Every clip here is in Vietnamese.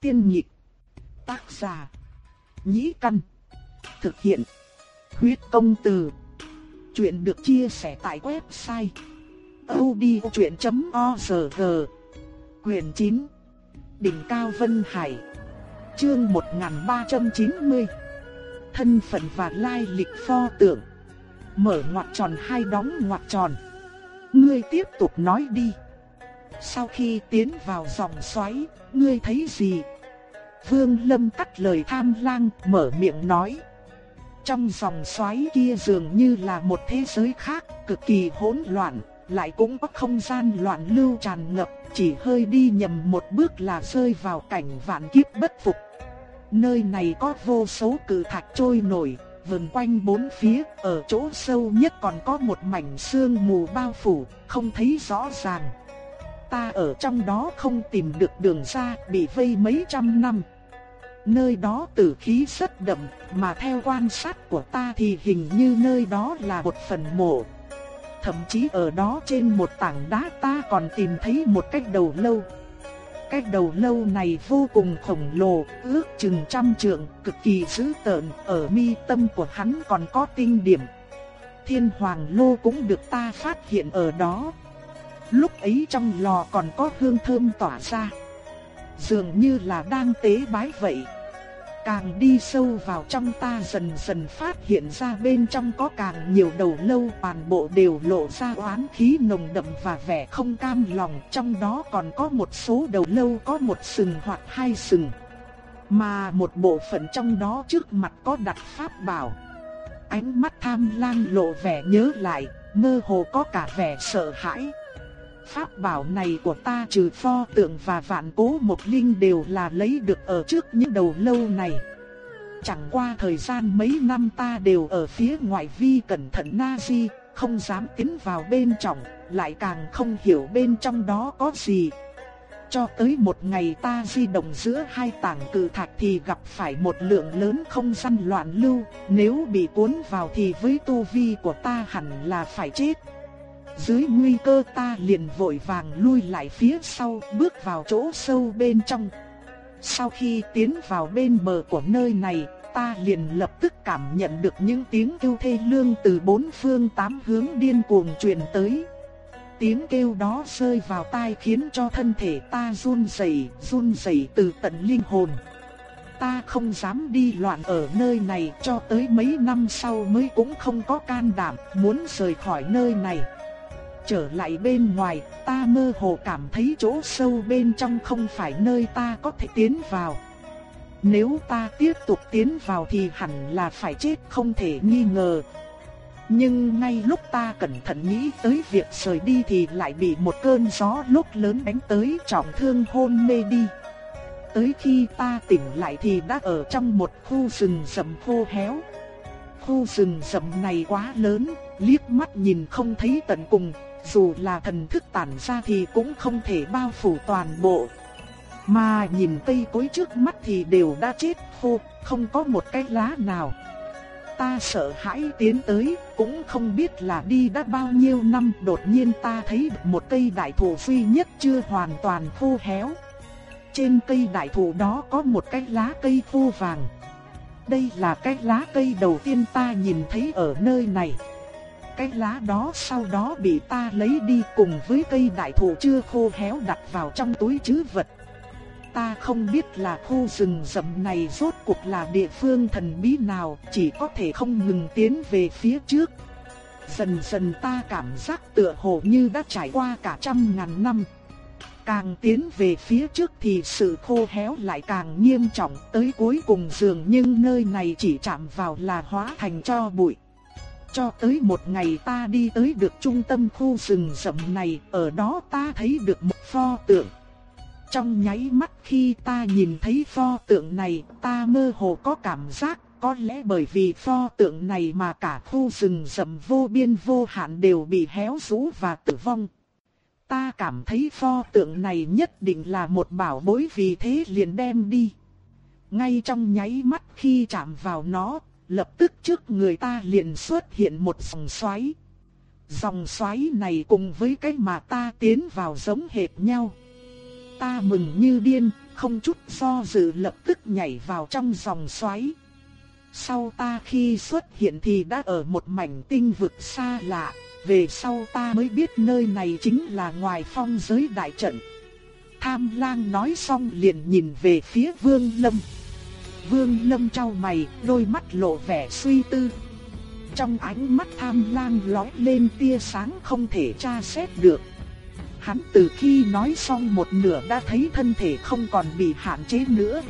Tiên nhịp. Tác giả. Nhĩ căn. Thực hiện. Huyết công từ. Chuyện được chia sẻ tại website. odchuyện.org Quyền 9. Đỉnh Cao Vân Hải. Chương 1390. Thân phận và lai lịch pho tượng. Mở ngoặc tròn hai đóng ngoặc tròn. Ngươi tiếp tục nói đi. Sau khi tiến vào dòng xoáy, ngươi thấy gì? Vương Lâm cắt lời tham lang, mở miệng nói. Trong dòng xoáy kia dường như là một thế giới khác, cực kỳ hỗn loạn, lại cũng có không gian loạn lưu tràn ngập, chỉ hơi đi nhầm một bước là rơi vào cảnh vạn kiếp bất phục. Nơi này có vô số cử thạch trôi nổi, vần quanh bốn phía, ở chỗ sâu nhất còn có một mảnh sương mù bao phủ, không thấy rõ ràng. Ta ở trong đó không tìm được đường ra, bị vây mấy trăm năm. Nơi đó tử khí rất đậm, mà theo quan sát của ta thì hình như nơi đó là một phần mộ. Thậm chí ở đó trên một tảng đá ta còn tìm thấy một cái đầu lâu. Cái đầu lâu này vô cùng khổng lồ, ước chừng trăm trượng, cực kỳ dữ tợn, ở mi tâm của hắn còn có tinh điểm. Thiên Hoàng Lô cũng được ta phát hiện ở đó. Lúc ấy trong lò còn có hương thơm tỏa ra. Dường như là đang tế bái vậy. Càng đi sâu vào trong ta dần dần phát hiện ra bên trong có càng nhiều đầu lâu toàn bộ đều lộ ra oán khí nồng đậm và vẻ không cam lòng. Trong đó còn có một số đầu lâu có một sừng hoặc hai sừng. Mà một bộ phận trong đó trước mặt có đặt pháp bảo. Ánh mắt tham lang lộ vẻ nhớ lại, mơ hồ có cả vẻ sợ hãi. Pháp bảo này của ta trừ pho tượng và vạn cố một linh đều là lấy được ở trước những đầu lâu này. Chẳng qua thời gian mấy năm ta đều ở phía ngoài vi cẩn thận Nazi, không dám tiến vào bên trong, lại càng không hiểu bên trong đó có gì. Cho tới một ngày ta di động giữa hai tảng cự thạch thì gặp phải một lượng lớn không gian loạn lưu, nếu bị cuốn vào thì với tu vi của ta hẳn là phải chết. Dưới nguy cơ ta liền vội vàng lui lại phía sau, bước vào chỗ sâu bên trong. Sau khi tiến vào bên bờ của nơi này, ta liền lập tức cảm nhận được những tiếng kêu thê lương từ bốn phương tám hướng điên cuồng truyền tới. Tiếng kêu đó rơi vào tai khiến cho thân thể ta run rẩy, run rẩy từ tận linh hồn. Ta không dám đi loạn ở nơi này cho tới mấy năm sau mới cũng không có can đảm muốn rời khỏi nơi này trở lại bên ngoài, ta mơ hồ cảm thấy chỗ sâu bên trong không phải nơi ta có thể tiến vào. Nếu ta tiếp tục tiến vào thì hẳn là phải chết không thể nghi ngờ. Nhưng ngay lúc ta cẩn thận nghĩ tới việc rời đi thì lại bị một cơn gió lúc lớn đánh tới trọng thương hôn mê đi. Tới khi ta tỉnh lại thì đã ở trong một khu rừng rậm khô héo. Khu rừng rậm này quá lớn, liếc mắt nhìn không thấy tận cùng, dù là thần thức tản ra thì cũng không thể bao phủ toàn bộ. Mà nhìn cây cối trước mắt thì đều đã chết khô, không có một cái lá nào. Ta sợ hãi tiến tới, cũng không biết là đi đã bao nhiêu năm, đột nhiên ta thấy một cây đại thụ duy nhất chưa hoàn toàn khô héo. Trên cây đại thụ đó có một cái lá cây khô vàng. Đây là cái lá cây đầu tiên ta nhìn thấy ở nơi này cái lá đó sau đó bị ta lấy đi cùng với cây đại thụ chưa khô héo đặt vào trong túi chứ vật. Ta không biết là khu rừng rậm này rốt cuộc là địa phương thần bí nào, chỉ có thể không ngừng tiến về phía trước. Dần dần ta cảm giác tựa hồ như đã trải qua cả trăm ngàn năm. Càng tiến về phía trước thì sự khô héo lại càng nghiêm trọng, tới cuối cùng dường nhưng nơi này chỉ chạm vào là hóa thành cho bụi. Cho tới một ngày ta đi tới được trung tâm khu rừng rậm này, ở đó ta thấy được một pho tượng. Trong nháy mắt khi ta nhìn thấy pho tượng này, ta mơ hồ có cảm giác, có lẽ bởi vì pho tượng này mà cả khu rừng rậm vô biên vô hạn đều bị héo rũ và tử vong. Ta cảm thấy pho tượng này nhất định là một bảo bối vì thế liền đem đi. Ngay trong nháy mắt khi chạm vào nó, lập tức trước người ta liền xuất hiện một dòng xoáy. Dòng xoáy này cùng với cái mà ta tiến vào giống hệt nhau. Ta mừng như điên, không chút do dự lập tức nhảy vào trong dòng xoáy. Sau ta khi xuất hiện thì đã ở một mảnh tinh vực xa lạ, về sau ta mới biết nơi này chính là ngoài phong giới đại trận. Tham lang nói xong liền nhìn về phía Vương Lâm. Vương Lâm trao mày, đôi mắt lộ vẻ suy tư. Trong ánh mắt tham lang lóe lên tia sáng không thể tra xét được. Hắn từ khi nói xong một nửa đã thấy thân thể không còn bị hạn chế nữa.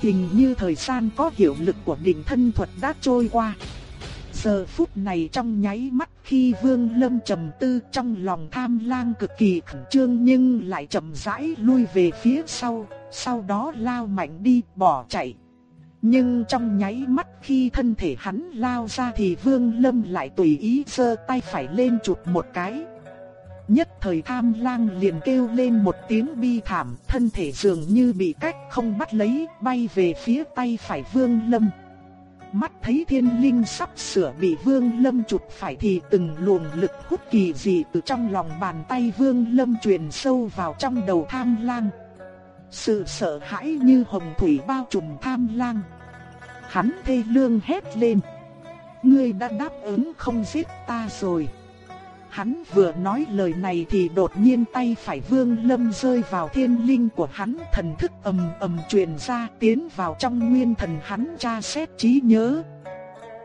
Hình như thời gian có hiệu lực của định thân thuật đã trôi qua. Giờ phút này trong nháy mắt khi Vương Lâm trầm tư trong lòng tham lang cực kỳ khẩn trương nhưng lại chậm rãi lui về phía sau, sau đó lao mạnh đi bỏ chạy. Nhưng trong nháy mắt khi thân thể hắn lao ra thì Vương Lâm lại tùy ý giơ tay phải lên chụp một cái. Nhất thời tham lang liền kêu lên một tiếng bi thảm, thân thể dường như bị cách không bắt lấy, bay về phía tay phải Vương Lâm. Mắt thấy thiên linh sắp sửa bị Vương Lâm chụp phải thì từng luồng lực hút kỳ dị từ trong lòng bàn tay Vương Lâm truyền sâu vào trong đầu tham lang. Sự sợ hãi như hồng thủy bao trùm tham lang. Hắn thê lương hét lên. Ngươi đã đáp ứng không giết ta rồi. Hắn vừa nói lời này thì đột nhiên tay phải vương lâm rơi vào thiên linh của hắn thần thức ầm ầm truyền ra tiến vào trong nguyên thần hắn tra xét trí nhớ.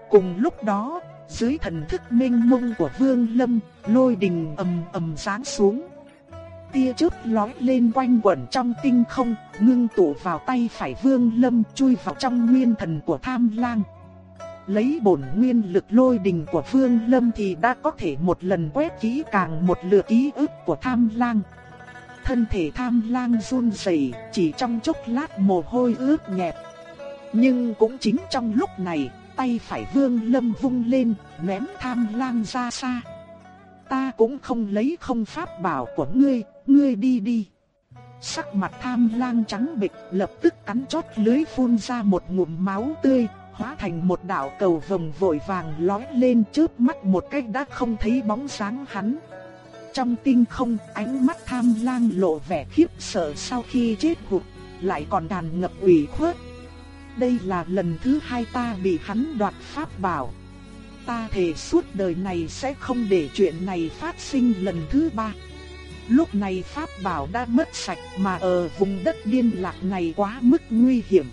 Cùng lúc đó, dưới thần thức minh mông của vương lâm, lôi đình ầm ầm giáng xuống. Tia chớp lói lên quanh quẩn trong tinh không, ngưng tụ vào tay phải vương lâm chui vào trong nguyên thần của tham lang. Lấy bổn nguyên lực lôi đình của Vương Lâm thì đã có thể một lần quét kỹ càng một lượt ký ức của tham lang. Thân thể tham lang run rẩy, chỉ trong chốc lát mồ hôi ướt nhẹp. Nhưng cũng chính trong lúc này, tay phải Vương Lâm vung lên, ném tham lang ra xa. Ta cũng không lấy không pháp bảo của ngươi, ngươi đi đi. Sắc mặt tham lang trắng bệch lập tức cắn chót lưới phun ra một ngụm máu tươi, hóa thành một đạo cầu vồng vội vàng lói lên trước mắt một cách đã không thấy bóng sáng hắn. Trong tinh không, ánh mắt tham lang lộ vẻ khiếp sợ sau khi chết hụt, lại còn tràn ngập ủy khuất. Đây là lần thứ hai ta bị hắn đoạt pháp bảo. Ta thề suốt đời này sẽ không để chuyện này phát sinh lần thứ ba. Lúc này pháp bảo đã mất sạch mà ở vùng đất điên lạc này quá mức nguy hiểm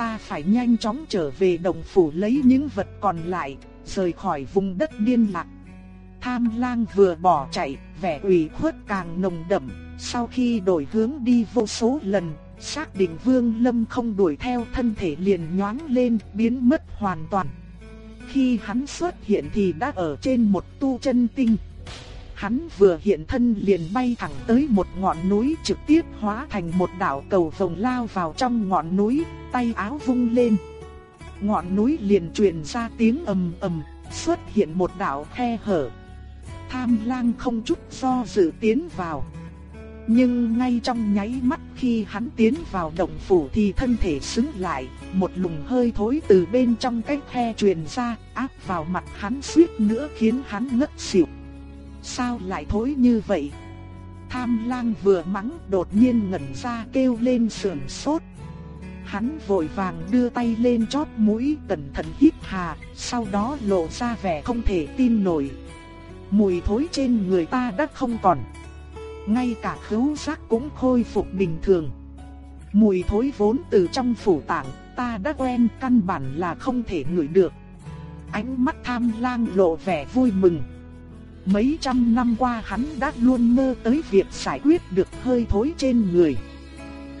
ta phải nhanh chóng trở về đồng phủ lấy những vật còn lại, rời khỏi vùng đất điên lạc. Tham lang vừa bỏ chạy, vẻ ủy khuất càng nồng đậm, sau khi đổi hướng đi vô số lần, xác định Vương Lâm không đuổi theo thân thể liền nhoáng lên, biến mất hoàn toàn. Khi hắn xuất hiện thì đã ở trên một tu chân tinh. Hắn vừa hiện thân liền bay thẳng tới một ngọn núi trực tiếp hóa thành một đạo cầu vồng lao vào trong ngọn núi, tay áo vung lên. Ngọn núi liền truyền ra tiếng ầm ầm, xuất hiện một đạo khe hở. Tham lang không chút do dự tiến vào. Nhưng ngay trong nháy mắt khi hắn tiến vào động phủ thì thân thể xứng lại, một luồng hơi thối từ bên trong cái khe truyền ra, áp vào mặt hắn suýt nữa khiến hắn ngất xỉu. Sao lại thối như vậy? Tham lang vừa mắng đột nhiên ngẩn ra kêu lên sườn sốt. Hắn vội vàng đưa tay lên chót mũi cẩn thận hít hà, sau đó lộ ra vẻ không thể tin nổi. Mùi thối trên người ta đã không còn. Ngay cả khứu giác cũng khôi phục bình thường. Mùi thối vốn từ trong phủ tạng, ta đã quen căn bản là không thể ngửi được. Ánh mắt tham lang lộ vẻ vui mừng. Mấy trăm năm qua hắn đã luôn mơ tới việc giải quyết được hơi thối trên người.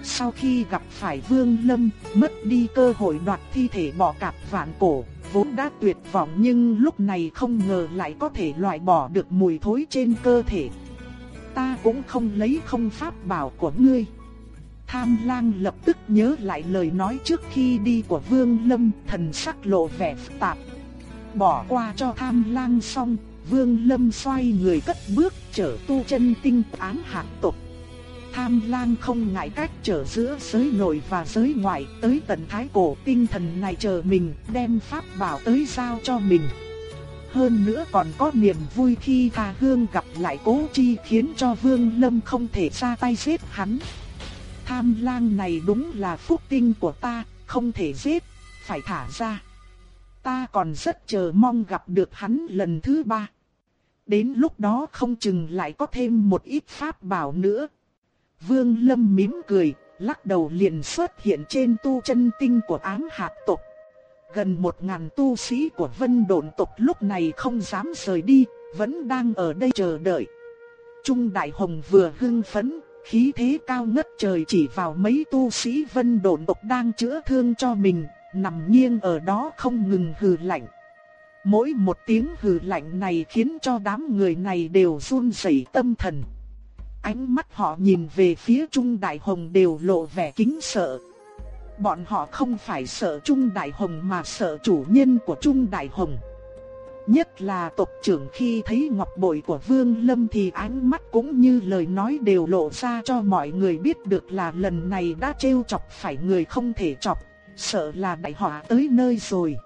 Sau khi gặp phải Vương Lâm, mất đi cơ hội đoạt thi thể bỏ cạp vạn cổ, vốn đã tuyệt vọng nhưng lúc này không ngờ lại có thể loại bỏ được mùi thối trên cơ thể. Ta cũng không lấy không pháp bảo của ngươi. Tham lang lập tức nhớ lại lời nói trước khi đi của Vương Lâm, thần sắc lộ vẻ phức tạp. Bỏ qua cho tham lang xong, Vương Lâm xoay người cất bước trở tu chân tinh ám hạt tộc. Tham lang không ngại cách trở giữa giới nội và giới ngoại tới tận thái cổ tinh thần này chờ mình đem pháp bảo tới giao cho mình. Hơn nữa còn có niềm vui khi Tha Hương gặp lại cố chi khiến cho Vương Lâm không thể ra tay giết hắn. tham lang này đúng là phúc tinh của ta, không thể giết, phải thả ra. Ta còn rất chờ mong gặp được hắn lần thứ ba. Đến lúc đó không chừng lại có thêm một ít pháp bảo nữa. Vương Lâm mím cười, lắc đầu liền xuất hiện trên tu chân tinh của ám hạt tộc. Gần một ngàn tu sĩ của vân độn tộc lúc này không dám rời đi, vẫn đang ở đây chờ đợi. Trung Đại Hồng vừa hưng phấn, khí thế cao ngất trời chỉ vào mấy tu sĩ vân độn tộc đang chữa thương cho mình, nằm nghiêng ở đó không ngừng hừ lạnh. Mỗi một tiếng hừ lạnh này khiến cho đám người này đều run rẩy tâm thần. Ánh mắt họ nhìn về phía Trung Đại Hồng đều lộ vẻ kính sợ. Bọn họ không phải sợ Trung Đại Hồng mà sợ chủ nhân của Trung Đại Hồng. Nhất là tộc trưởng khi thấy ngọc bội của Vương Lâm thì ánh mắt cũng như lời nói đều lộ ra cho mọi người biết được là lần này đã trêu chọc phải người không thể chọc, sợ là đại họa tới nơi rồi.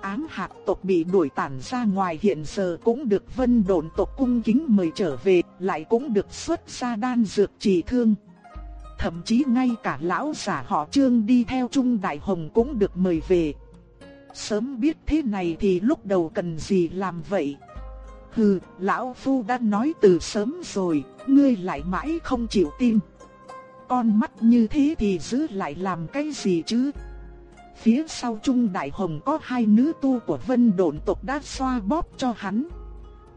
Ám hạt tộc bị đuổi tản ra ngoài hiện giờ cũng được vân đồn tộc cung kính mời trở về, lại cũng được xuất ra đan dược trị thương. Thậm chí ngay cả lão giả họ trương đi theo Trung Đại Hồng cũng được mời về. Sớm biết thế này thì lúc đầu cần gì làm vậy? Hừ, lão phu đã nói từ sớm rồi, ngươi lại mãi không chịu tin. Con mắt như thế thì giữ lại làm cái gì chứ? Phía sau Trung Đại Hồng có hai nữ tu của vân độn tộc đã xoa bóp cho hắn.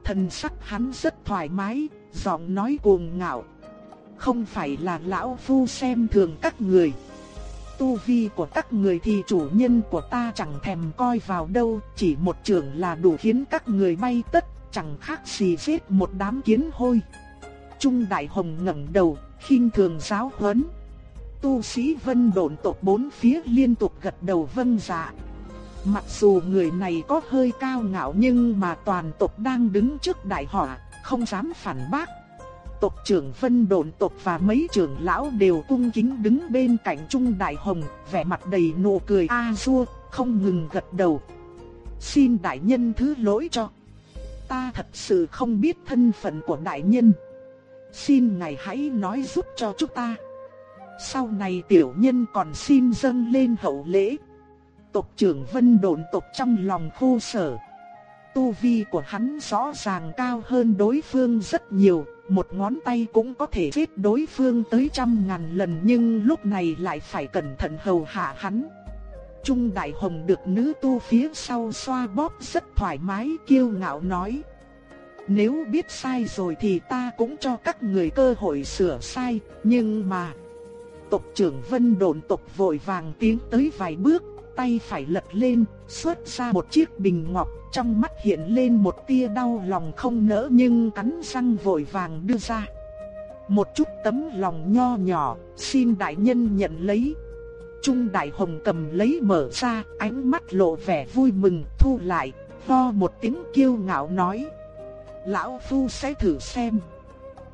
Thần sắc hắn rất thoải mái, giọng nói cuồng ngạo. Không phải là lão phu xem thường các người. Tu vi của các người thì chủ nhân của ta chẳng thèm coi vào đâu, chỉ một trường là đủ khiến các người bay tất, chẳng khác gì giết một đám kiến hôi. Trung Đại Hồng ngẩng đầu, khinh thường giáo huấn tu sĩ vân độn tộc bốn phía liên tục gật đầu vâng dạ. Mặc dù người này có hơi cao ngạo nhưng mà toàn tộc đang đứng trước đại họa, không dám phản bác. Tộc trưởng vân đồn tộc và mấy trưởng lão đều cung kính đứng bên cạnh Trung Đại Hồng, vẻ mặt đầy nụ cười A-dua, không ngừng gật đầu. Xin đại nhân thứ lỗi cho. Ta thật sự không biết thân phận của đại nhân. Xin ngài hãy nói giúp cho chúng ta. Sau này tiểu nhân còn xin dâng lên hậu lễ. Tộc trưởng vân đồn tộc trong lòng khô sở. Tu vi của hắn rõ ràng cao hơn đối phương rất nhiều, một ngón tay cũng có thể giết đối phương tới trăm ngàn lần nhưng lúc này lại phải cẩn thận hầu hạ hắn. Trung Đại Hồng được nữ tu phía sau xoa bóp rất thoải mái kiêu ngạo nói. Nếu biết sai rồi thì ta cũng cho các người cơ hội sửa sai, nhưng mà tộc trưởng vân đồn tộc vội vàng tiến tới vài bước, tay phải lật lên, xuất ra một chiếc bình ngọc, trong mắt hiện lên một tia đau lòng không nỡ nhưng cắn răng vội vàng đưa ra. Một chút tấm lòng nho nhỏ, xin đại nhân nhận lấy. Trung đại hồng cầm lấy mở ra, ánh mắt lộ vẻ vui mừng, thu lại, ho một tiếng kiêu ngạo nói. Lão Phu sẽ thử xem.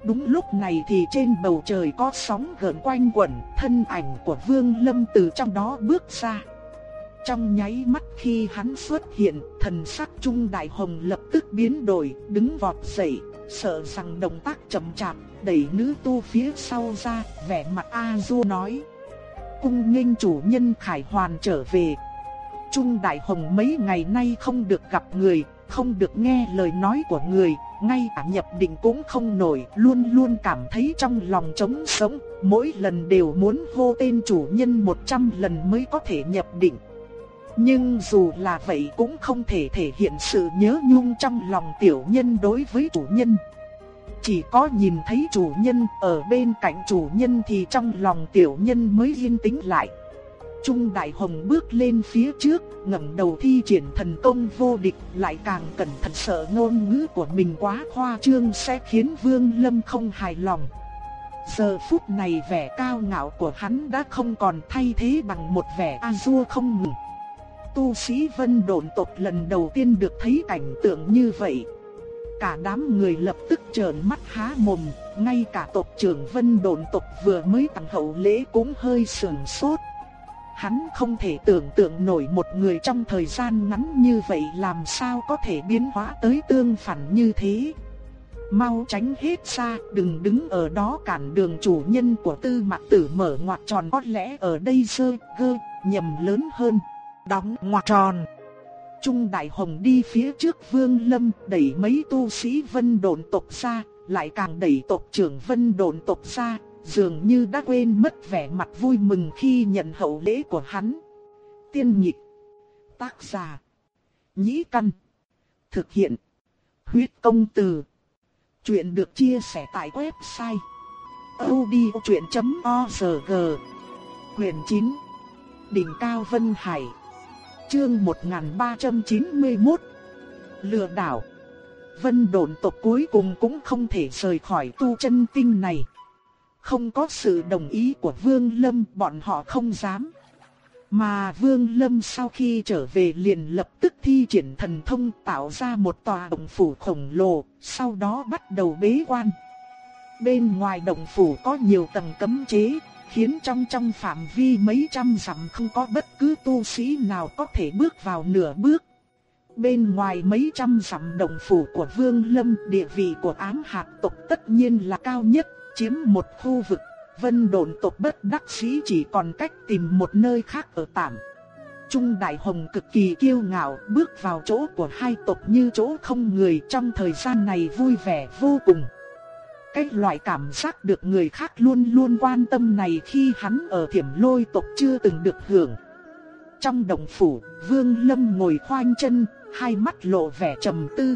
Đúng lúc này thì trên bầu trời có sóng gợn quanh quẩn, thân ảnh của Vương Lâm từ trong đó bước ra. Trong nháy mắt khi hắn xuất hiện, thần sắc Trung Đại Hồng lập tức biến đổi, đứng vọt dậy, sợ rằng động tác chậm chạp, đẩy nữ tu phía sau ra, vẻ mặt A Du nói: "Cung nghênh chủ nhân Khải Hoàn trở về." Trung Đại Hồng mấy ngày nay không được gặp người, không được nghe lời nói của người, ngay cả nhập định cũng không nổi, luôn luôn cảm thấy trong lòng trống sống, mỗi lần đều muốn hô tên chủ nhân 100 lần mới có thể nhập định. Nhưng dù là vậy cũng không thể thể hiện sự nhớ nhung trong lòng tiểu nhân đối với chủ nhân. Chỉ có nhìn thấy chủ nhân ở bên cạnh chủ nhân thì trong lòng tiểu nhân mới yên tĩnh lại. Trung Đại Hồng bước lên phía trước, ngẩng đầu thi triển thần công vô địch, lại càng cẩn thận sợ ngôn ngữ của mình quá khoa trương sẽ khiến Vương Lâm không hài lòng. Giờ phút này vẻ cao ngạo của hắn đã không còn thay thế bằng một vẻ a du không ngừng. Tu sĩ Vân Độn tộc lần đầu tiên được thấy cảnh tượng như vậy. Cả đám người lập tức trợn mắt há mồm, ngay cả tộc trưởng Vân Độn tộc vừa mới tặng hậu lễ cũng hơi sườn sốt. Hắn không thể tưởng tượng nổi một người trong thời gian ngắn như vậy làm sao có thể biến hóa tới tương phản như thế. mau tránh hết xa, đừng đứng ở đó cản đường chủ nhân của tư mặt tử mở ngoặt tròn có lẽ ở đây sơ gơ, nhầm lớn hơn. Đóng ngoặt tròn. Trung Đại Hồng đi phía trước Vương Lâm đẩy mấy tu sĩ vân đồn tộc ra, lại càng đẩy tộc trưởng vân đồn tộc ra, dường như đã quên mất vẻ mặt vui mừng khi nhận hậu lễ của hắn. Tiên nhịp, tác giả, nhĩ căn, thực hiện, huyết công từ. Chuyện được chia sẻ tại website odchuyện.org Quyền 9 Đỉnh Cao Vân Hải Chương 1391 Lừa đảo Vân đồn tộc cuối cùng cũng không thể rời khỏi tu chân tinh này. Không có sự đồng ý của Vương Lâm bọn họ không dám. Mà Vương Lâm sau khi trở về liền lập tức thi triển thần thông tạo ra một tòa động phủ khổng lồ, sau đó bắt đầu bế quan. Bên ngoài động phủ có nhiều tầng cấm chế, khiến trong trong phạm vi mấy trăm dặm không có bất cứ tu sĩ nào có thể bước vào nửa bước. Bên ngoài mấy trăm dặm động phủ của Vương Lâm, địa vị của ám hạt tộc tất nhiên là cao nhất, chiếm một khu vực. Vân đồn tộc bất đắc sĩ chỉ còn cách tìm một nơi khác ở tạm. Trung Đại Hồng cực kỳ kiêu ngạo bước vào chỗ của hai tộc như chỗ không người trong thời gian này vui vẻ vô cùng. Cái loại cảm giác được người khác luôn luôn quan tâm này khi hắn ở thiểm lôi tộc chưa từng được hưởng. Trong đồng phủ, Vương Lâm ngồi khoanh chân, hai mắt lộ vẻ trầm tư.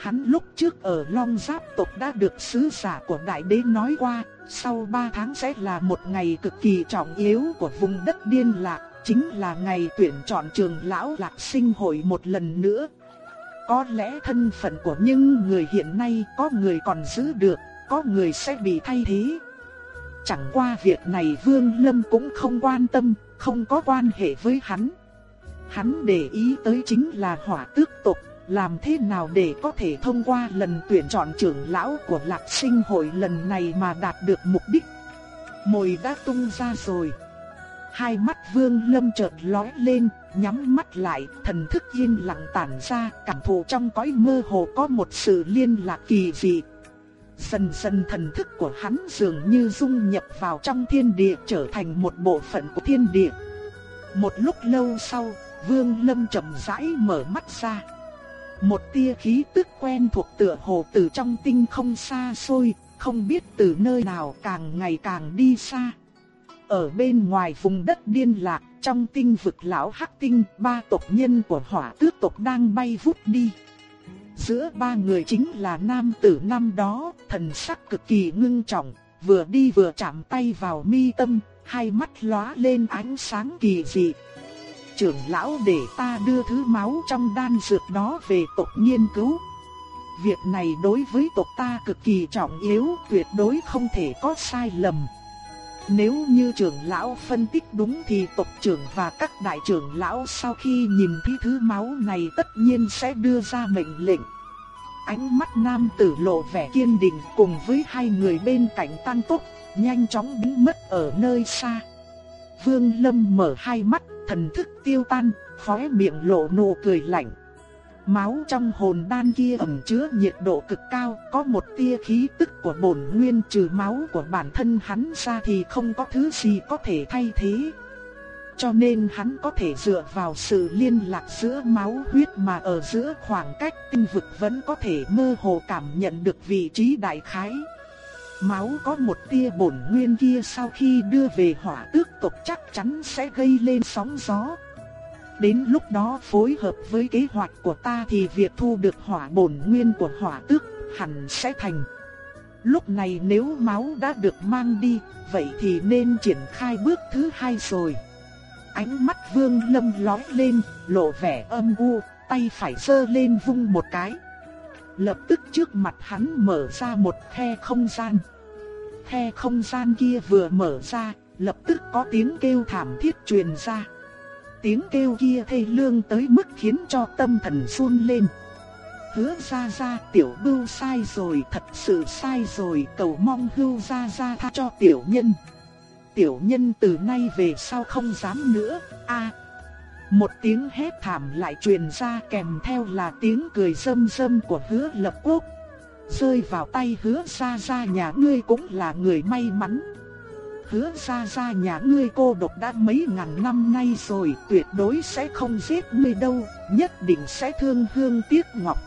Hắn lúc trước ở Long Giáp tộc đã được sứ giả của Đại Đế nói qua, sau 3 tháng sẽ là một ngày cực kỳ trọng yếu của vùng đất điên lạc, chính là ngày tuyển chọn trường lão lạc sinh hội một lần nữa. Có lẽ thân phận của những người hiện nay có người còn giữ được, có người sẽ bị thay thế. Chẳng qua việc này Vương Lâm cũng không quan tâm, không có quan hệ với hắn. Hắn để ý tới chính là hỏa tước tộc, làm thế nào để có thể thông qua lần tuyển chọn trưởng lão của lạc sinh hội lần này mà đạt được mục đích. Mồi đã tung ra rồi. Hai mắt vương lâm chợt lóe lên, nhắm mắt lại, thần thức yên lặng tản ra, cảm thụ trong cõi mơ hồ có một sự liên lạc kỳ dị. Dần dần thần thức của hắn dường như dung nhập vào trong thiên địa trở thành một bộ phận của thiên địa. Một lúc lâu sau, Vương Lâm chậm rãi mở mắt ra. Một tia khí tức quen thuộc tựa hồ từ trong tinh không xa xôi, không biết từ nơi nào càng ngày càng đi xa. Ở bên ngoài vùng đất điên lạc, trong tinh vực lão hắc tinh, ba tộc nhân của hỏa tước tộc đang bay vút đi. Giữa ba người chính là nam tử năm đó, thần sắc cực kỳ ngưng trọng, vừa đi vừa chạm tay vào mi tâm, hai mắt lóa lên ánh sáng kỳ dị, trưởng lão để ta đưa thứ máu trong đan dược đó về tộc nghiên cứu. Việc này đối với tộc ta cực kỳ trọng yếu, tuyệt đối không thể có sai lầm. Nếu như trưởng lão phân tích đúng thì tộc trưởng và các đại trưởng lão sau khi nhìn thấy thứ máu này tất nhiên sẽ đưa ra mệnh lệnh. Ánh mắt nam tử lộ vẻ kiên định cùng với hai người bên cạnh tăng tốc, nhanh chóng biến mất ở nơi xa. Vương Lâm mở hai mắt thần thức tiêu tan, khóe miệng lộ nụ cười lạnh. Máu trong hồn đan kia ẩn chứa nhiệt độ cực cao, có một tia khí tức của bổn nguyên trừ máu của bản thân hắn ra thì không có thứ gì có thể thay thế. Cho nên hắn có thể dựa vào sự liên lạc giữa máu huyết mà ở giữa khoảng cách tinh vực vẫn có thể mơ hồ cảm nhận được vị trí đại khái. Máu có một tia bổn nguyên kia sau khi đưa về hỏa tước tộc chắc chắn sẽ gây lên sóng gió. Đến lúc đó phối hợp với kế hoạch của ta thì việc thu được hỏa bổn nguyên của hỏa tước hẳn sẽ thành. Lúc này nếu máu đã được mang đi, vậy thì nên triển khai bước thứ hai rồi. Ánh mắt vương lâm lóe lên, lộ vẻ âm u, tay phải sơ lên vung một cái. Lập tức trước mặt hắn mở ra một khe không gian. Khe không gian kia vừa mở ra, lập tức có tiếng kêu thảm thiết truyền ra. Tiếng kêu kia thê lương tới mức khiến cho tâm thần run lên. Hứa ra ra tiểu bưu sai rồi, thật sự sai rồi, cầu mong hưu ra ra tha cho tiểu nhân. Tiểu nhân từ nay về sau không dám nữa, a một tiếng hét thảm lại truyền ra kèm theo là tiếng cười râm râm của hứa lập quốc. rơi vào tay hứa ra ra nhà ngươi cũng là người may mắn. Hứa ra ra nhà ngươi cô độc đã mấy ngàn năm nay rồi, tuyệt đối sẽ không giết ngươi đâu, nhất định sẽ thương hương tiếc ngọc.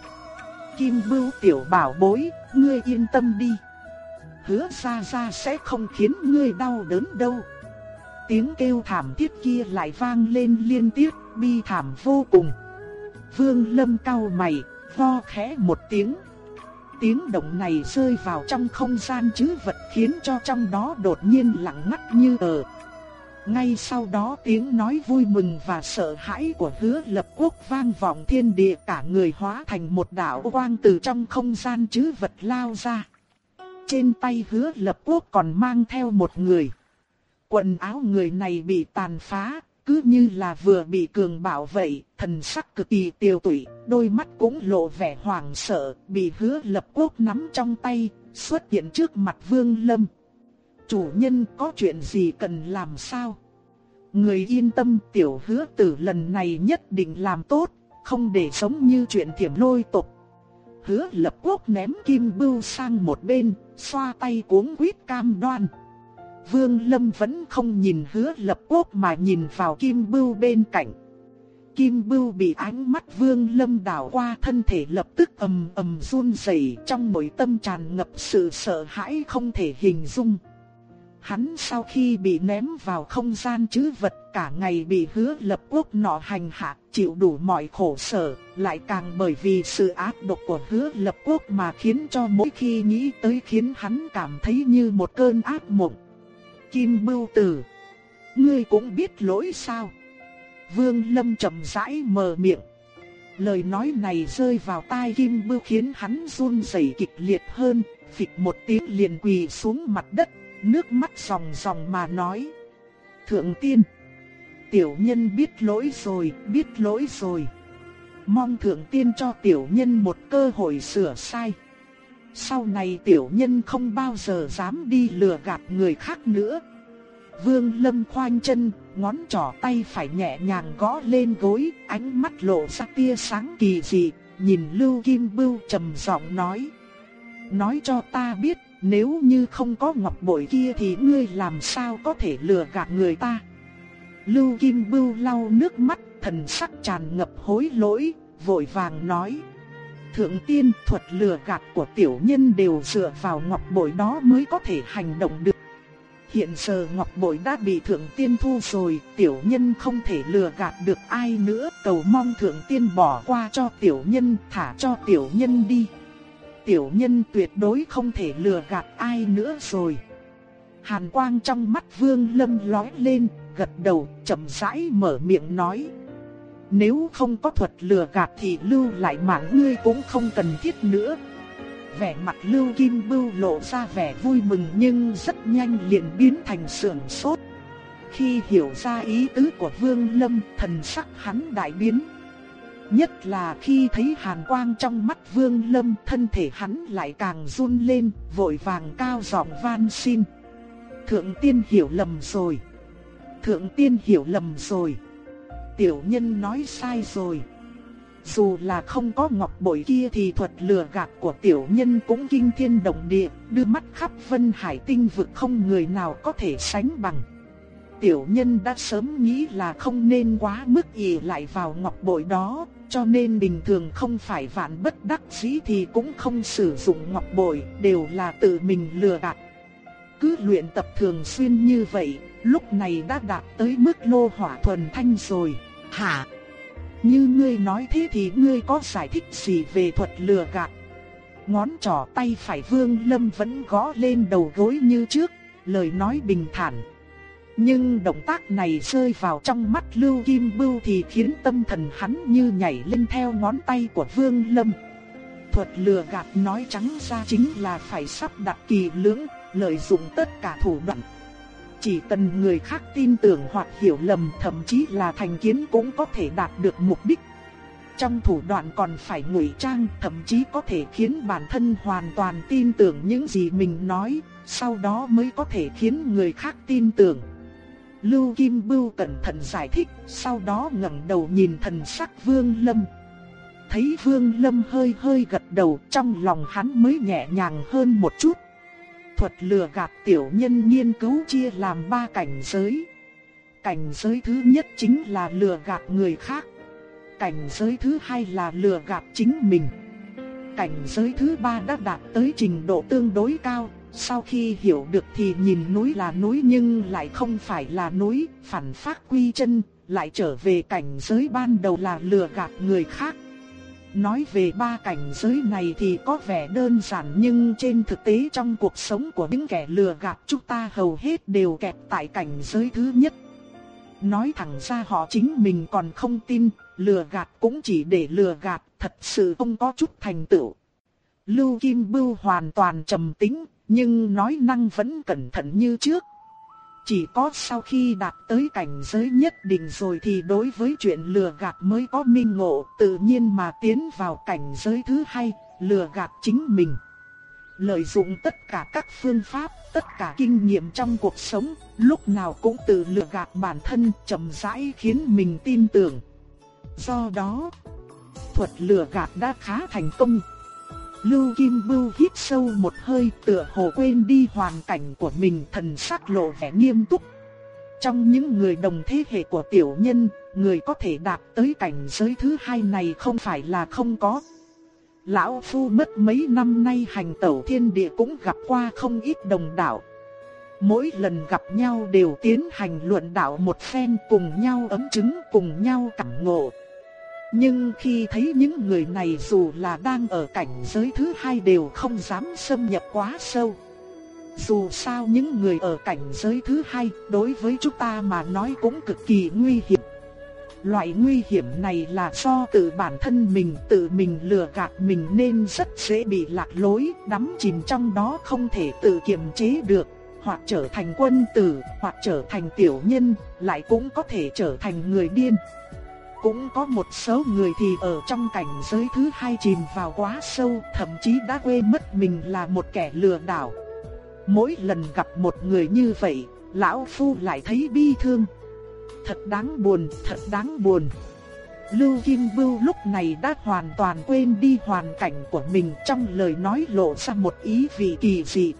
Kim Bưu tiểu bảo bối, ngươi yên tâm đi. Hứa ra ra sẽ không khiến ngươi đau đớn đâu. Tiếng kêu thảm thiết kia lại vang lên liên tiếp, bi thảm vô cùng. Vương Lâm cau mày, ho khẽ một tiếng. Tiếng động này rơi vào trong không gian chứ vật khiến cho trong đó đột nhiên lặng ngắt như ở. Ngay sau đó tiếng nói vui mừng và sợ hãi của hứa lập quốc vang vọng thiên địa cả người hóa thành một đạo quang từ trong không gian chứ vật lao ra. Trên tay hứa lập quốc còn mang theo một người. Quần áo người này bị tàn phá, cứ như là vừa bị cường bảo vậy, thần sắc cực kỳ tiêu tụy, đôi mắt cũng lộ vẻ hoảng sợ, bị hứa lập quốc nắm trong tay, xuất hiện trước mặt vương lâm. Chủ nhân có chuyện gì cần làm sao? Người yên tâm tiểu hứa tử lần này nhất định làm tốt, không để sống như chuyện thiểm lôi tục. Hứa lập quốc ném kim bưu sang một bên, xoa tay cuống quýt cam đoan. Vương Lâm vẫn không nhìn hứa lập quốc mà nhìn vào Kim Bưu bên cạnh. Kim Bưu bị ánh mắt Vương Lâm đảo qua thân thể lập tức ầm ầm run rẩy trong nội tâm tràn ngập sự sợ hãi không thể hình dung. Hắn sau khi bị ném vào không gian chứ vật cả ngày bị hứa lập quốc nọ hành hạ, chịu đủ mọi khổ sở, lại càng bởi vì sự ác độc của hứa lập quốc mà khiến cho mỗi khi nghĩ tới khiến hắn cảm thấy như một cơn ác mộng. Kim Bưu Tử, ngươi cũng biết lỗi sao? Vương Lâm chậm rãi mở miệng. Lời nói này rơi vào tai Kim Bưu khiến hắn run rẩy kịch liệt hơn, phịch một tiếng liền quỳ xuống mặt đất, nước mắt ròng ròng mà nói: "Thượng tiên, tiểu nhân biết lỗi rồi, biết lỗi rồi. Mong thượng tiên cho tiểu nhân một cơ hội sửa sai." Sau này tiểu nhân không bao giờ dám đi lừa gạt người khác nữa. Vương Lâm khoanh chân, ngón trỏ tay phải nhẹ nhàng gõ lên gối, ánh mắt lộ ra tia sáng kỳ dị, nhìn Lưu Kim Bưu trầm giọng nói. Nói cho ta biết, nếu như không có ngọc bội kia thì ngươi làm sao có thể lừa gạt người ta. Lưu Kim Bưu lau nước mắt, thần sắc tràn ngập hối lỗi, vội vàng nói thượng tiên thuật lừa gạt của tiểu nhân đều dựa vào ngọc bội đó mới có thể hành động được. Hiện giờ ngọc bội đã bị thượng tiên thu rồi, tiểu nhân không thể lừa gạt được ai nữa, cầu mong thượng tiên bỏ qua cho tiểu nhân, thả cho tiểu nhân đi. Tiểu nhân tuyệt đối không thể lừa gạt ai nữa rồi. Hàn quang trong mắt vương lâm lói lên, gật đầu, chậm rãi mở miệng nói. Nếu không có thuật lừa gạt thì lưu lại mạng ngươi cũng không cần thiết nữa. Vẻ mặt lưu kim bưu lộ ra vẻ vui mừng nhưng rất nhanh liền biến thành sưởng sốt. Khi hiểu ra ý tứ của vương lâm, thần sắc hắn đại biến. Nhất là khi thấy hàn quang trong mắt vương lâm, thân thể hắn lại càng run lên, vội vàng cao giọng van xin. Thượng tiên hiểu lầm rồi. Thượng tiên hiểu lầm rồi tiểu nhân nói sai rồi. Dù là không có ngọc bội kia thì thuật lừa gạt của tiểu nhân cũng kinh thiên động địa, đưa mắt khắp vân hải tinh vực không người nào có thể sánh bằng. Tiểu nhân đã sớm nghĩ là không nên quá mức ỷ lại vào ngọc bội đó, cho nên bình thường không phải vạn bất đắc dĩ thì cũng không sử dụng ngọc bội, đều là tự mình lừa gạt. Cứ luyện tập thường xuyên như vậy, lúc này đã đạt tới mức lô hỏa thuần thanh rồi. Hả? Như ngươi nói thế thì ngươi có giải thích gì về thuật lừa gạt? Ngón trỏ tay phải vương lâm vẫn gõ lên đầu gối như trước, lời nói bình thản. Nhưng động tác này rơi vào trong mắt Lưu Kim Bưu thì khiến tâm thần hắn như nhảy lên theo ngón tay của Vương Lâm. Thuật lừa gạt nói trắng ra chính là phải sắp đặt kỳ lưỡng, lợi dụng tất cả thủ đoạn chỉ cần người khác tin tưởng hoặc hiểu lầm thậm chí là thành kiến cũng có thể đạt được mục đích. Trong thủ đoạn còn phải ngụy trang, thậm chí có thể khiến bản thân hoàn toàn tin tưởng những gì mình nói, sau đó mới có thể khiến người khác tin tưởng. Lưu Kim Bưu cẩn thận giải thích, sau đó ngẩng đầu nhìn thần sắc Vương Lâm. thấy Vương Lâm hơi hơi gật đầu trong lòng hắn mới nhẹ nhàng hơn một chút. Thuật lừa gạt tiểu nhân nghiên cứu chia làm ba cảnh giới. Cảnh giới thứ nhất chính là lừa gạt người khác. Cảnh giới thứ hai là lừa gạt chính mình. Cảnh giới thứ ba đã đạt tới trình độ tương đối cao, sau khi hiểu được thì nhìn núi là núi nhưng lại không phải là núi, phản phát quy chân, lại trở về cảnh giới ban đầu là lừa gạt người khác. Nói về ba cảnh giới này thì có vẻ đơn giản nhưng trên thực tế trong cuộc sống của những kẻ lừa gạt chúng ta hầu hết đều kẹt tại cảnh giới thứ nhất. Nói thẳng ra họ chính mình còn không tin, lừa gạt cũng chỉ để lừa gạt, thật sự không có chút thành tựu. Lưu Kim Bưu hoàn toàn trầm tĩnh, nhưng nói năng vẫn cẩn thận như trước. Chỉ có sau khi đạt tới cảnh giới nhất định rồi thì đối với chuyện lừa gạt mới có minh ngộ, tự nhiên mà tiến vào cảnh giới thứ hai, lừa gạt chính mình. Lợi dụng tất cả các phương pháp, tất cả kinh nghiệm trong cuộc sống, lúc nào cũng tự lừa gạt bản thân, chậm rãi khiến mình tin tưởng. Do đó, thuật lừa gạt đã khá thành công. Lưu Kim Bưu hít sâu một hơi tựa hồ quên đi hoàn cảnh của mình thần sắc lộ vẻ nghiêm túc. Trong những người đồng thế hệ của tiểu nhân, người có thể đạt tới cảnh giới thứ hai này không phải là không có. Lão Phu mất mấy năm nay hành tẩu thiên địa cũng gặp qua không ít đồng đạo. Mỗi lần gặp nhau đều tiến hành luận đạo một phen cùng nhau ấm chứng cùng nhau cảm ngộ. Nhưng khi thấy những người này dù là đang ở cảnh giới thứ hai đều không dám xâm nhập quá sâu. Dù sao những người ở cảnh giới thứ hai đối với chúng ta mà nói cũng cực kỳ nguy hiểm. Loại nguy hiểm này là do tự bản thân mình tự mình lừa gạt mình nên rất dễ bị lạc lối, đắm chìm trong đó không thể tự kiềm chế được, hoặc trở thành quân tử, hoặc trở thành tiểu nhân, lại cũng có thể trở thành người điên. Cũng có một số người thì ở trong cảnh giới thứ hai chìm vào quá sâu, thậm chí đã quên mất mình là một kẻ lừa đảo. Mỗi lần gặp một người như vậy, lão phu lại thấy bi thương. Thật đáng buồn, thật đáng buồn. Lưu Kim Bưu lúc này đã hoàn toàn quên đi hoàn cảnh của mình trong lời nói lộ ra một ý vị kỳ dị.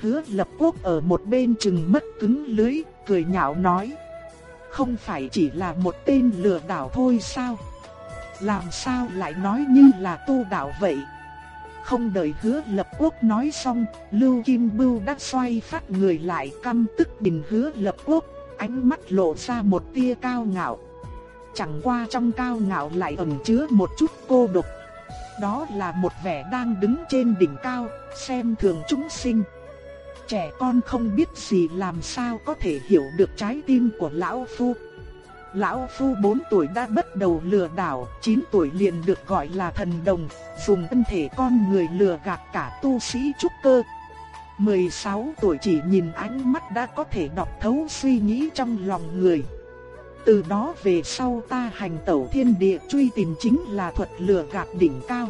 Hứa lập quốc ở một bên chừng mất cứng lưới, cười nhạo nói không phải chỉ là một tên lừa đảo thôi sao? Làm sao lại nói như là tu đạo vậy? Không đợi hứa lập quốc nói xong, Lưu Kim Bưu đã xoay phát người lại căm tức đình hứa lập quốc, ánh mắt lộ ra một tia cao ngạo. Chẳng qua trong cao ngạo lại ẩn chứa một chút cô độc. Đó là một vẻ đang đứng trên đỉnh cao, xem thường chúng sinh trẻ con không biết gì làm sao có thể hiểu được trái tim của lão phu. Lão phu 4 tuổi đã bắt đầu lừa đảo, 9 tuổi liền được gọi là thần đồng, dùng thân thể con người lừa gạt cả tu sĩ trúc cơ. 16 tuổi chỉ nhìn ánh mắt đã có thể đọc thấu suy nghĩ trong lòng người. Từ đó về sau ta hành tẩu thiên địa truy tìm chính là thuật lừa gạt đỉnh cao.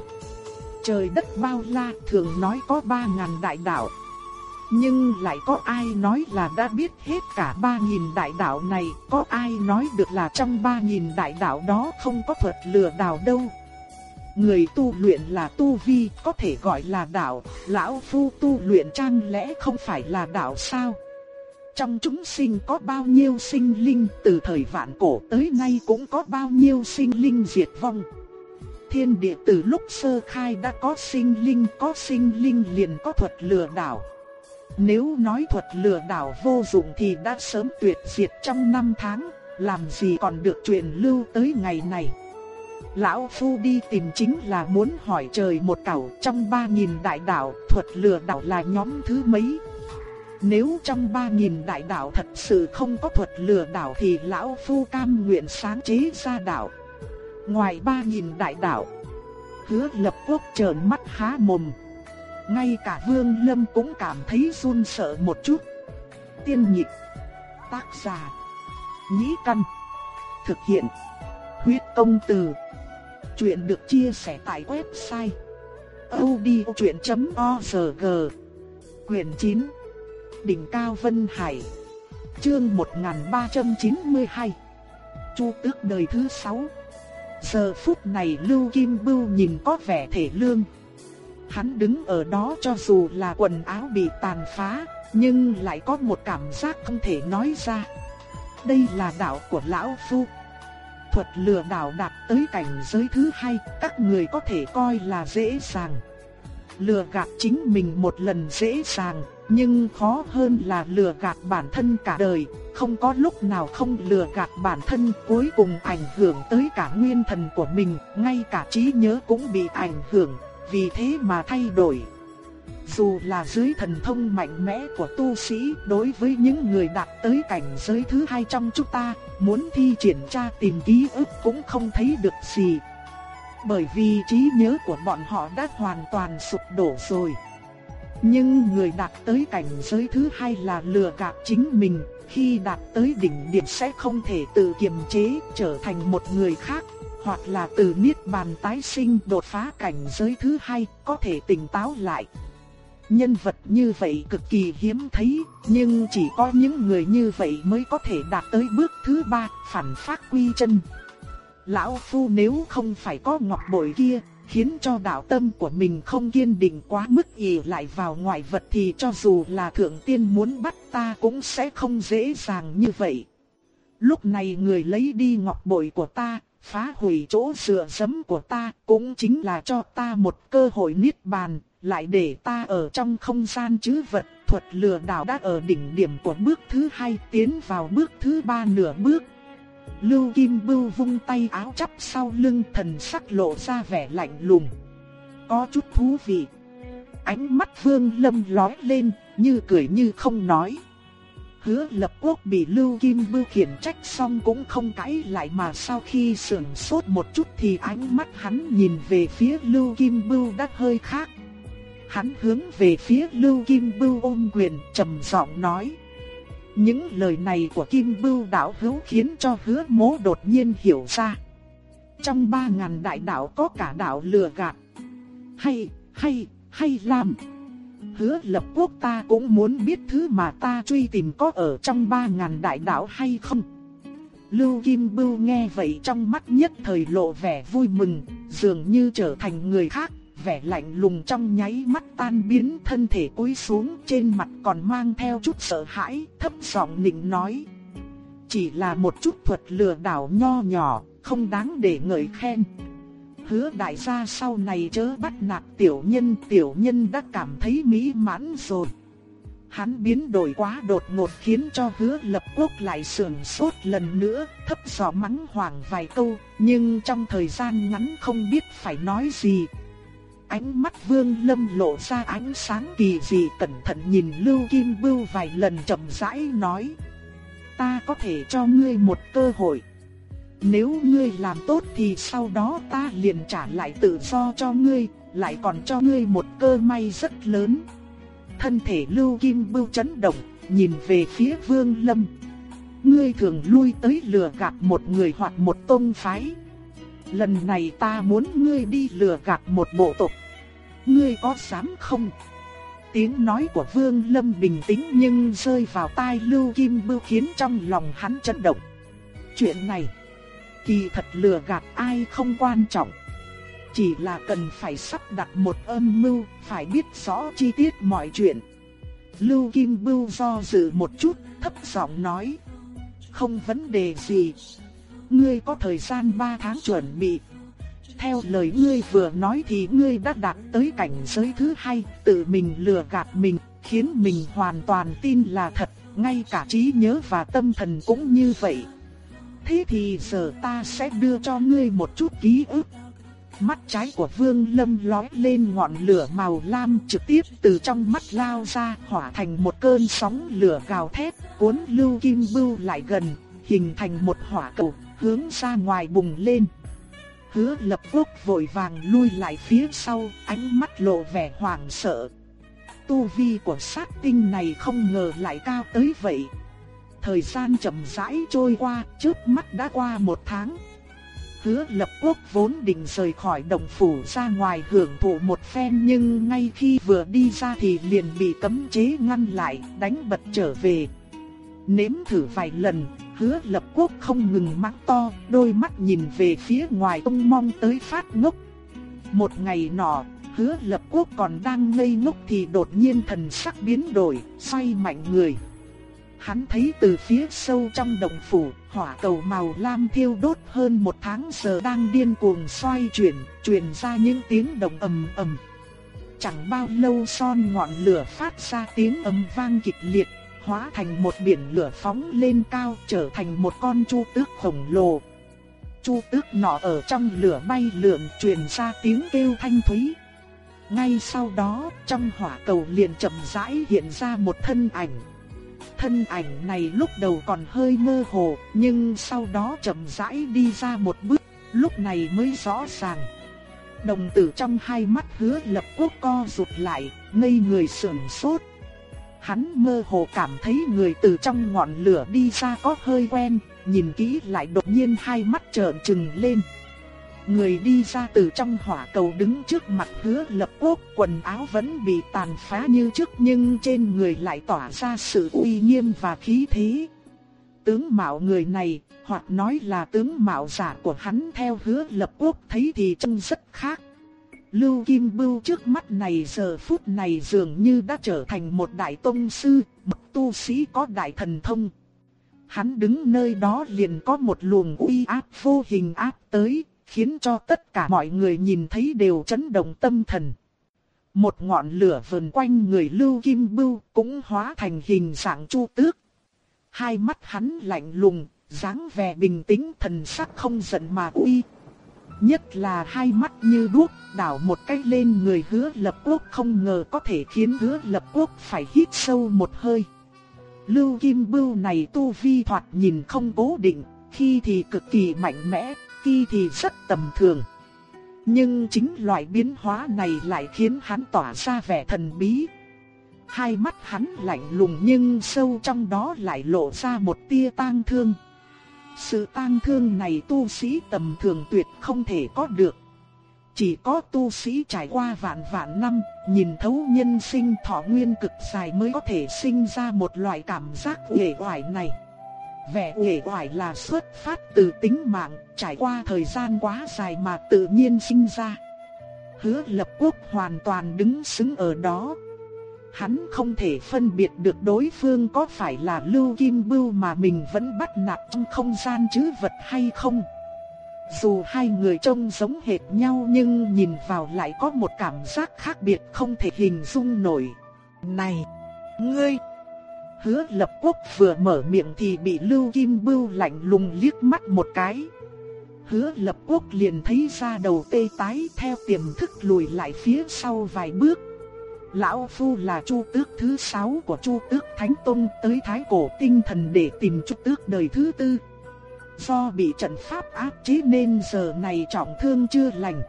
Trời đất bao la thường nói có 3.000 đại đạo. Nhưng lại có ai nói là đã biết hết cả 3.000 đại đạo này, có ai nói được là trong 3.000 đại đạo đó không có thuật lừa đảo đâu. Người tu luyện là tu vi, có thể gọi là đạo, lão phu tu luyện trang lẽ không phải là đạo sao? Trong chúng sinh có bao nhiêu sinh linh, từ thời vạn cổ tới nay cũng có bao nhiêu sinh linh diệt vong. Thiên địa từ lúc sơ khai đã có sinh linh, có sinh linh liền có thuật lừa đảo. Nếu nói thuật lừa đảo vô dụng thì đã sớm tuyệt diệt trong năm tháng, làm gì còn được truyền lưu tới ngày này. Lão Phu đi tìm chính là muốn hỏi trời một cảo trong ba nghìn đại đạo, thuật lừa đảo là nhóm thứ mấy. Nếu trong ba nghìn đại đạo thật sự không có thuật lừa đảo thì Lão Phu cam nguyện sáng chế ra đạo. Ngoài ba nghìn đại đạo, hứa lập quốc trợn mắt há mồm. Ngay cả Vương Lâm cũng cảm thấy run sợ một chút. Tiên nhịp. Tác giả. Nhĩ căn. Thực hiện. Huyết công từ. Chuyện được chia sẻ tại website. odchuyện.org Quyền 9. Đỉnh Cao Vân Hải. Chương 1392. Chu tước đời thứ 6. Giờ phút này Lưu Kim Bưu nhìn có vẻ thể lương. Hắn đứng ở đó cho dù là quần áo bị tàn phá, nhưng lại có một cảm giác không thể nói ra. Đây là đạo của Lão Phu. Thuật lừa đảo đạt tới cảnh giới thứ hai, các người có thể coi là dễ dàng. Lừa gạt chính mình một lần dễ dàng, nhưng khó hơn là lừa gạt bản thân cả đời, không có lúc nào không lừa gạt bản thân cuối cùng ảnh hưởng tới cả nguyên thần của mình, ngay cả trí nhớ cũng bị ảnh hưởng, vì thế mà thay đổi. Dù là dưới thần thông mạnh mẽ của tu sĩ, đối với những người đạt tới cảnh giới thứ hai trong chúng ta, muốn thi triển tra tìm ký ức cũng không thấy được gì. Bởi vì trí nhớ của bọn họ đã hoàn toàn sụp đổ rồi. Nhưng người đạt tới cảnh giới thứ hai là lừa gạt chính mình, khi đạt tới đỉnh điểm sẽ không thể tự kiềm chế trở thành một người khác, hoặc là từ niết bàn tái sinh đột phá cảnh giới thứ hai có thể tỉnh táo lại. Nhân vật như vậy cực kỳ hiếm thấy, nhưng chỉ có những người như vậy mới có thể đạt tới bước thứ ba, phản phát quy chân. Lão Phu nếu không phải có ngọc bội kia, khiến cho đạo tâm của mình không kiên định quá mức ỉ lại vào ngoại vật thì cho dù là thượng tiên muốn bắt ta cũng sẽ không dễ dàng như vậy. Lúc này người lấy đi ngọc bội của ta, phá hủy chỗ dựa sấm của ta, cũng chính là cho ta một cơ hội niết bàn, lại để ta ở trong không gian chứ vật, thuật lừa đảo đã ở đỉnh điểm của bước thứ hai tiến vào bước thứ ba nửa bước. Lưu Kim Bưu vung tay áo chắp sau lưng thần sắc lộ ra vẻ lạnh lùng. Có chút thú vị. Ánh mắt Vương Lâm lóe lên, như cười như không nói. Hứa lập quốc bị Lưu Kim Bưu khiển trách xong cũng không cãi lại mà sau khi sưởng sốt một chút thì ánh mắt hắn nhìn về phía Lưu Kim Bưu đã hơi khác. Hắn hướng về phía Lưu Kim Bưu ôm quyền trầm giọng nói. Những lời này của Kim Bưu đạo hữu khiến cho hứa mố đột nhiên hiểu ra. Trong ba ngàn đại đạo có cả đạo lừa gạt. Hay, hay, hay làm. Hứa lập quốc ta cũng muốn biết thứ mà ta truy tìm có ở trong ba ngàn đại đạo hay không. Lưu Kim Bưu nghe vậy trong mắt nhất thời lộ vẻ vui mừng, dường như trở thành người khác vẻ lạnh lùng trong nháy mắt tan biến thân thể cúi xuống trên mặt còn mang theo chút sợ hãi, thấp giọng nịnh nói. Chỉ là một chút thuật lừa đảo nho nhỏ, không đáng để ngợi khen. Hứa đại gia sau này chớ bắt nạt tiểu nhân, tiểu nhân đã cảm thấy mỹ mãn rồi. Hắn biến đổi quá đột ngột khiến cho hứa lập quốc lại sườn sốt lần nữa, thấp giọng mắng hoàng vài câu, nhưng trong thời gian ngắn không biết phải nói gì, Ánh mắt Vương Lâm lộ ra ánh sáng kỳ dị cẩn thận nhìn Lưu Kim Bưu vài lần chậm rãi nói. Ta có thể cho ngươi một cơ hội. Nếu ngươi làm tốt thì sau đó ta liền trả lại tự do cho ngươi, lại còn cho ngươi một cơ may rất lớn. Thân thể Lưu Kim Bưu chấn động, nhìn về phía Vương Lâm. Ngươi thường lui tới lừa gạt một người hoặc một tôn phái. Lần này ta muốn ngươi đi lừa gạt một bộ tộc ngươi có dám không? Tiếng nói của Vương Lâm bình tĩnh nhưng rơi vào tai Lưu Kim Bưu khiến trong lòng hắn chấn động. Chuyện này, kỳ thật lừa gạt ai không quan trọng. Chỉ là cần phải sắp đặt một âm mưu, phải biết rõ chi tiết mọi chuyện. Lưu Kim Bưu do dự một chút, thấp giọng nói. Không vấn đề gì. Ngươi có thời gian 3 tháng chuẩn bị, theo lời ngươi vừa nói thì ngươi đã đạt tới cảnh giới thứ hai, tự mình lừa gạt mình, khiến mình hoàn toàn tin là thật, ngay cả trí nhớ và tâm thần cũng như vậy. Thế thì giờ ta sẽ đưa cho ngươi một chút ký ức. Mắt trái của Vương Lâm lói lên ngọn lửa màu lam trực tiếp từ trong mắt lao ra, hỏa thành một cơn sóng lửa gào thét, cuốn Lưu Kim Bưu lại gần, hình thành một hỏa cầu, hướng ra ngoài bùng lên. Hứa lập quốc vội vàng lui lại phía sau, ánh mắt lộ vẻ hoảng sợ. Tu vi của sát tinh này không ngờ lại cao tới vậy. Thời gian chậm rãi trôi qua, trước mắt đã qua một tháng. Hứa lập quốc vốn định rời khỏi đồng phủ ra ngoài hưởng thụ một phen nhưng ngay khi vừa đi ra thì liền bị cấm chế ngăn lại, đánh bật trở về. Nếm thử vài lần, Hứa lập quốc không ngừng mắng to, đôi mắt nhìn về phía ngoài tung mong tới phát ngốc. Một ngày nọ, hứa lập quốc còn đang ngây ngốc thì đột nhiên thần sắc biến đổi, xoay mạnh người. Hắn thấy từ phía sâu trong động phủ, hỏa cầu màu lam thiêu đốt hơn một tháng giờ đang điên cuồng xoay chuyển, truyền ra những tiếng động ầm ầm. Chẳng bao lâu son ngọn lửa phát ra tiếng ầm vang kịch liệt, hóa thành một biển lửa phóng lên cao trở thành một con chu tước khổng lồ. Chu tước nọ ở trong lửa bay lượn truyền ra tiếng kêu thanh thúy. Ngay sau đó, trong hỏa cầu liền chậm rãi hiện ra một thân ảnh. Thân ảnh này lúc đầu còn hơi mơ hồ, nhưng sau đó chậm rãi đi ra một bước, lúc này mới rõ ràng. Đồng tử trong hai mắt hứa lập quốc co rụt lại, ngây người sườn sốt. Hắn mơ hồ cảm thấy người từ trong ngọn lửa đi ra có hơi quen, nhìn kỹ lại đột nhiên hai mắt trợn trừng lên. Người đi ra từ trong hỏa cầu đứng trước mặt hứa lập quốc quần áo vẫn bị tàn phá như trước nhưng trên người lại tỏa ra sự uy nghiêm và khí thế. Tướng mạo người này, hoặc nói là tướng mạo giả của hắn theo hứa lập quốc thấy thì trông rất khác. Lưu Kim Bưu trước mắt này giờ phút này dường như đã trở thành một đại tông sư, một tu sĩ có đại thần thông. Hắn đứng nơi đó liền có một luồng uy áp vô hình áp tới, khiến cho tất cả mọi người nhìn thấy đều chấn động tâm thần. Một ngọn lửa vần quanh người Lưu Kim Bưu cũng hóa thành hình dạng chu tước. Hai mắt hắn lạnh lùng, dáng vẻ bình tĩnh thần sắc không giận mà uy. Nhất là hai mắt như đuốc đảo một cái lên người hứa lập quốc không ngờ có thể khiến hứa lập quốc phải hít sâu một hơi. Lưu Kim Bưu này tu vi thoạt nhìn không cố định, khi thì cực kỳ mạnh mẽ, khi thì rất tầm thường. Nhưng chính loại biến hóa này lại khiến hắn tỏa ra vẻ thần bí. Hai mắt hắn lạnh lùng nhưng sâu trong đó lại lộ ra một tia tang thương. Sự tang thương này tu sĩ tầm thường tuyệt không thể có được. Chỉ có tu sĩ trải qua vạn vạn năm, nhìn thấu nhân sinh thọ nguyên cực dài mới có thể sinh ra một loại cảm giác uể oải này. Vẻ uể oải là xuất phát từ tính mạng, trải qua thời gian quá dài mà tự nhiên sinh ra. Hứa lập quốc hoàn toàn đứng xứng ở đó. Hắn không thể phân biệt được đối phương có phải là Lưu Kim Bưu mà mình vẫn bắt nạt trong không gian chứ vật hay không. Dù hai người trông giống hệt nhau nhưng nhìn vào lại có một cảm giác khác biệt không thể hình dung nổi. Này, ngươi! Hứa lập quốc vừa mở miệng thì bị Lưu Kim Bưu lạnh lùng liếc mắt một cái. Hứa lập quốc liền thấy ra đầu tê tái theo tiềm thức lùi lại phía sau vài bước. Lão Phu là chu tước thứ sáu của chu tước Thánh Tông tới Thái Cổ Tinh Thần để tìm chu tước đời thứ tư. Do bị trận pháp áp chế nên giờ này trọng thương chưa lành.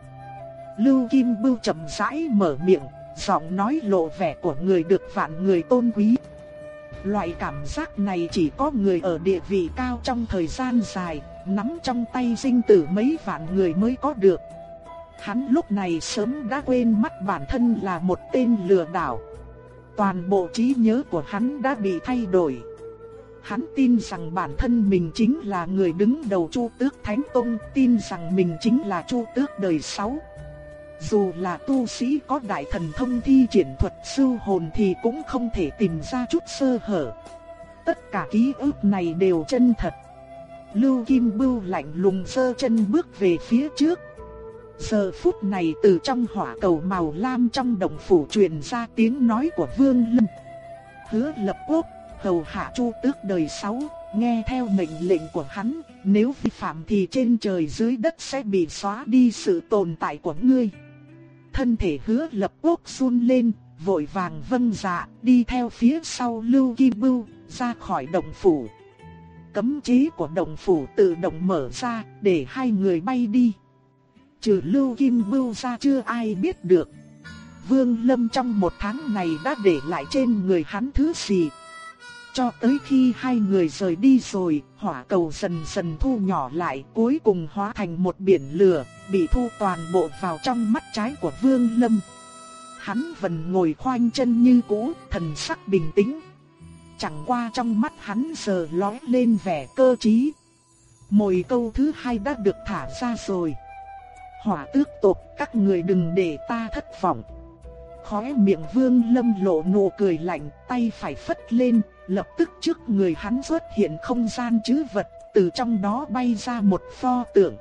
Lưu Kim Bưu chậm rãi mở miệng, giọng nói lộ vẻ của người được vạn người tôn quý. Loại cảm giác này chỉ có người ở địa vị cao trong thời gian dài, nắm trong tay sinh tử mấy vạn người mới có được. Hắn lúc này sớm đã quên mất bản thân là một tên lừa đảo. Toàn bộ trí nhớ của hắn đã bị thay đổi. Hắn tin rằng bản thân mình chính là người đứng đầu Chu Tước Thánh Tông, tin rằng mình chính là Chu Tước đời sáu. Dù là tu sĩ có đại thần thông thi triển thuật sư hồn thì cũng không thể tìm ra chút sơ hở. Tất cả ký ức này đều chân thật. Lưu Kim Bưu lạnh lùng sơ chân bước về phía trước. Giờ phút này từ trong hỏa cầu màu lam trong đồng phủ truyền ra tiếng nói của Vương Lâm. Hứa lập quốc, hầu hạ chu tước đời sáu, nghe theo mệnh lệnh của hắn, nếu vi phạm thì trên trời dưới đất sẽ bị xóa đi sự tồn tại của ngươi. Thân thể hứa lập quốc run lên, vội vàng vâng dạ, đi theo phía sau Lưu Kim Bưu, ra khỏi động phủ. Cấm chế của động phủ tự động mở ra, để hai người bay đi. Trừ Lưu Kim Bưu ra chưa ai biết được. Vương Lâm trong một tháng này đã để lại trên người hắn thứ gì. Cho tới khi hai người rời đi rồi, hỏa cầu dần dần thu nhỏ lại cuối cùng hóa thành một biển lửa, bị thu toàn bộ vào trong mắt trái của Vương Lâm. Hắn vẫn ngồi khoanh chân như cũ, thần sắc bình tĩnh. chẳng qua trong mắt hắn giờ lóe lên vẻ cơ trí. Mồi câu thứ hai đã được thả ra rồi. Hỏa tước tộc các người đừng để ta thất vọng. Khóe miệng vương lâm lộ nụ cười lạnh, tay phải phất lên, lập tức trước người hắn xuất hiện không gian chữ vật, từ trong đó bay ra một pho tượng.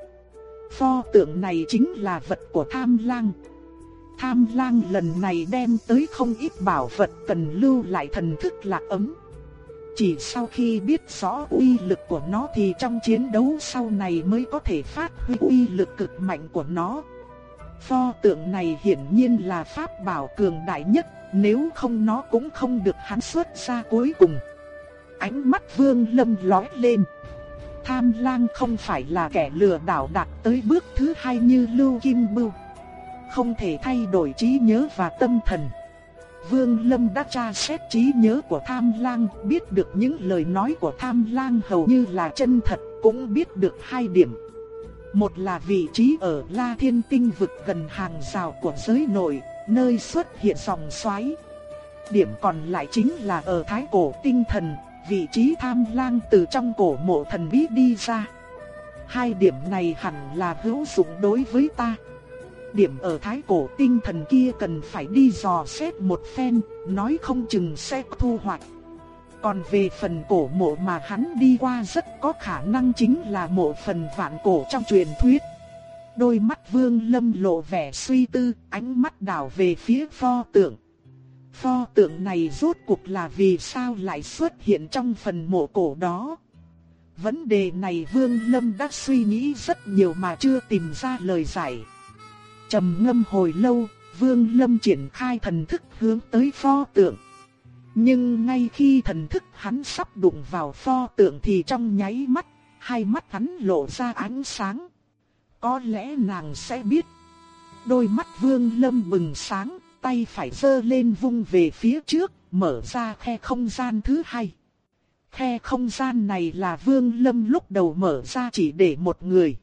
Pho tượng này chính là vật của tham lang. Tham lang lần này đem tới không ít bảo vật cần lưu lại thần thức lạc ấm. Chỉ sau khi biết rõ uy lực của nó thì trong chiến đấu sau này mới có thể phát huy uy lực cực mạnh của nó. Pho tượng này hiển nhiên là pháp bảo cường đại nhất, nếu không nó cũng không được hắn xuất ra cuối cùng. Ánh mắt vương lâm lói lên. Tham lang không phải là kẻ lừa đảo đạt tới bước thứ hai như Lưu Kim Bưu. Không thể thay đổi trí nhớ và tâm thần. Vương Lâm đã tra xét trí nhớ của Tham Lang, biết được những lời nói của Tham Lang hầu như là chân thật, cũng biết được hai điểm. Một là vị trí ở La Thiên Tinh vực gần hàng rào của giới nội, nơi xuất hiện dòng xoáy. Điểm còn lại chính là ở Thái Cổ Tinh Thần, vị trí Tham Lang từ trong cổ mộ thần bí đi ra. Hai điểm này hẳn là hữu dụng đối với ta điểm ở thái cổ tinh thần kia cần phải đi dò xét một phen, nói không chừng sẽ thu hoạch. Còn về phần cổ mộ mà hắn đi qua rất có khả năng chính là mộ phần vạn cổ trong truyền thuyết. Đôi mắt vương lâm lộ vẻ suy tư, ánh mắt đảo về phía pho tượng. Pho tượng này rốt cuộc là vì sao lại xuất hiện trong phần mộ cổ đó? Vấn đề này Vương Lâm đã suy nghĩ rất nhiều mà chưa tìm ra lời giải trầm ngâm hồi lâu, Vương Lâm triển khai thần thức hướng tới pho tượng. Nhưng ngay khi thần thức hắn sắp đụng vào pho tượng thì trong nháy mắt, hai mắt hắn lộ ra ánh sáng. Có lẽ nàng sẽ biết. Đôi mắt Vương Lâm bừng sáng, tay phải giơ lên vung về phía trước, mở ra khe không gian thứ hai. Khe không gian này là Vương Lâm lúc đầu mở ra chỉ để một người.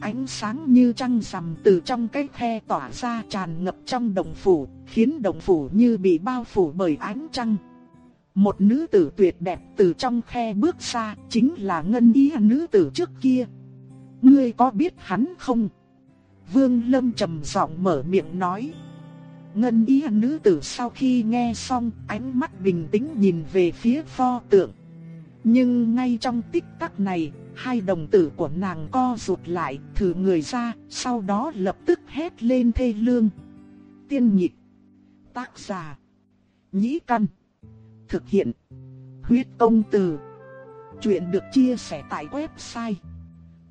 Ánh sáng như trăng rằm từ trong cái khe tỏa ra tràn ngập trong đồng phủ, khiến đồng phủ như bị bao phủ bởi ánh trăng. Một nữ tử tuyệt đẹp từ trong khe bước ra, chính là ngân ý nữ tử trước kia. Ngươi có biết hắn không? Vương Lâm trầm giọng mở miệng nói. Ngân ý nữ tử sau khi nghe xong, ánh mắt bình tĩnh nhìn về phía pho tượng. Nhưng ngay trong tích tắc này, hai đồng tử của nàng co rụt lại, thử người ra, sau đó lập tức hét lên thê lương. Tiên nhịp. Tác giả. Nhĩ căn. Thực hiện. Huyết công từ. Chuyện được chia sẻ tại website.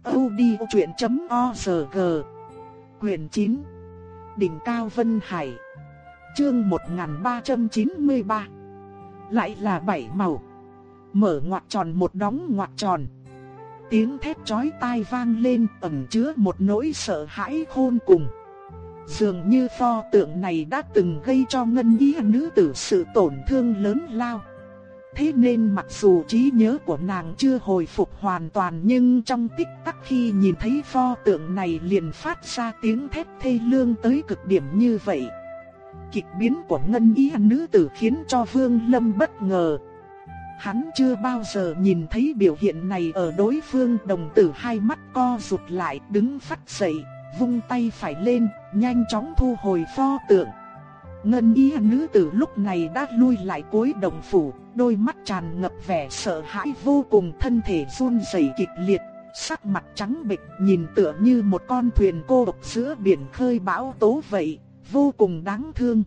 odchuyện.org Quyền 9. Đỉnh Cao Vân Hải. Chương 1393. Lại là bảy màu. Mở ngoặc tròn một đóng ngoặc tròn tiếng thét chói tai vang lên ẩn chứa một nỗi sợ hãi khôn cùng. Dường như pho tượng này đã từng gây cho ngân ý nữ tử sự tổn thương lớn lao. Thế nên mặc dù trí nhớ của nàng chưa hồi phục hoàn toàn nhưng trong tích tắc khi nhìn thấy pho tượng này liền phát ra tiếng thét thê lương tới cực điểm như vậy. Kịch biến của ngân y nữ tử khiến cho Vương Lâm bất ngờ, Hắn chưa bao giờ nhìn thấy biểu hiện này ở đối phương đồng tử hai mắt co rụt lại đứng phát dậy, vung tay phải lên, nhanh chóng thu hồi pho tượng. Ngân y nữ tử lúc này đã lui lại cuối đồng phủ, đôi mắt tràn ngập vẻ sợ hãi vô cùng thân thể run rẩy kịch liệt, sắc mặt trắng bệch nhìn tựa như một con thuyền cô độc giữa biển khơi bão tố vậy, vô cùng đáng thương.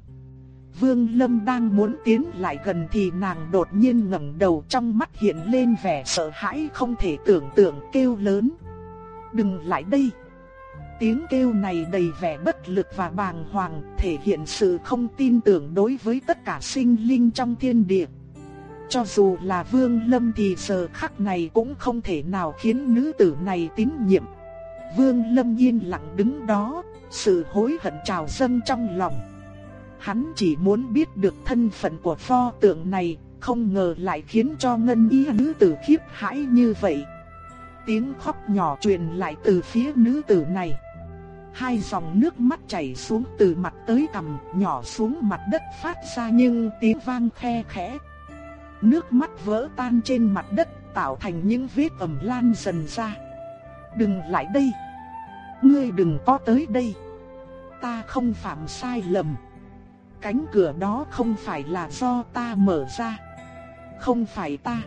Vương Lâm đang muốn tiến lại gần thì nàng đột nhiên ngẩng đầu trong mắt hiện lên vẻ sợ hãi không thể tưởng tượng kêu lớn. Đừng lại đây! Tiếng kêu này đầy vẻ bất lực và bàng hoàng, thể hiện sự không tin tưởng đối với tất cả sinh linh trong thiên địa. Cho dù là Vương Lâm thì giờ khắc này cũng không thể nào khiến nữ tử này tín nhiệm. Vương Lâm yên lặng đứng đó, sự hối hận trào dâng trong lòng. Hắn chỉ muốn biết được thân phận của pho tượng này, không ngờ lại khiến cho ngân y nữ tử khiếp hãi như vậy. Tiếng khóc nhỏ truyền lại từ phía nữ tử này. Hai dòng nước mắt chảy xuống từ mặt tới cằm, nhỏ xuống mặt đất phát ra nhưng tiếng vang khe khẽ. nước mắt vỡ tan trên mặt đất, tạo thành những vết ẩm lan dần ra. Đừng lại đây! Ngươi đừng có tới đây! Ta không phạm sai lầm. Cánh cửa đó không phải là do ta mở ra. Không phải ta.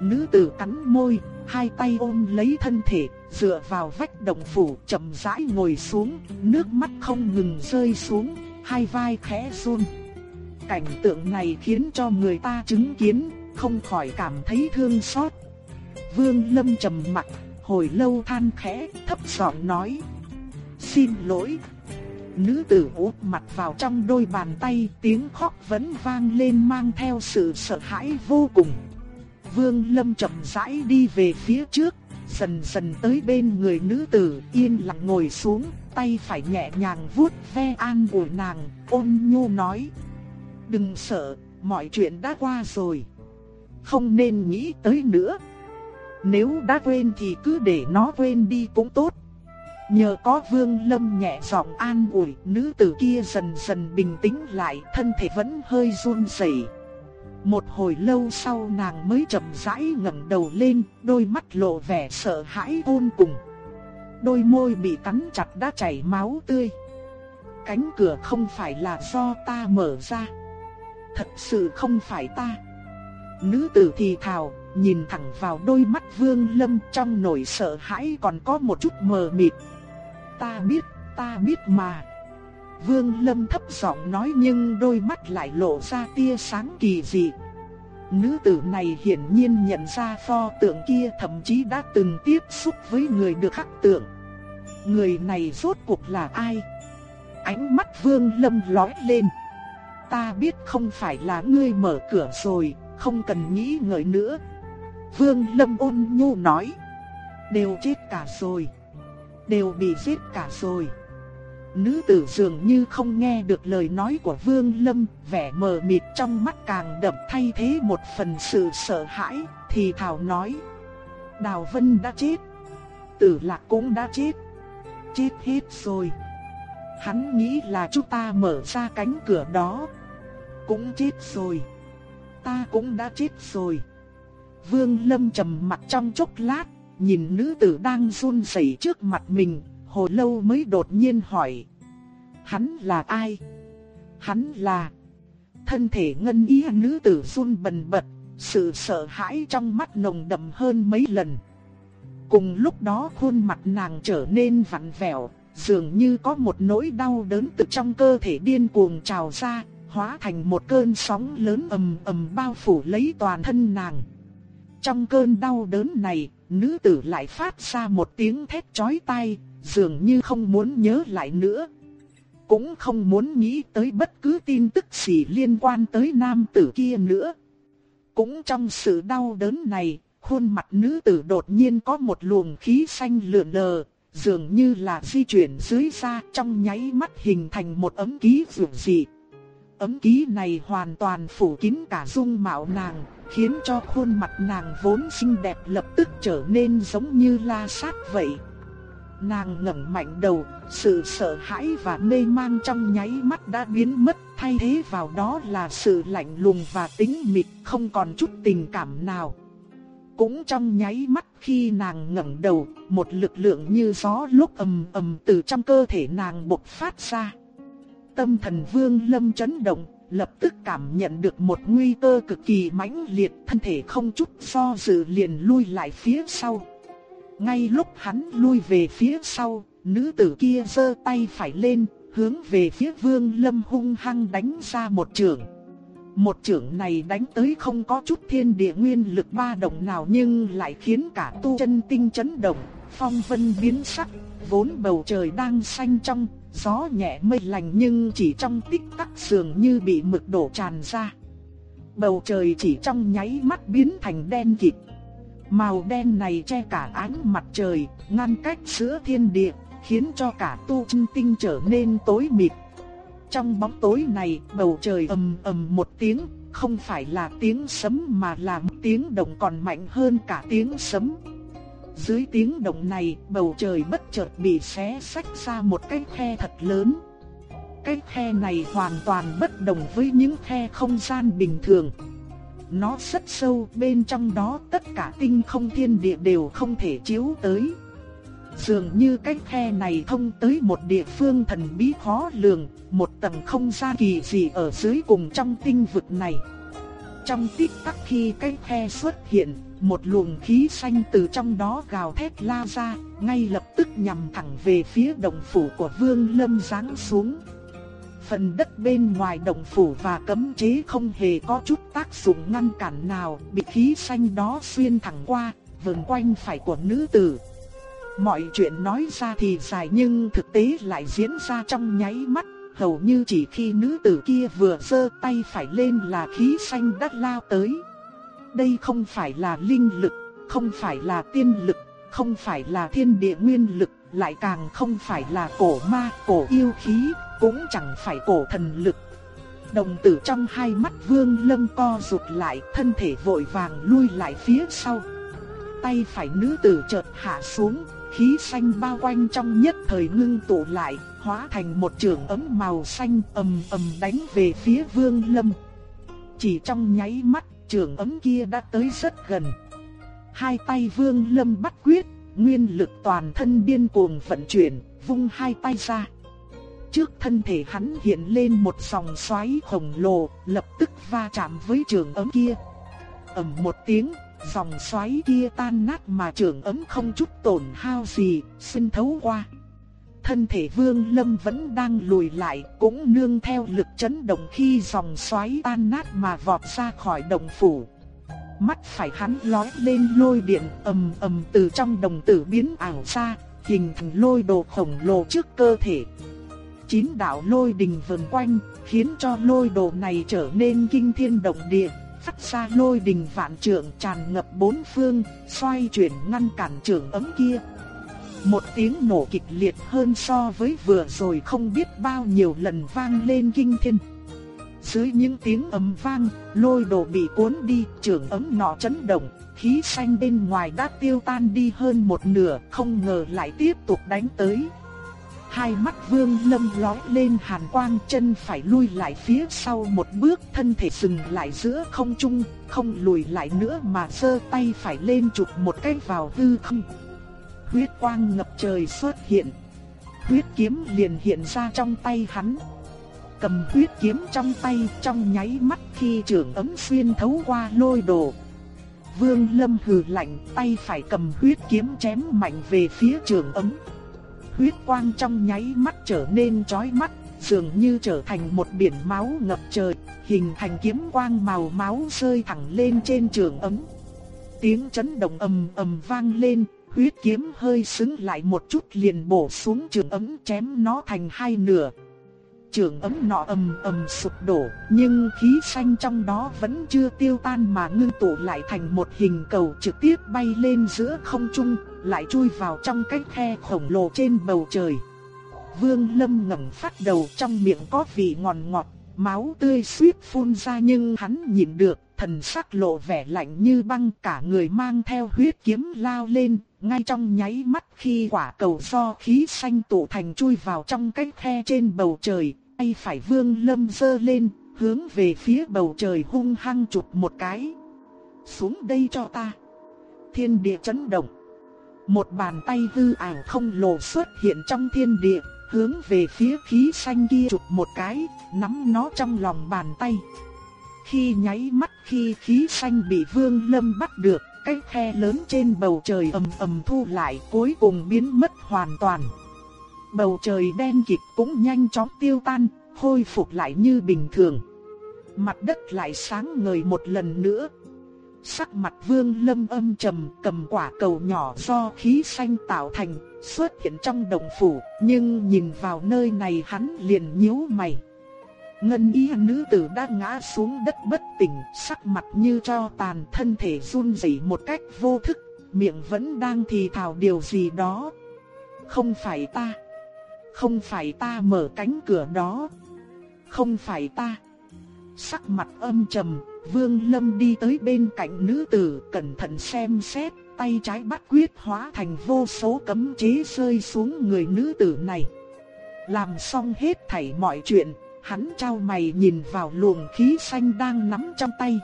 Nữ tử cắn môi, hai tay ôm lấy thân thể, dựa vào vách động phủ chậm rãi ngồi xuống, nước mắt không ngừng rơi xuống, hai vai khẽ run. Cảnh tượng này khiến cho người ta chứng kiến, không khỏi cảm thấy thương xót. Vương Lâm trầm mặt, hồi lâu than khẽ, thấp giọng nói: "Xin lỗi." Nữ tử úp mặt vào trong đôi bàn tay, tiếng khóc vẫn vang lên mang theo sự sợ hãi vô cùng. Vương Lâm chậm rãi đi về phía trước, dần dần tới bên người nữ tử, yên lặng ngồi xuống, tay phải nhẹ nhàng vuốt ve an ủi nàng, ôn nhu nói: "Đừng sợ, mọi chuyện đã qua rồi, không nên nghĩ tới nữa. Nếu đã quên thì cứ để nó quên đi cũng tốt." Nhờ có Vương Lâm nhẹ giọng an ủi, nữ tử kia dần dần bình tĩnh lại, thân thể vẫn hơi run rẩy. Một hồi lâu sau nàng mới chậm rãi ngẩng đầu lên, đôi mắt lộ vẻ sợ hãi ôn cùng. Đôi môi bị cắn chặt đã chảy máu tươi. Cánh cửa không phải là do ta mở ra. Thật sự không phải ta. Nữ tử thì thào, nhìn thẳng vào đôi mắt Vương Lâm trong nỗi sợ hãi còn có một chút mờ mịt. Ta biết, ta biết mà. Vương Lâm thấp giọng nói nhưng đôi mắt lại lộ ra tia sáng kỳ dị. Nữ tử này hiển nhiên nhận ra pho tượng kia thậm chí đã từng tiếp xúc với người được khắc tượng. Người này rốt cuộc là ai? Ánh mắt Vương Lâm lóe lên. Ta biết không phải là ngươi mở cửa rồi, không cần nghĩ ngợi nữa. Vương Lâm ôn nhu nói. Đều chết cả rồi. Đều bị giết cả rồi. Nữ tử dường như không nghe được lời nói của Vương Lâm, vẻ mờ mịt trong mắt càng đậm thay thế một phần sự sợ hãi, thì thảo nói. Đào Vân đã chết. Tử Lạc cũng đã chết. Chết hết rồi. Hắn nghĩ là chúng ta mở ra cánh cửa đó. Cũng chết rồi. Ta cũng đã chết rồi. Vương Lâm trầm mặt trong chốc lát, nhìn nữ tử đang run rẩy trước mặt mình, hồ lâu mới đột nhiên hỏi. Hắn là ai? Hắn là... Thân thể ngân ý nữ tử run bần bật, sự sợ hãi trong mắt nồng đậm hơn mấy lần. Cùng lúc đó khuôn mặt nàng trở nên vặn vẹo, dường như có một nỗi đau đớn từ trong cơ thể điên cuồng trào ra, hóa thành một cơn sóng lớn ầm ầm bao phủ lấy toàn thân nàng. Trong cơn đau đớn này, nữ tử lại phát ra một tiếng thét chói tai, dường như không muốn nhớ lại nữa. Cũng không muốn nghĩ tới bất cứ tin tức gì liên quan tới nam tử kia nữa. Cũng trong sự đau đớn này, khuôn mặt nữ tử đột nhiên có một luồng khí xanh lượn lờ, dường như là di chuyển dưới da trong nháy mắt hình thành một ấm ký dường dị. Ấm ký này hoàn toàn phủ kín cả dung mạo nàng, khiến cho khuôn mặt nàng vốn xinh đẹp lập tức trở nên giống như la sát vậy. Nàng ngẩng mạnh đầu, sự sợ hãi và mê man trong nháy mắt đã biến mất, thay thế vào đó là sự lạnh lùng và tính mịch, không còn chút tình cảm nào. Cũng trong nháy mắt khi nàng ngẩng đầu, một lực lượng như gió lúc ầm ầm từ trong cơ thể nàng bộc phát ra. Tâm thần Vương Lâm chấn động, lập tức cảm nhận được một nguy cơ cực kỳ mãnh liệt, thân thể không chút do dự liền lui lại phía sau. Ngay lúc hắn lui về phía sau, nữ tử kia giơ tay phải lên, hướng về phía Vương Lâm hung hăng đánh ra một trường. Một chưởng này đánh tới không có chút thiên địa nguyên lực ba động nào nhưng lại khiến cả tu chân tinh chấn động, phong vân biến sắc, vốn bầu trời đang xanh trong, gió nhẹ mây lành nhưng chỉ trong tích tắc sườn như bị mực đổ tràn ra. Bầu trời chỉ trong nháy mắt biến thành đen kịt. Màu đen này che cả ánh mặt trời, ngăn cách giữa thiên địa, khiến cho cả tu chân tinh trở nên tối mịt. Trong bóng tối này, bầu trời ầm ầm một tiếng, không phải là tiếng sấm mà là một tiếng động còn mạnh hơn cả tiếng sấm. Dưới tiếng động này, bầu trời bất chợt bị xé sách ra một cái khe thật lớn. Cái khe này hoàn toàn bất đồng với những khe không gian bình thường. nó rất sâu, bên trong đó tất cả tinh không thiên địa đều không thể chiếu tới. Dường như cái khe này thông tới một địa phương thần bí khó lường, một tầng không gian kỳ dị ở dưới cùng trong tinh vực này. Trong tích tắc khi cái khe xuất hiện, một luồng khí xanh từ trong đó gào thét lao ra, ngay lập tức nhằm thẳng về phía đồng phủ của Vương Lâm giáng xuống. Phần đất bên ngoài đồng phủ và cấm chế không hề có chút tác dụng ngăn cản nào, bị khí xanh đó xuyên thẳng qua, vờn quanh phải của nữ tử. Mọi chuyện nói ra thì dài nhưng thực tế lại diễn ra trong nháy mắt, hầu như chỉ khi nữ tử kia vừa giơ tay phải lên là khí xanh đắt lao tới. Đây không phải là linh lực, không phải là tiên lực, không phải là thiên địa nguyên lực, lại càng không phải là cổ ma, cổ yêu khí, cũng chẳng phải cổ thần lực. Đồng tử trong hai mắt vương lâm co rụt lại, thân thể vội vàng lui lại phía sau. Tay phải nữ tử chợt hạ xuống, khí xanh bao quanh trong nhất thời ngưng tụ lại, hóa thành một trường ấm màu xanh ầm ầm đánh về phía vương lâm. Chỉ trong nháy mắt, trường ấm kia đã tới rất gần. Hai tay vương lâm bắt quyết, nguyên lực toàn thân điên cuồng vận chuyển, vung hai tay ra. Trước thân thể hắn hiện lên một dòng xoáy khổng lồ, lập tức va chạm với trường ấm kia. ầm một tiếng, dòng xoáy kia tan nát mà trường ấm không chút tổn hao gì, xuyên thấu qua. Thân thể Vương Lâm vẫn đang lùi lại, cũng nương theo lực chấn động khi dòng xoáy tan nát mà vọt ra khỏi đồng phủ. Mắt phải hắn lói lên lôi điện ầm ầm từ trong đồng tử biến ảo ra, hình thành lôi đồ khổng lồ trước cơ thể. Chín đạo lôi đình vần quanh, khiến cho lôi đồ này trở nên kinh thiên động địa, phát ra lôi đình vạn trượng tràn ngập bốn phương, xoay chuyển ngăn cản trường ấm kia. Một tiếng nổ kịch liệt hơn so với vừa rồi không biết bao nhiêu lần vang lên kinh thiên. Dưới những tiếng ầm vang, lôi đồ bị cuốn đi, trường ấm nọ chấn động, khí xanh bên ngoài đã tiêu tan đi hơn một nửa, không ngờ lại tiếp tục đánh tới. Hai mắt vương lâm lói lên hàn quang chân phải lui lại phía sau một bước thân thể dừng lại giữa không trung, không lùi lại nữa mà giơ tay phải lên chụp một cái vào hư không. Huyết quang ngập trời xuất hiện. Huyết kiếm liền hiện ra trong tay hắn. Cầm huyết kiếm trong tay trong nháy mắt khi trường ấm xuyên thấu qua lôi đồ. Vương Lâm hừ lạnh tay phải cầm huyết kiếm chém mạnh về phía trường ấm huyết quang trong nháy mắt trở nên chói mắt, dường như trở thành một biển máu ngập trời, hình thành kiếm quang màu máu rơi thẳng lên trên trường ấm. Tiếng chấn động ầm ầm vang lên, huyết kiếm hơi xứng lại một chút liền bổ xuống trường ấm chém nó thành hai nửa. Trường ấm nọ ầm ầm sụp đổ, nhưng khí xanh trong đó vẫn chưa tiêu tan mà ngưng tụ lại thành một hình cầu trực tiếp bay lên giữa không trung, lại chui vào trong cái khe khổng lồ trên bầu trời. Vương Lâm ngẩng phát đầu trong miệng có vị ngọt ngọt, máu tươi suýt phun ra nhưng hắn nhịn được, thần sắc lộ vẻ lạnh như băng cả người mang theo huyết kiếm lao lên, ngay trong nháy mắt khi quả cầu do khí xanh tụ thành chui vào trong cái khe trên bầu trời, tay phải Vương Lâm dơ lên, hướng về phía bầu trời hung hăng chụp một cái. Xuống đây cho ta. Thiên địa chấn động. Một bàn tay hư ảo không lồ xuất hiện trong thiên địa, hướng về phía khí xanh kia chụp một cái, nắm nó trong lòng bàn tay. Khi nháy mắt khi khí xanh bị Vương Lâm bắt được, cái khe lớn trên bầu trời ầm ầm thu lại cuối cùng biến mất hoàn toàn. Bầu trời đen kịt cũng nhanh chóng tiêu tan, khôi phục lại như bình thường. Mặt đất lại sáng ngời một lần nữa, Sắc mặt vương lâm âm trầm cầm quả cầu nhỏ do khí xanh tạo thành xuất hiện trong đồng phủ Nhưng nhìn vào nơi này hắn liền nhíu mày Ngân y nữ tử đã ngã xuống đất bất tỉnh Sắc mặt như cho tàn thân thể run rẩy một cách vô thức Miệng vẫn đang thì thào điều gì đó. Không phải ta. Không phải ta mở cánh cửa đó. Không phải ta. Sắc mặt âm trầm Vương Lâm đi tới bên cạnh nữ tử cẩn thận xem xét, tay trái bắt quyết hóa thành vô số cấm chế rơi xuống người nữ tử này. Làm xong hết thảy mọi chuyện, hắn trao mày nhìn vào luồng khí xanh đang nắm trong tay.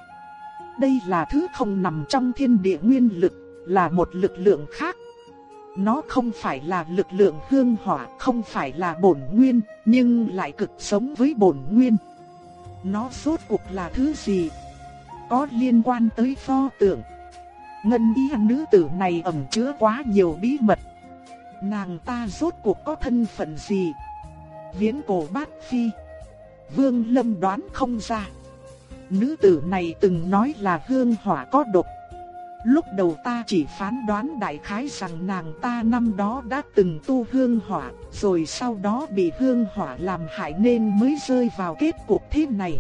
Đây là thứ không nằm trong thiên địa nguyên lực, là một lực lượng khác. Nó không phải là lực lượng hương hỏa, không phải là bổn nguyên, nhưng lại cực sống với bổn nguyên. Nó rốt cuộc là thứ gì? Có liên quan tới pho tượng. Ngân y nữ tử này ẩn chứa quá nhiều bí mật. Nàng ta rốt cuộc có thân phận gì? Viễn cổ bát phi. Vương Lâm đoán không ra. Nữ tử này từng nói là hương hỏa có độc. Lúc đầu ta chỉ phán đoán đại khái rằng nàng ta năm đó đã từng tu hương hỏa, rồi sau đó bị hương hỏa làm hại nên mới rơi vào kết cục thế này.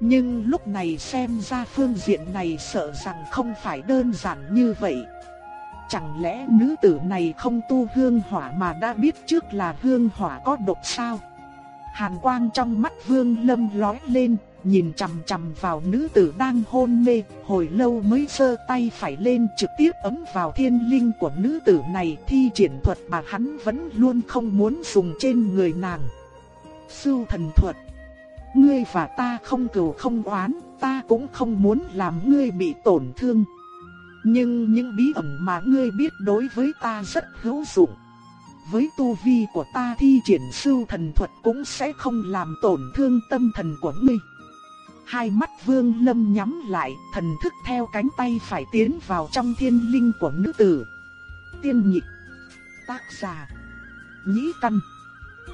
Nhưng lúc này xem ra phương diện này sợ rằng không phải đơn giản như vậy. Chẳng lẽ nữ tử này không tu hương hỏa mà đã biết trước là hương hỏa có độc sao? Hàn quang trong mắt vương lâm lói lên, nhìn chằm chằm vào nữ tử đang hôn mê, hồi lâu mới sơ tay phải lên trực tiếp ấm vào thiên linh của nữ tử này thi triển thuật mà hắn vẫn luôn không muốn dùng trên người nàng. Sưu thần thuật Ngươi và ta không cừu không oán, ta cũng không muốn làm ngươi bị tổn thương. Nhưng những bí ẩn mà ngươi biết đối với ta rất hữu dụng. Với tu vi của ta thi triển sưu thần thuật cũng sẽ không làm tổn thương tâm thần của ngươi. Hai mắt vương lâm nhắm lại, thần thức theo cánh tay phải tiến vào trong thiên linh của nữ tử. Tiên nhị Tác giả. Nhĩ căn.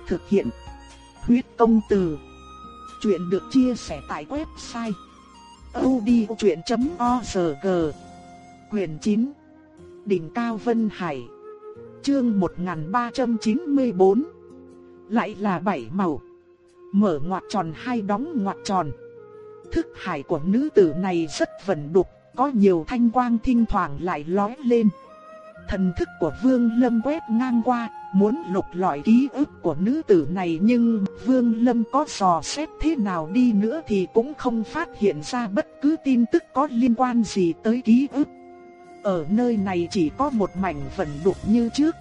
Thực hiện. Huyết công từ. Chuyện được chia sẻ tại website. odchuyện.org Quyền 9 Đỉnh Cao Vân Hải Chương 1394 Lại là bảy màu. Mở ngoặc tròn hai đóng ngoặc tròn. Thức hải của nữ tử này rất vẩn đục, Có nhiều thanh quang thinh thoảng lại lóe lên. Thần thức của Vương Lâm quét ngang qua, Muốn lục lọi ký ức của nữ tử này nhưng Vương Lâm có dò xét thế nào đi nữa thì cũng không phát hiện ra bất cứ tin tức có liên quan gì tới ký ức ở nơi này chỉ có một mảnh vẩn đục như trước.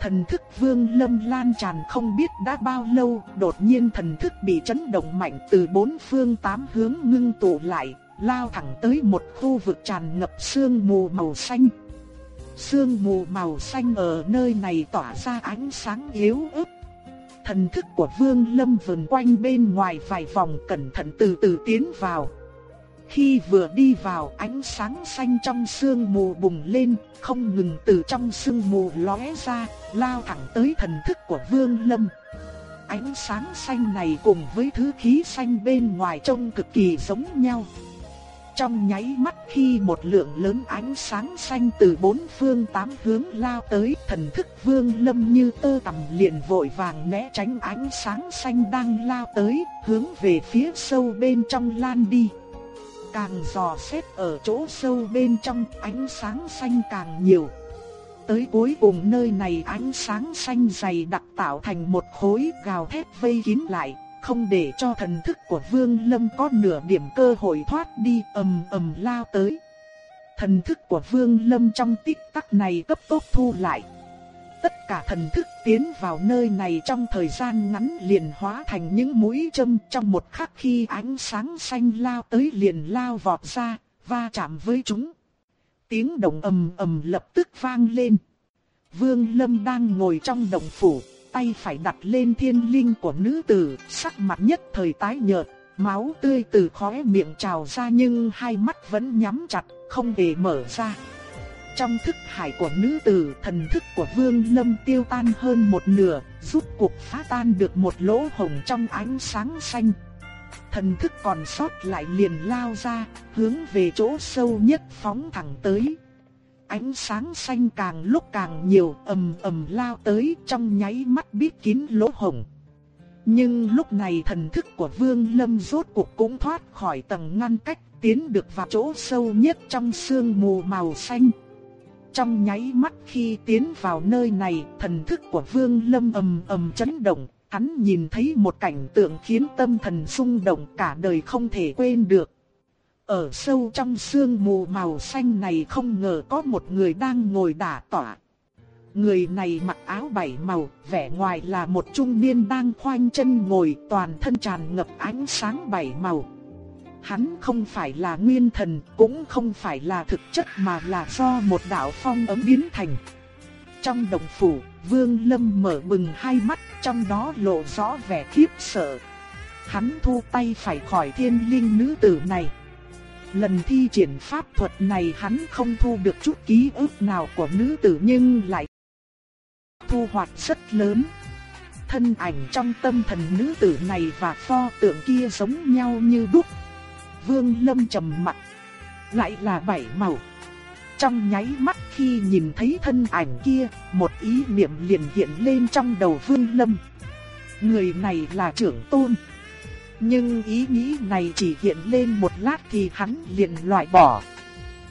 Thần thức vương lâm lan tràn không biết đã bao lâu, đột nhiên thần thức bị chấn động mạnh từ bốn phương tám hướng ngưng tụ lại, lao thẳng tới một khu vực tràn ngập sương mù màu xanh. Sương mù màu xanh ở nơi này tỏa ra ánh sáng yếu ớt. Thần thức của Vương Lâm vần quanh bên ngoài vài vòng cẩn thận từ từ tiến vào. Khi vừa đi vào ánh sáng xanh trong sương mù bùng lên, không ngừng từ trong sương mù lóe ra, lao thẳng tới thần thức của Vương Lâm. Ánh sáng xanh này cùng với thứ khí xanh bên ngoài trông cực kỳ giống nhau. Trong nháy mắt khi một lượng lớn ánh sáng xanh từ bốn phương tám hướng lao tới, thần thức Vương Lâm như tơ tằm liền vội vàng né tránh ánh sáng xanh đang lao tới, hướng về phía sâu bên trong lan đi. Càng dò xét ở chỗ sâu bên trong ánh sáng xanh càng nhiều. Tới cuối cùng nơi này ánh sáng xanh dày đặc tạo thành một khối gào thét vây kín lại, không để cho thần thức của Vương Lâm có nửa điểm cơ hội thoát đi ầm ầm lao tới. Thần thức của Vương Lâm trong tích tắc này cấp tốc thu lại tất cả thần thức tiến vào nơi này trong thời gian ngắn liền hóa thành những mũi châm trong một khắc khi ánh sáng xanh lao tới liền lao vọt ra, va chạm với chúng. Tiếng động ầm ầm lập tức vang lên. Vương Lâm đang ngồi trong động phủ, tay phải đặt lên thiên linh của nữ tử, sắc mặt nhất thời tái nhợt, máu tươi từ khóe miệng trào ra nhưng hai mắt vẫn nhắm chặt, không hề mở ra. Trong thức hải của nữ tử, thần thức của Vương Lâm tiêu tan hơn một nửa, rút cuộc phá tan được một lỗ hồng trong ánh sáng xanh. Thần thức còn sót lại liền lao ra, hướng về chỗ sâu nhất phóng thẳng tới. Ánh sáng xanh càng lúc càng nhiều, ầm ầm lao tới trong nháy mắt biết kín lỗ hồng. Nhưng lúc này thần thức của Vương Lâm rốt cuộc cũng thoát khỏi tầng ngăn cách, tiến được vào chỗ sâu nhất trong sương mù màu xanh. Trong nháy mắt khi tiến vào nơi này, thần thức của Vương Lâm ầm ầm chấn động, hắn nhìn thấy một cảnh tượng khiến tâm thần rung động cả đời không thể quên được. Ở sâu trong sương mù màu xanh này không ngờ có một người đang ngồi đả tỏa. Người này mặc áo bảy màu, vẻ ngoài là một trung niên đang khoanh chân ngồi toàn thân tràn ngập ánh sáng bảy màu. Hắn không phải là nguyên thần, cũng không phải là thực chất mà là do một đạo phong ấm biến thành. Trong đồng phủ, Vương Lâm mở bừng hai mắt, trong đó lộ rõ vẻ khiếp sợ. Hắn thu tay phải khỏi thiên linh nữ tử này. Lần thi triển pháp thuật này hắn không thu được chút ký ức nào của nữ tử nhưng lại thu hoạch rất lớn. Thân ảnh trong tâm thần nữ tử này và pho tượng kia giống nhau như đúc. Vương Lâm trầm mặt, lại là bảy màu. Trong nháy mắt khi nhìn thấy thân ảnh kia, một ý niệm liền hiện lên trong đầu Vương Lâm. Người này là trưởng tôn. Nhưng ý nghĩ này chỉ hiện lên một lát thì hắn liền loại bỏ.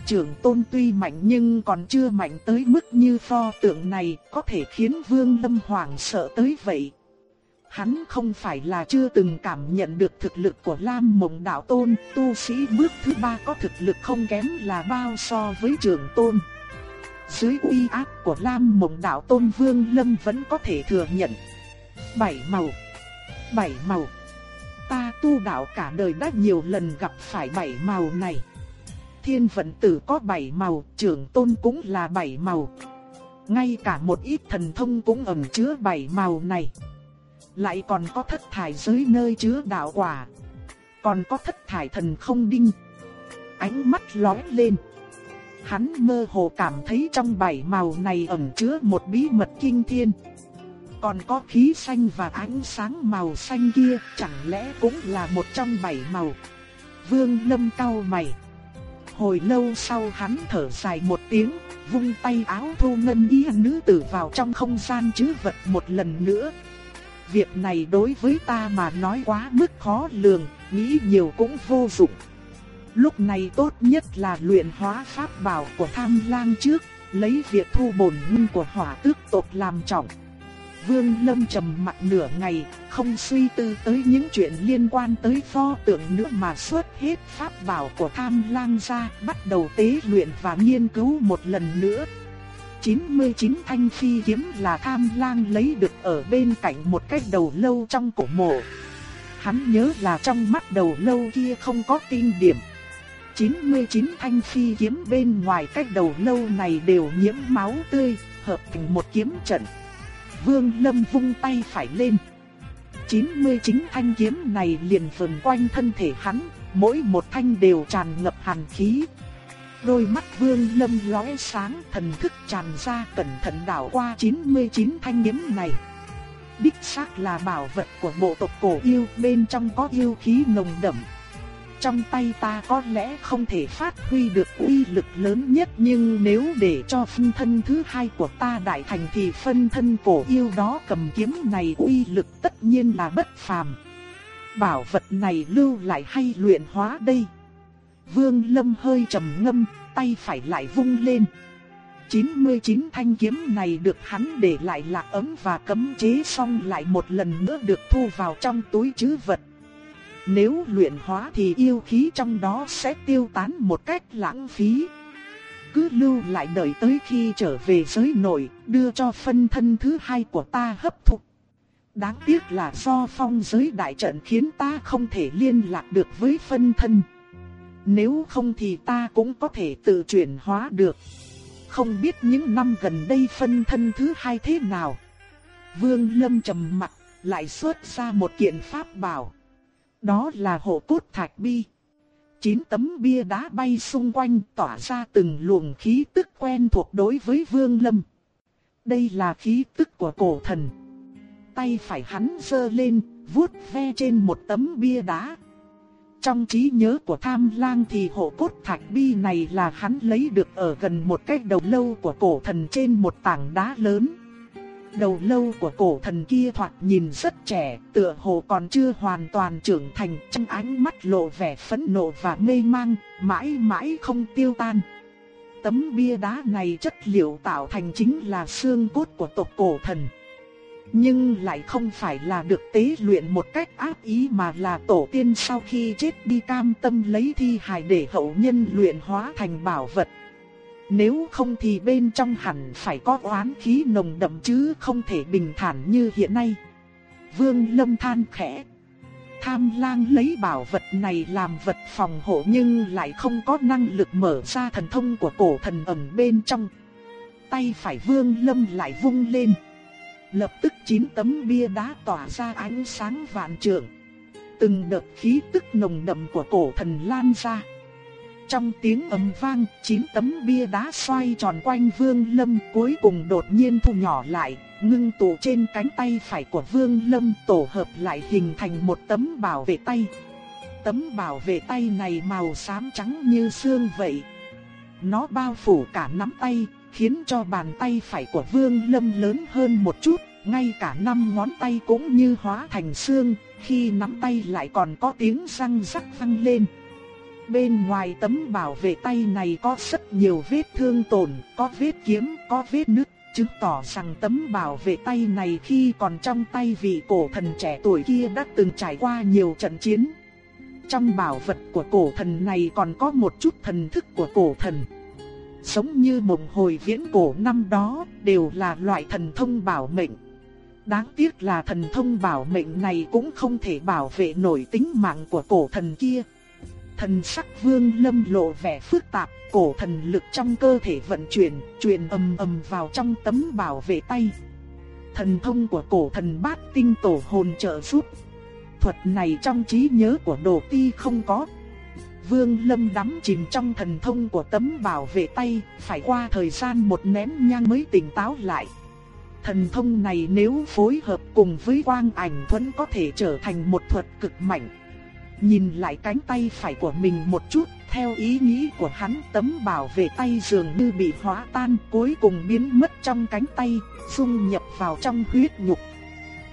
Trưởng tôn tuy mạnh nhưng còn chưa mạnh tới mức như pho tượng này có thể khiến Vương Lâm hoảng sợ tới vậy. Hắn không phải là chưa từng cảm nhận được thực lực của Lam Mộng Đạo Tôn, tu sĩ bước thứ ba có thực lực không kém là bao so với trưởng tôn. Dưới uy áp của Lam Mộng Đạo Tôn Vương Lâm vẫn có thể thừa nhận. Bảy màu, bảy màu. Ta tu đạo cả đời đã nhiều lần gặp phải bảy màu này. Thiên vận tử có bảy màu, trưởng tôn cũng là bảy màu. Ngay cả một ít thần thông cũng ẩn chứa bảy màu này. Lại còn có thất thải giới nơi chứa đạo quả. Còn có thất thải thần không đinh. Ánh mắt lóe lên. Hắn mơ hồ cảm thấy trong bảy màu này ẩn chứa một bí mật kinh thiên. Còn có khí xanh và ánh sáng màu xanh kia chẳng lẽ cũng là một trong bảy màu. Vương Lâm cau mày. Hồi lâu sau hắn thở dài một tiếng, vung tay áo thu ngân y nữ tử vào trong không gian chứ vật một lần nữa. Việc này đối với ta mà nói quá mức khó lường, nghĩ nhiều cũng vô dụng. Lúc này tốt nhất là luyện hóa pháp bảo của tham lang trước, lấy việc thu bổn nguyên của hỏa tước tộc làm trọng. Vương Lâm trầm mặt nửa ngày, không suy tư tới những chuyện liên quan tới pho tượng nữa mà xuất hết pháp bảo của tham lang ra, bắt đầu tế luyện và nghiên cứu một lần nữa. 99 thanh phi kiếm là tham lang lấy được ở bên cạnh một cái đầu lâu trong cổ mộ. Hắn nhớ là trong mắt đầu lâu kia không có tin điểm. 99 thanh phi kiếm bên ngoài cái đầu lâu này đều nhiễm máu tươi, hợp thành một kiếm trận. Vương Lâm vung tay phải lên. 99 thanh kiếm này liền vần quanh thân thể hắn, mỗi một thanh đều tràn ngập hàn khí. Đôi mắt Vương Lâm lóe sáng, thần thức tràn ra cẩn thận đảo qua 99 thanh kiếm này. Đích xác là bảo vật của bộ tộc cổ yêu, bên trong có yêu khí nồng đậm, trong tay ta có lẽ không thể phát huy được uy lực lớn nhất nhưng nếu để cho phân thân thứ hai của ta đại thành thì phân thân cổ yêu đó cầm kiếm này uy lực tất nhiên là bất phàm. Bảo vật này lưu lại hay luyện hóa đây? Vương Lâm hơi trầm ngâm, tay phải lại vung lên. 99 thanh kiếm này được hắn để lại lạc ấm và cấm chế xong lại một lần nữa được thu vào trong túi trữ vật. Nếu luyện hóa thì yêu khí trong đó sẽ tiêu tán một cách lãng phí. Cứ lưu lại đợi tới khi trở về giới nội, đưa cho phân thân thứ hai của ta hấp thụ. Đáng tiếc là do phong giới đại trận khiến ta không thể liên lạc được với phân thân. Nếu không thì ta cũng có thể tự chuyển hóa được. Không biết những năm gần đây phân thân thứ hai thế nào. Vương Lâm trầm mặt, lại xuất ra một kiện pháp bảo. Đó là hộ cốt thạch bi. Chín tấm bia đá bay xung quanh tỏa ra từng luồng khí tức quen thuộc đối với Vương Lâm. Đây là khí tức của cổ thần. Tay phải hắn giơ lên, vuốt ve trên một tấm bia đá. Trong trí nhớ của tham lang thì hộ cốt thạch bi này là hắn lấy được ở gần một cái đầu lâu của cổ thần trên một tảng đá lớn. Đầu lâu của cổ thần kia thoạt nhìn rất trẻ, tựa hồ còn chưa hoàn toàn trưởng thành, trong ánh mắt lộ vẻ phẫn nộ và mê mang, mãi mãi không tiêu tan. Tấm bia đá này chất liệu tạo thành chính là xương cốt của tộc cổ thần. Nhưng lại không phải là được tế luyện một cách ác ý mà là tổ tiên sau khi chết đi cam tâm lấy thi hài để hậu nhân luyện hóa thành bảo vật. Nếu không thì bên trong hẳn phải có oán khí nồng đậm chứ không thể bình thản như hiện nay. Vương Lâm than khẽ. tham lang lấy bảo vật này làm vật phòng hộ nhưng lại không có năng lực mở ra thần thông của cổ thần ẩn bên trong. Tay phải vương lâm lại vung lên. Lập tức chín tấm bia đá tỏa ra ánh sáng vạn trượng. Từng đợt khí tức nồng đậm của cổ thần lan ra. Trong tiếng ầm vang, chín tấm bia đá xoay tròn quanh Vương Lâm cuối cùng đột nhiên thu nhỏ lại, ngưng tụ trên cánh tay phải của Vương Lâm tổ hợp lại hình thành một tấm bảo vệ tay. Tấm bảo vệ tay này màu xám trắng như xương vậy. Nó bao phủ cả nắm tay, khiến cho bàn tay phải của Vương Lâm lớn hơn một chút, ngay cả năm ngón tay cũng như hóa thành xương, khi nắm tay lại còn có tiếng răng rắc vang lên. Bên ngoài tấm bảo vệ tay này có rất nhiều vết thương tổn, có vết kiếm, có vết nứt, chứng tỏ rằng tấm bảo vệ tay này khi còn trong tay vị cổ thần trẻ tuổi kia đã từng trải qua nhiều trận chiến. Trong bảo vật của cổ thần này còn có một chút thần thức của cổ thần. Giống như mộng hồi viễn cổ năm đó, đều là loại thần thông bảo mệnh. Đáng tiếc là thần thông bảo mệnh này cũng không thể bảo vệ nổi tính mạng của cổ thần kia. Thần sắc vương lâm lộ vẻ phức tạp, cổ thần lực trong cơ thể vận chuyển, truyền ầm ầm vào trong tấm bảo vệ tay. Thần thông của cổ thần bát tinh tổ hồn trợ giúp. Thuật này trong trí nhớ của đồ ti không có. Vương lâm đắm chìm trong thần thông của tấm bảo vệ tay, phải qua thời gian một nén nhang mới tỉnh táo lại. Thần thông này nếu phối hợp cùng với quang ảnh thuẫn có thể trở thành một thuật cực mạnh. Nhìn lại cánh tay phải của mình một chút, theo ý nghĩ của hắn tấm bảo vệ tay dường như bị hóa tan cuối cùng biến mất trong cánh tay, dung nhập vào trong huyết nhục.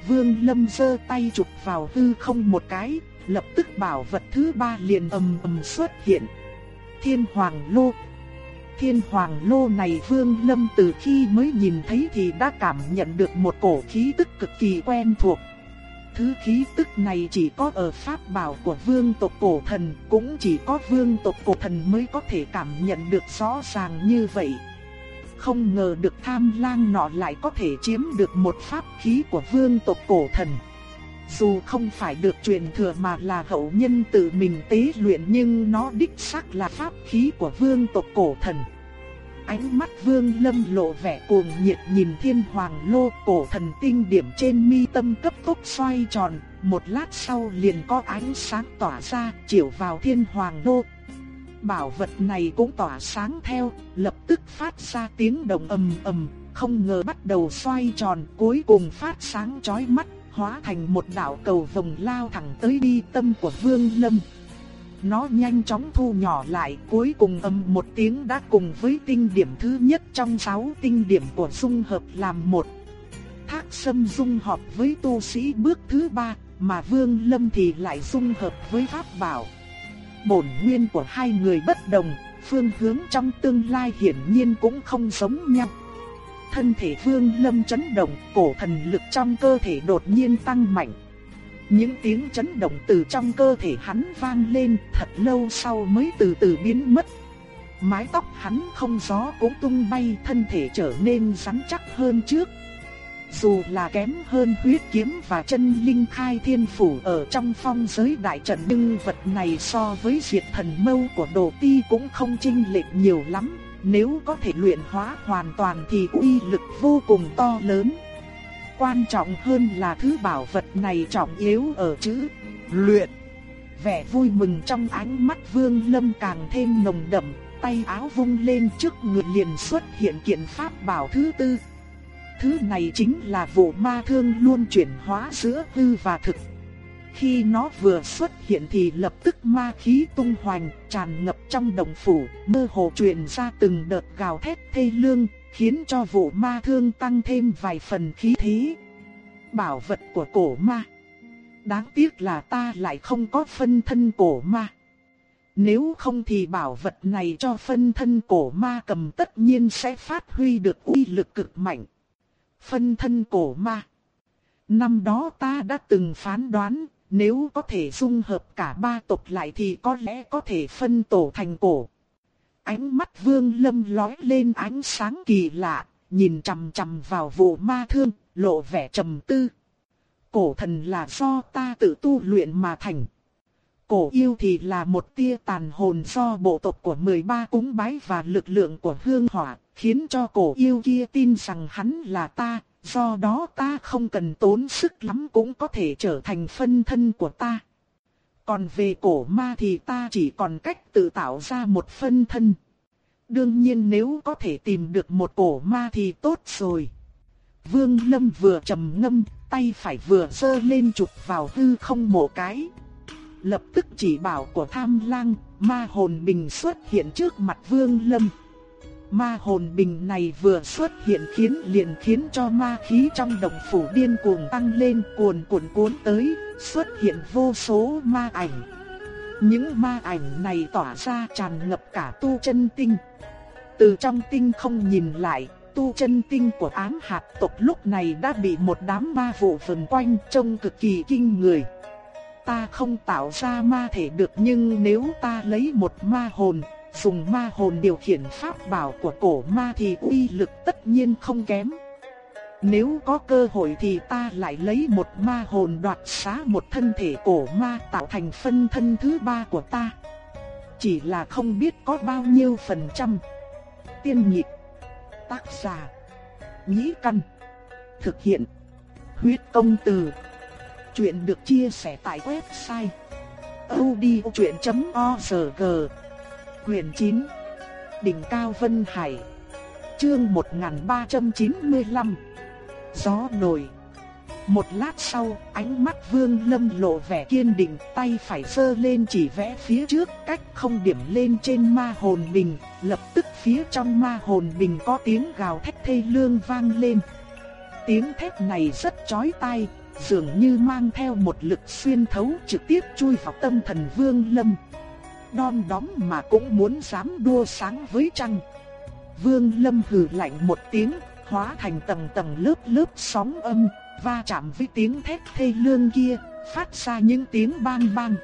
Vương Lâm giơ tay chụp vào hư không một cái, lập tức bảo vật thứ ba liền ầm ầm xuất hiện. Thiên Hoàng Lô Thiên Hoàng Lô này Vương Lâm từ khi mới nhìn thấy thì đã cảm nhận được một cổ khí tức cực kỳ quen thuộc thứ khí tức này chỉ có ở pháp bảo của vương tộc cổ thần, cũng chỉ có vương tộc cổ thần mới có thể cảm nhận được rõ ràng như vậy. Không ngờ được tham lang nọ lại có thể chiếm được một pháp khí của vương tộc cổ thần. Dù không phải được truyền thừa mà là hậu nhân tự mình tế luyện nhưng nó đích xác là pháp khí của vương tộc cổ thần. Ánh mắt vương lâm lộ vẻ cuồng nhiệt nhìn thiên hoàng lô cổ thần tinh điểm trên mi tâm cấp tốc xoay tròn, một lát sau liền có ánh sáng tỏa ra chiếu vào thiên hoàng lô. Bảo vật này cũng tỏa sáng theo, lập tức phát ra tiếng động ầm ầm, không ngờ bắt đầu xoay tròn, cuối cùng phát sáng chói mắt, hóa thành một đạo cầu vồng lao thẳng tới đi tâm của Vương Lâm. Nó nhanh chóng thu nhỏ lại, cuối cùng âm một tiếng đã cùng với tinh điểm thứ nhất trong sáu tinh điểm của dung hợp làm một. Thác sâm dung hợp với tu sĩ bước thứ ba, mà Vương Lâm thì lại dung hợp với pháp bảo. Bổn nguyên của hai người bất đồng, phương hướng trong tương lai hiển nhiên cũng không giống nhau. Thân thể Vương Lâm chấn động, cổ thần lực trong cơ thể đột nhiên tăng mạnh. Những tiếng chấn động từ trong cơ thể hắn vang lên thật lâu sau mới từ từ biến mất. Mái tóc hắn không gió cũng tung bay thân thể trở nên rắn chắc hơn trước. Dù là kém hơn huyết kiếm và chân linh khai thiên phủ ở trong phong giới đại trận nhưng vật này so với diệt thần mâu của đồ ti cũng không chênh lệch nhiều lắm. Nếu có thể luyện hóa hoàn toàn thì uy lực vô cùng to lớn. Quan trọng hơn là thứ bảo vật này trọng yếu ở chữ luyện. Vẻ vui mừng trong ánh mắt Vương Lâm càng thêm nồng đậm, tay áo vung lên trước người liền xuất hiện kiện pháp bảo thứ tư. Thứ này chính là vụ ma thương luôn chuyển hóa giữa hư và thực. Khi nó vừa xuất hiện thì lập tức ma khí tung hoành, tràn ngập trong đồng phủ, mơ hồ truyền ra từng đợt gào thét thê lương, khiến cho vụ ma thương tăng thêm vài phần khí thế. Bảo vật của cổ ma. Đáng tiếc là ta lại không có phân thân cổ ma. Nếu không thì bảo vật này cho phân thân cổ ma cầm tất nhiên sẽ phát huy được uy lực cực mạnh. Phân thân cổ ma. Năm đó ta đã từng phán đoán, nếu có thể dung hợp cả ba tộc lại thì có lẽ có thể phân tổ thành cổ. Ánh mắt vương lâm lói lên ánh sáng kỳ lạ, nhìn chằm chằm vào vụ ma thương, lộ vẻ trầm tư. cổ thần là do ta tự tu luyện mà thành. Cổ yêu thì là một tia tàn hồn do bộ tộc của 13 cúng bái và lực lượng của hương hỏa, khiến cho cổ yêu kia tin rằng hắn là ta, do đó ta không cần tốn sức lắm cũng có thể trở thành phân thân của ta. Còn về cổ ma thì ta chỉ còn cách tự tạo ra một phân thân. Đương nhiên nếu có thể tìm được một cổ ma thì tốt rồi. Vương Lâm vừa trầm ngâm, tay phải vừa giơ lên chụp vào hư không một cái. Lập tức chỉ bảo của tham lang, ma hồn bình xuất hiện trước mặt Vương Lâm. Ma hồn bình này vừa xuất hiện khiến liền khiến cho ma khí trong động phủ điên cuồng tăng lên cuồn cuộn cuốn tới, xuất hiện vô số ma ảnh. Những ma ảnh này tỏa ra tràn ngập cả tu chân tinh. Từ trong tinh không nhìn lại, tu chân tinh của ám hạt tộc lúc này đã bị một đám ma vụ vần quanh trông cực kỳ kinh người. Ta không tạo ra ma thể được nhưng nếu ta lấy một ma hồn, dùng ma hồn điều khiển pháp bảo của cổ ma thì uy lực tất nhiên không kém. Nếu có cơ hội thì ta lại lấy một ma hồn đoạt xá một thân thể cổ ma tạo thành phân thân thứ ba của ta. Chỉ là không biết có bao nhiêu phần trăm. Tiên nhịp Tác giả. Nhĩ căn. Thực hiện. Huyết công từ. Chuyện được chia sẻ tại website. odchuyện.org Huyền 9. Đỉnh Cao Vân Hải. Chương 1395. Gió nổi. Một lát sau, ánh mắt Vương Lâm lộ vẻ kiên định, tay phải sơ lên chỉ vẽ phía trước, cách không điểm lên trên ma hồn bình, lập tức phía trong ma hồn bình có tiếng gào thét thê lương vang lên. Tiếng thét này rất chói tai, dường như mang theo một lực xuyên thấu trực tiếp chui vào tâm thần Vương Lâm. Đom đóm mà cũng muốn dám đua sáng với trăng. Vương Lâm hừ lạnh một tiếng, hóa thành tầng tầng lớp lớp sóng âm, va chạm với tiếng thét thê lương kia, phát ra những tiếng bang bang.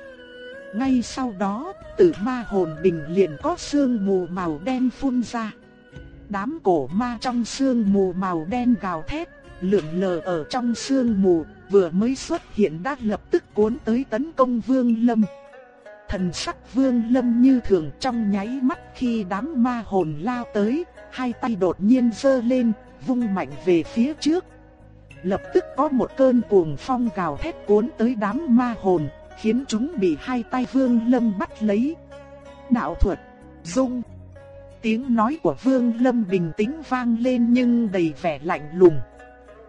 Ngay sau đó, từ ma hồn bình liền có sương mù màu đen phun ra. Đám cổ ma trong sương mù màu đen gào thét, lượn lờ ở trong sương mù, vừa mới xuất hiện đã lập tức cuốn tới tấn công Vương Lâm. Thần sắc Vương Lâm như thường trong nháy mắt khi đám ma hồn lao tới, hai tay đột nhiên giơ lên, vung mạnh về phía trước, lập tức có một cơn cuồng phong gào thét cuốn tới đám ma hồn, khiến chúng bị hai tay Vương Lâm bắt lấy. Đạo thuật, dung. Tiếng nói của Vương Lâm bình tĩnh vang lên nhưng đầy vẻ lạnh lùng.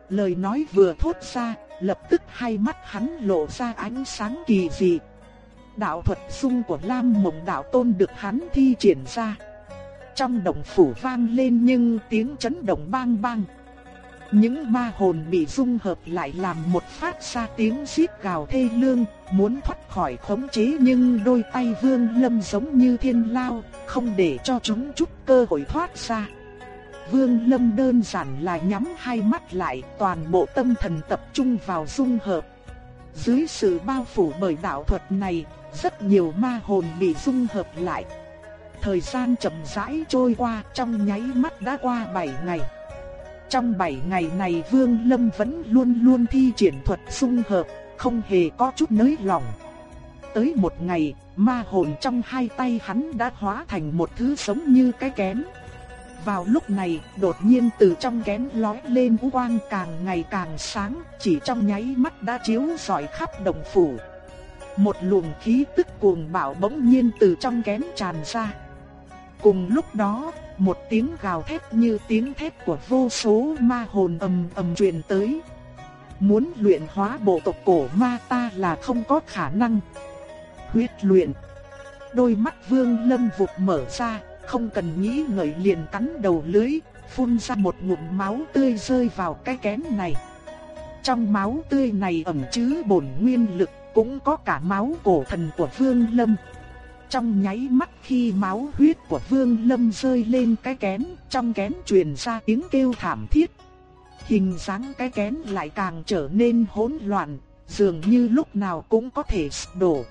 Lời nói vừa thốt ra, lập tức hai mắt hắn lộ ra ánh sáng kỳ dị. Đạo thuật dung của Lam Mộng Đạo Tôn được hắn thi triển ra. Trong động phủ vang lên nhưng tiếng chấn động bang bang. Những ma hồn bị dung hợp lại làm một phát ra tiếng xít gào thê lương, muốn thoát khỏi khống chế nhưng đôi tay vương lâm giống như thiên lao, không để cho chúng chút cơ hội thoát ra. Vương lâm đơn giản là nhắm hai mắt lại, toàn bộ tâm thần tập trung vào dung hợp. Dưới sự bao phủ bởi đạo thuật này, rất nhiều ma hồn bị dung hợp lại. Thời gian chậm rãi trôi qua, trong nháy mắt đã qua 7 ngày. Trong 7 ngày này Vương Lâm vẫn luôn luôn thi triển thuật dung hợp, không hề có chút nới lỏng. Tới một ngày, ma hồn trong hai tay hắn đã hóa thành một thứ sống như cái kén. Vào lúc này, đột nhiên từ trong kén lói lên quang càng ngày càng sáng, chỉ trong nháy mắt đã chiếu rọi khắp đồng phủ. Một luồng khí tức cuồng bạo bỗng nhiên từ trong kén tràn ra. Cùng lúc đó, một tiếng gào thét như tiếng thét của vô số ma hồn ầm ầm truyền tới. Muốn luyện hóa bộ tộc cổ ma ta là không có khả năng. Huyết luyện. Đôi mắt Vương Lâm vụt mở ra, không cần nghĩ ngợi liền cắn đầu lưới, phun ra một ngụm máu tươi rơi vào cái kén này. Trong máu tươi này ẩn chứa bổn nguyên lực, cũng có cả máu cổ thần của Vương Lâm. Trong nháy mắt khi máu huyết của Vương Lâm rơi lên cái kén, trong kén truyền ra tiếng kêu thảm thiết. Hình dáng cái kén lại càng trở nên hỗn loạn, dường như lúc nào cũng có thể đổ.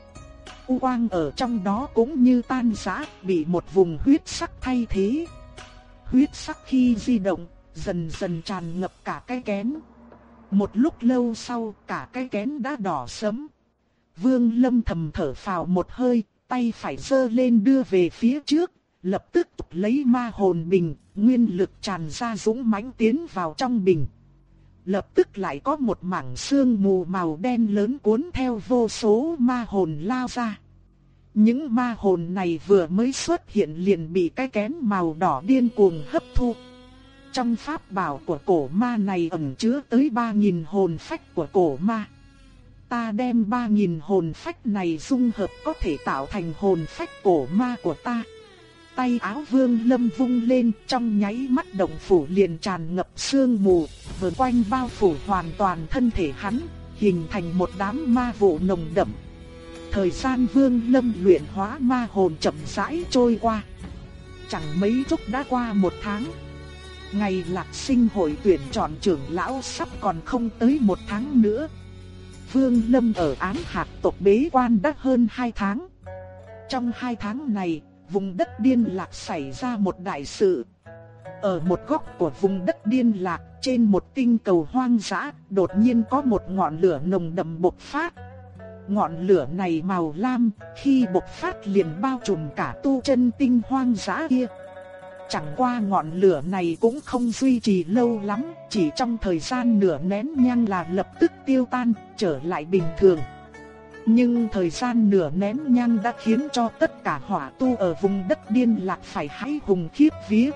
U quang ở trong đó cũng như tan rã, bị một vùng huyết sắc thay thế. Huyết sắc khi di động, dần dần tràn ngập cả cái kén. Một lúc lâu sau cả cái kén đã đỏ sẫm. Vương Lâm thầm thở phào một hơi, tay phải giơ lên đưa về phía trước, lập tức lấy ma hồn bình, nguyên lực tràn ra dũng mãnh tiến vào trong bình. Lập tức lại có một mảng sương mù màu đen lớn cuốn theo vô số ma hồn lao ra. Những ma hồn này vừa mới xuất hiện liền bị cái kén màu đỏ điên cuồng hấp thu. Trong pháp bảo của cổ ma này ẩn chứa tới 3.000 hồn phách của cổ ma. Ta đem 3.000 hồn phách này dung hợp có thể tạo thành hồn phách cổ ma của ta. Tay áo vương lâm vung lên trong nháy mắt động phủ liền tràn ngập sương mù, vờn quanh bao phủ hoàn toàn thân thể hắn, hình thành một đám ma vụ nồng đậm. Thời gian vương lâm luyện hóa ma hồn chậm rãi trôi qua. Chẳng mấy chốc đã qua một tháng. Ngày lạc sinh hội tuyển chọn trưởng lão sắp còn không tới một tháng nữa. Vương Lâm ở án hạt tộc bế quan đã hơn hai tháng. Trong hai tháng này, vùng đất điên lạc xảy ra một đại sự. Ở một góc của vùng đất điên lạc, trên một tinh cầu hoang dã, đột nhiên có một ngọn lửa nồng đậm bộc phát. Ngọn lửa này màu lam, khi bộc phát liền bao trùm cả tu chân tinh hoang dã kia. Chẳng qua ngọn lửa này cũng không duy trì lâu lắm, chỉ trong thời gian nửa nén nhang là lập tức tiêu tan, trở lại bình thường. Nhưng thời gian nửa nén nhang đã khiến cho tất cả hỏa tu ở vùng đất điên lạc phải hãi hùng khiếp vía.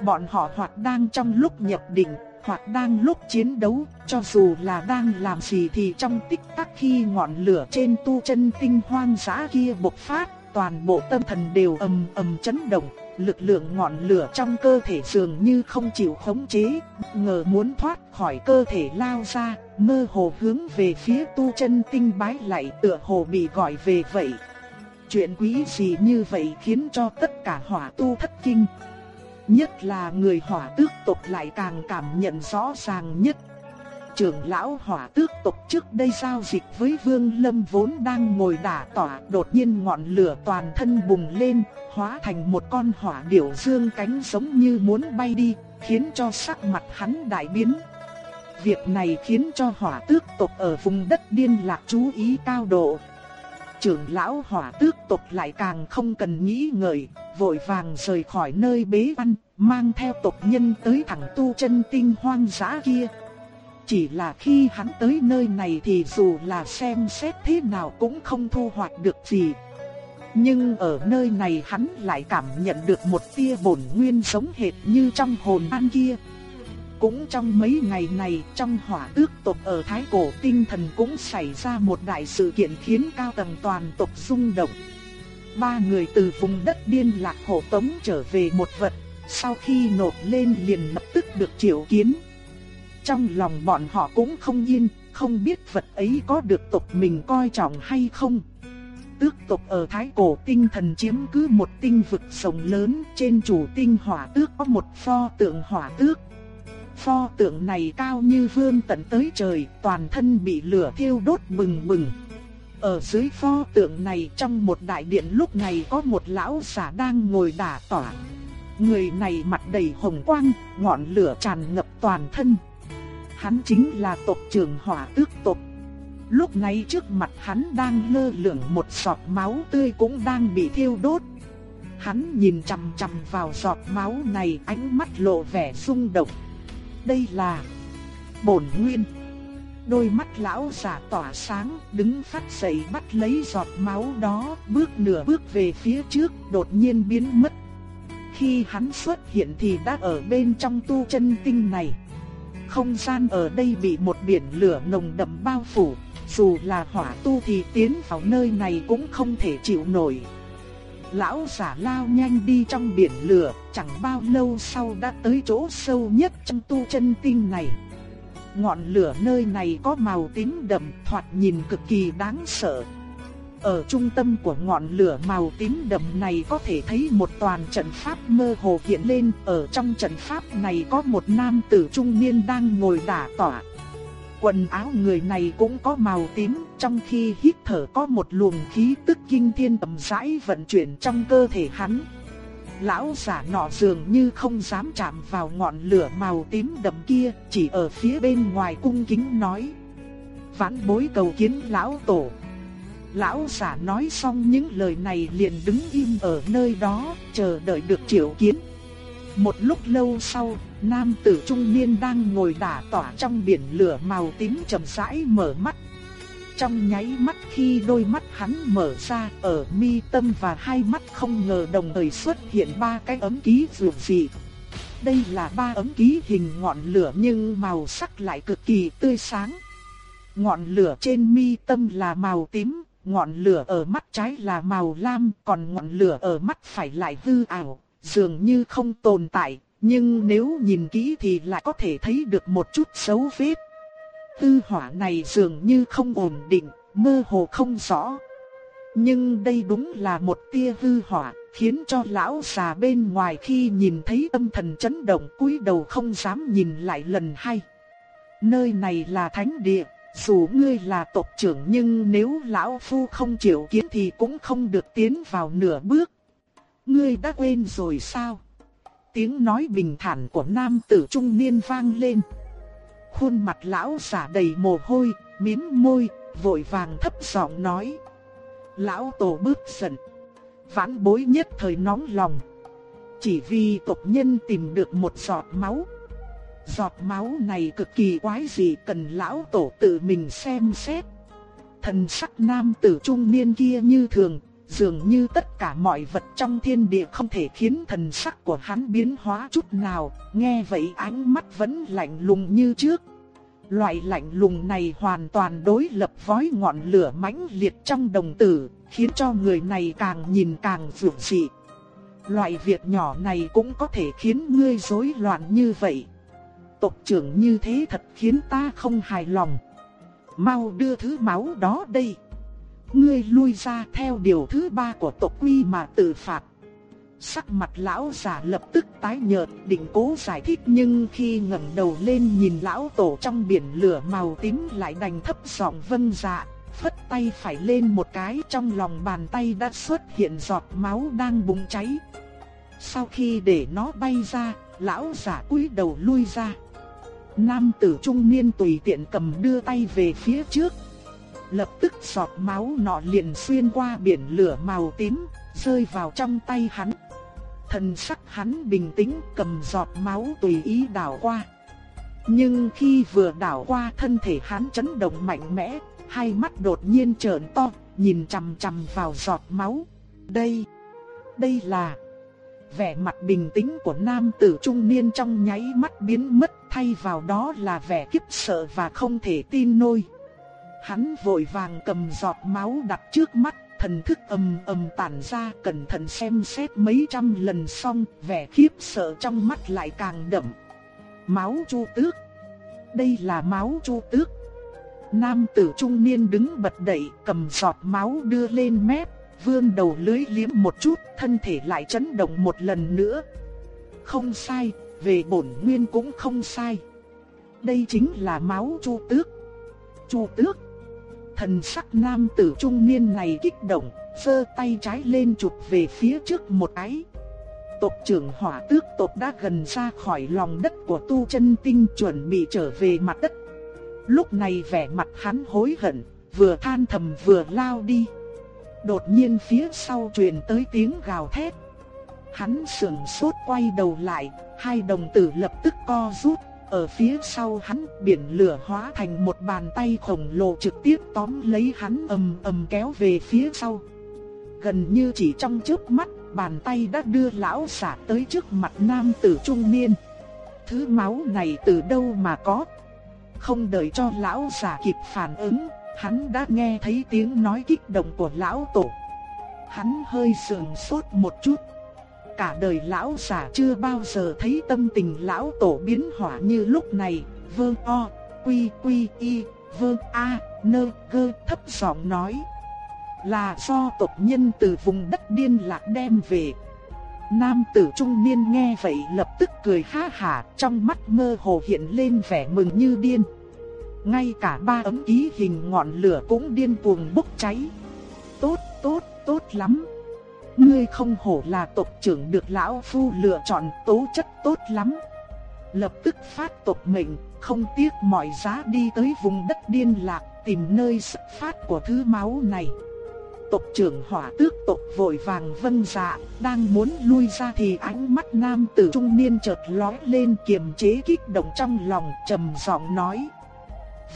Bọn họ hoặc đang trong lúc nhập định, hoặc đang lúc chiến đấu, cho dù là đang làm gì thì trong tích tắc khi ngọn lửa trên tu chân tinh hoang dã kia bộc phát, toàn bộ tâm thần đều ầm ầm chấn động, lực lượng ngọn lửa trong cơ thể dường như không chịu khống chế, ngờ muốn thoát khỏi cơ thể lao ra, mơ hồ hướng về phía tu chân tinh bái lại tựa hồ bị gọi về vậy. Chuyện quý gì như vậy khiến cho tất cả hỏa tu thất kinh. Nhất là người hỏa tước tộc lại càng cảm nhận rõ ràng nhất trưởng lão hỏa tước tộc trước đây giao dịch với Vương Lâm vốn đang ngồi đả tỏa, đột nhiên ngọn lửa toàn thân bùng lên, hóa thành một con hỏa điểu dương cánh giống như muốn bay đi, khiến cho sắc mặt hắn đại biến. Việc này khiến cho hỏa tước tộc ở vùng đất điên lạc chú ý cao độ. Trưởng lão hỏa tước tộc lại càng không cần nghĩ ngợi, vội vàng rời khỏi nơi bế quan, mang theo tộc nhân tới thẳng tu chân tinh hoang dã kia. Chỉ là khi hắn tới nơi này thì dù là xem xét thế nào cũng không thu hoạch được gì. Nhưng ở nơi này hắn lại cảm nhận được một tia bổn nguyên sống hệt như trong hồn an kia. Cũng trong mấy ngày này trong hỏa tước tộc ở Thái Cổ tinh thần cũng xảy ra một đại sự kiện khiến cao tầng toàn tộc rung động. Ba người từ vùng đất điên lạc hộ tống trở về một vật, sau khi nộp lên liền lập tức được triệu kiến. Trong lòng bọn họ cũng không yên, không biết vật ấy có được tộc mình coi trọng hay không. Tước tộc ở Thái Cổ tinh thần chiếm cứ một tinh vực rộng lớn, trên chủ tinh hỏa tước có một pho tượng hỏa tước. Pho tượng này cao như vương tận tới trời, toàn thân bị lửa thiêu đốt bừng bừng. Ở dưới pho tượng này trong một đại điện lúc này có một lão giả đang ngồi đả tỏa. Người này mặt đầy hồng quang, ngọn lửa tràn ngập toàn thân. Hắn chính là tộc trưởng hỏa tước tộc. Lúc này trước mặt hắn đang lơ lửng một giọt máu tươi cũng đang bị thiêu đốt. Hắn nhìn chằm chằm vào giọt máu này ánh mắt lộ vẻ rung động. Đây là bổn nguyên. Đôi mắt lão giả tỏa sáng, đứng phát dậy bắt lấy giọt máu đó, bước nửa bước về phía trước, đột nhiên biến mất. Khi hắn xuất hiện thì đã ở bên trong tu chân tinh này. Không gian ở đây bị một biển lửa nồng đậm bao phủ, dù là hỏa tu thì tiến vào nơi này cũng không thể chịu nổi. Lão giả lao nhanh đi trong biển lửa, chẳng bao lâu sau đã tới chỗ sâu nhất trong tu chân tinh này. Ngọn lửa nơi này có màu tím đậm, thoạt nhìn cực kỳ đáng sợ, ở trung tâm của ngọn lửa màu tím đậm này có thể thấy một toàn trận pháp mơ hồ hiện lên, ở trong trận pháp này có một nam tử trung niên đang ngồi đả tỏa. Quần áo người này cũng có màu tím, trong khi hít thở có một luồng khí tức kinh thiên tầm rãi vận chuyển trong cơ thể hắn. lão giả nọ dường như không dám chạm vào ngọn lửa màu tím đậm kia, chỉ ở phía bên ngoài cung kính nói. Vãn bối cầu kiến lão tổ. Lão giả nói xong những lời này liền đứng im ở nơi đó, chờ đợi được triệu kiến. Một lúc lâu sau, nam tử trung niên đang ngồi đả tỏa trong biển lửa màu tím chậm rãi mở mắt. Trong nháy mắt khi đôi mắt hắn mở ra, ở mi tâm và hai mắt không ngờ đồng thời xuất hiện ba cái ấm ký dường dị. Đây là ba ấm ký hình ngọn lửa nhưng màu sắc lại cực kỳ tươi sáng. Ngọn lửa trên mi tâm là màu tím, ngọn lửa ở mắt trái là màu lam, còn ngọn lửa ở mắt phải lại hư ảo, dường như không tồn tại, nhưng nếu nhìn kỹ thì lại có thể thấy được một chút dấu vết. Tư hỏa này dường như không ổn định, mơ hồ không rõ. Nhưng đây đúng là một tia hư hỏa, khiến cho lão già bên ngoài khi nhìn thấy tâm thần chấn động cúi đầu không dám nhìn lại lần hai. Nơi này là thánh địa, dù ngươi là tộc trưởng nhưng nếu lão phu không chịu kiến thì cũng không được tiến vào nửa bước. Ngươi đã quên rồi sao? Tiếng nói bình thản của nam tử trung niên vang lên. Khuôn mặt lão giả đầy mồ hôi, mím môi, vội vàng thấp giọng nói. Lão tổ bước giận. Vãn bối nhất thời nóng lòng. Chỉ vì tộc nhân tìm được một giọt máu. Giọt máu này cực kỳ quái dị cần lão tổ tự mình xem xét. Thần sắc nam tử trung niên kia như thường, dường như tất cả mọi vật trong thiên địa không thể khiến thần sắc của hắn biến hóa chút nào, nghe vậy ánh mắt vẫn lạnh lùng như trước. Loại lạnh lùng này hoàn toàn đối lập với ngọn lửa mãnh liệt trong đồng tử, khiến cho người này càng nhìn càng vượng dị. Loại việc nhỏ này cũng có thể khiến ngươi rối loạn như vậy. Tộc trưởng như thế thật khiến ta không hài lòng. Mau đưa thứ máu đó đây. Ngươi lui ra theo điều thứ ba của tộc quy mà tự phạt. Sắc mặt lão giả lập tức tái nhợt, định cố giải thích nhưng khi ngẩng đầu lên nhìn lão tổ trong biển lửa màu tím lại đành thấp giọng vâng dạ, phất tay phải lên một cái trong lòng bàn tay đã xuất hiện giọt máu đang bùng cháy. Sau khi để nó bay ra, lão giả cúi đầu lui ra. Nam tử trung niên tùy tiện cầm đưa tay về phía trước, Lập tức giọt máu nọ liền xuyên qua biển lửa màu tím, rơi vào trong tay hắn. Thần sắc hắn bình tĩnh cầm giọt máu tùy ý đảo qua. Nhưng khi vừa đảo qua thân thể hắn chấn động mạnh mẽ, hai mắt đột nhiên trợn to, nhìn chằm chằm vào giọt máu. Đây, đây là... Vẻ mặt bình tĩnh của nam tử trung niên trong nháy mắt biến mất thay vào đó là vẻ kiếp sợ và không thể tin nổi. Hắn vội vàng cầm giọt máu đặt trước mắt, thần thức ầm ầm tản ra, cẩn thận xem xét mấy trăm lần xong, vẻ khiếp sợ trong mắt lại càng đậm. Máu chu tước. Đây là máu chu tước. Nam tử trung niên đứng bật dậy, cầm giọt máu đưa lên mép, vươn đầu lưới liếm một chút, thân thể lại chấn động một lần nữa. Không sai, về bổn nguyên cũng không sai. Đây chính là máu chu tước. Chu tước Thần sắc nam tử trung niên này kích động, giơ tay trái lên chụp về phía trước một cái. Tộc trưởng hỏa tước tộc đã gần ra khỏi lòng đất của tu chân tinh chuẩn bị trở về mặt đất. Lúc này vẻ mặt hắn hối hận, vừa than thầm vừa lao đi. Đột nhiên phía sau truyền tới tiếng gào thét. Hắn sườn sốt quay đầu lại, hai đồng tử lập tức co rút, ở phía sau hắn, biển lửa hóa thành một bàn tay khổng lồ trực tiếp tóm lấy hắn ầm ầm kéo về phía sau. Gần như chỉ trong chớp mắt, bàn tay đã đưa lão giả tới trước mặt nam tử trung niên. Thứ máu này từ đâu mà có? Không đợi cho lão giả kịp phản ứng, hắn đã nghe thấy tiếng nói kích động của lão tổ. Hắn hơi sườn sốt một chút. Cả đời lão già chưa bao giờ thấy tâm tình lão tổ biến hỏa như lúc này, vương o, quy quy y, vương a, nơ gơ thấp giọng nói. Là do tộc nhân từ vùng đất điên lạc đem về. Nam tử trung niên nghe vậy lập tức cười ha hả, trong mắt mơ hồ hiện lên vẻ mừng như điên. Ngay cả ba ấm ký hình ngọn lửa cũng điên cuồng bốc cháy. Tốt, tốt, tốt lắm ngươi không hổ là tộc trưởng được lão phu lựa chọn tố chất tốt lắm. Lập tức phát tộc mình không tiếc mọi giá đi tới vùng đất điên lạc, tìm nơi xuất phát của thứ máu này. Tộc trưởng hỏa tước tộc vội vàng vân dạ, đang muốn lui ra thì ánh mắt nam tử trung niên chợt lóe lên kiềm chế kích động trong lòng trầm giọng nói.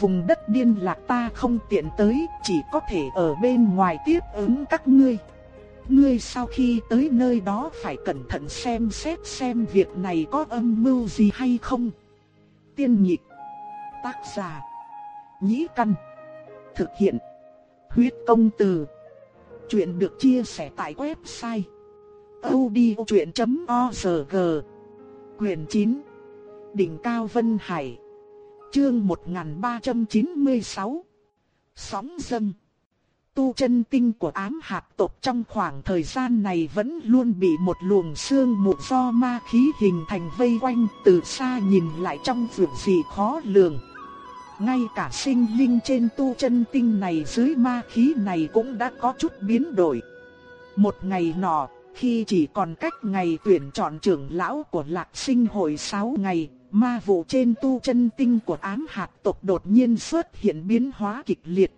Vùng đất điên lạc ta không tiện tới, chỉ có thể ở bên ngoài tiếp ứng các ngươi. Ngươi sau khi tới nơi đó phải cẩn thận xem xét xem việc này có âm mưu gì hay không. Tiên nhịp, tác giả, nhĩ căn, thực hiện, huyết công từ. Chuyện được chia sẻ tại website odchuyện.org Quyền 9 Đỉnh Cao Vân Hải Chương 1396 Sóng dâng Tu chân tinh của ám hạt tộc trong khoảng thời gian này vẫn luôn bị một luồng sương mù do ma khí hình thành vây quanh từ xa nhìn lại trong vườn gì khó lường. Ngay cả sinh linh trên tu chân tinh này dưới ma khí này cũng đã có chút biến đổi. Một ngày nọ, khi chỉ còn cách ngày tuyển chọn trưởng lão của lạc sinh hội 6 ngày, ma vụ trên tu chân tinh của ám hạt tộc đột nhiên xuất hiện biến hóa kịch liệt.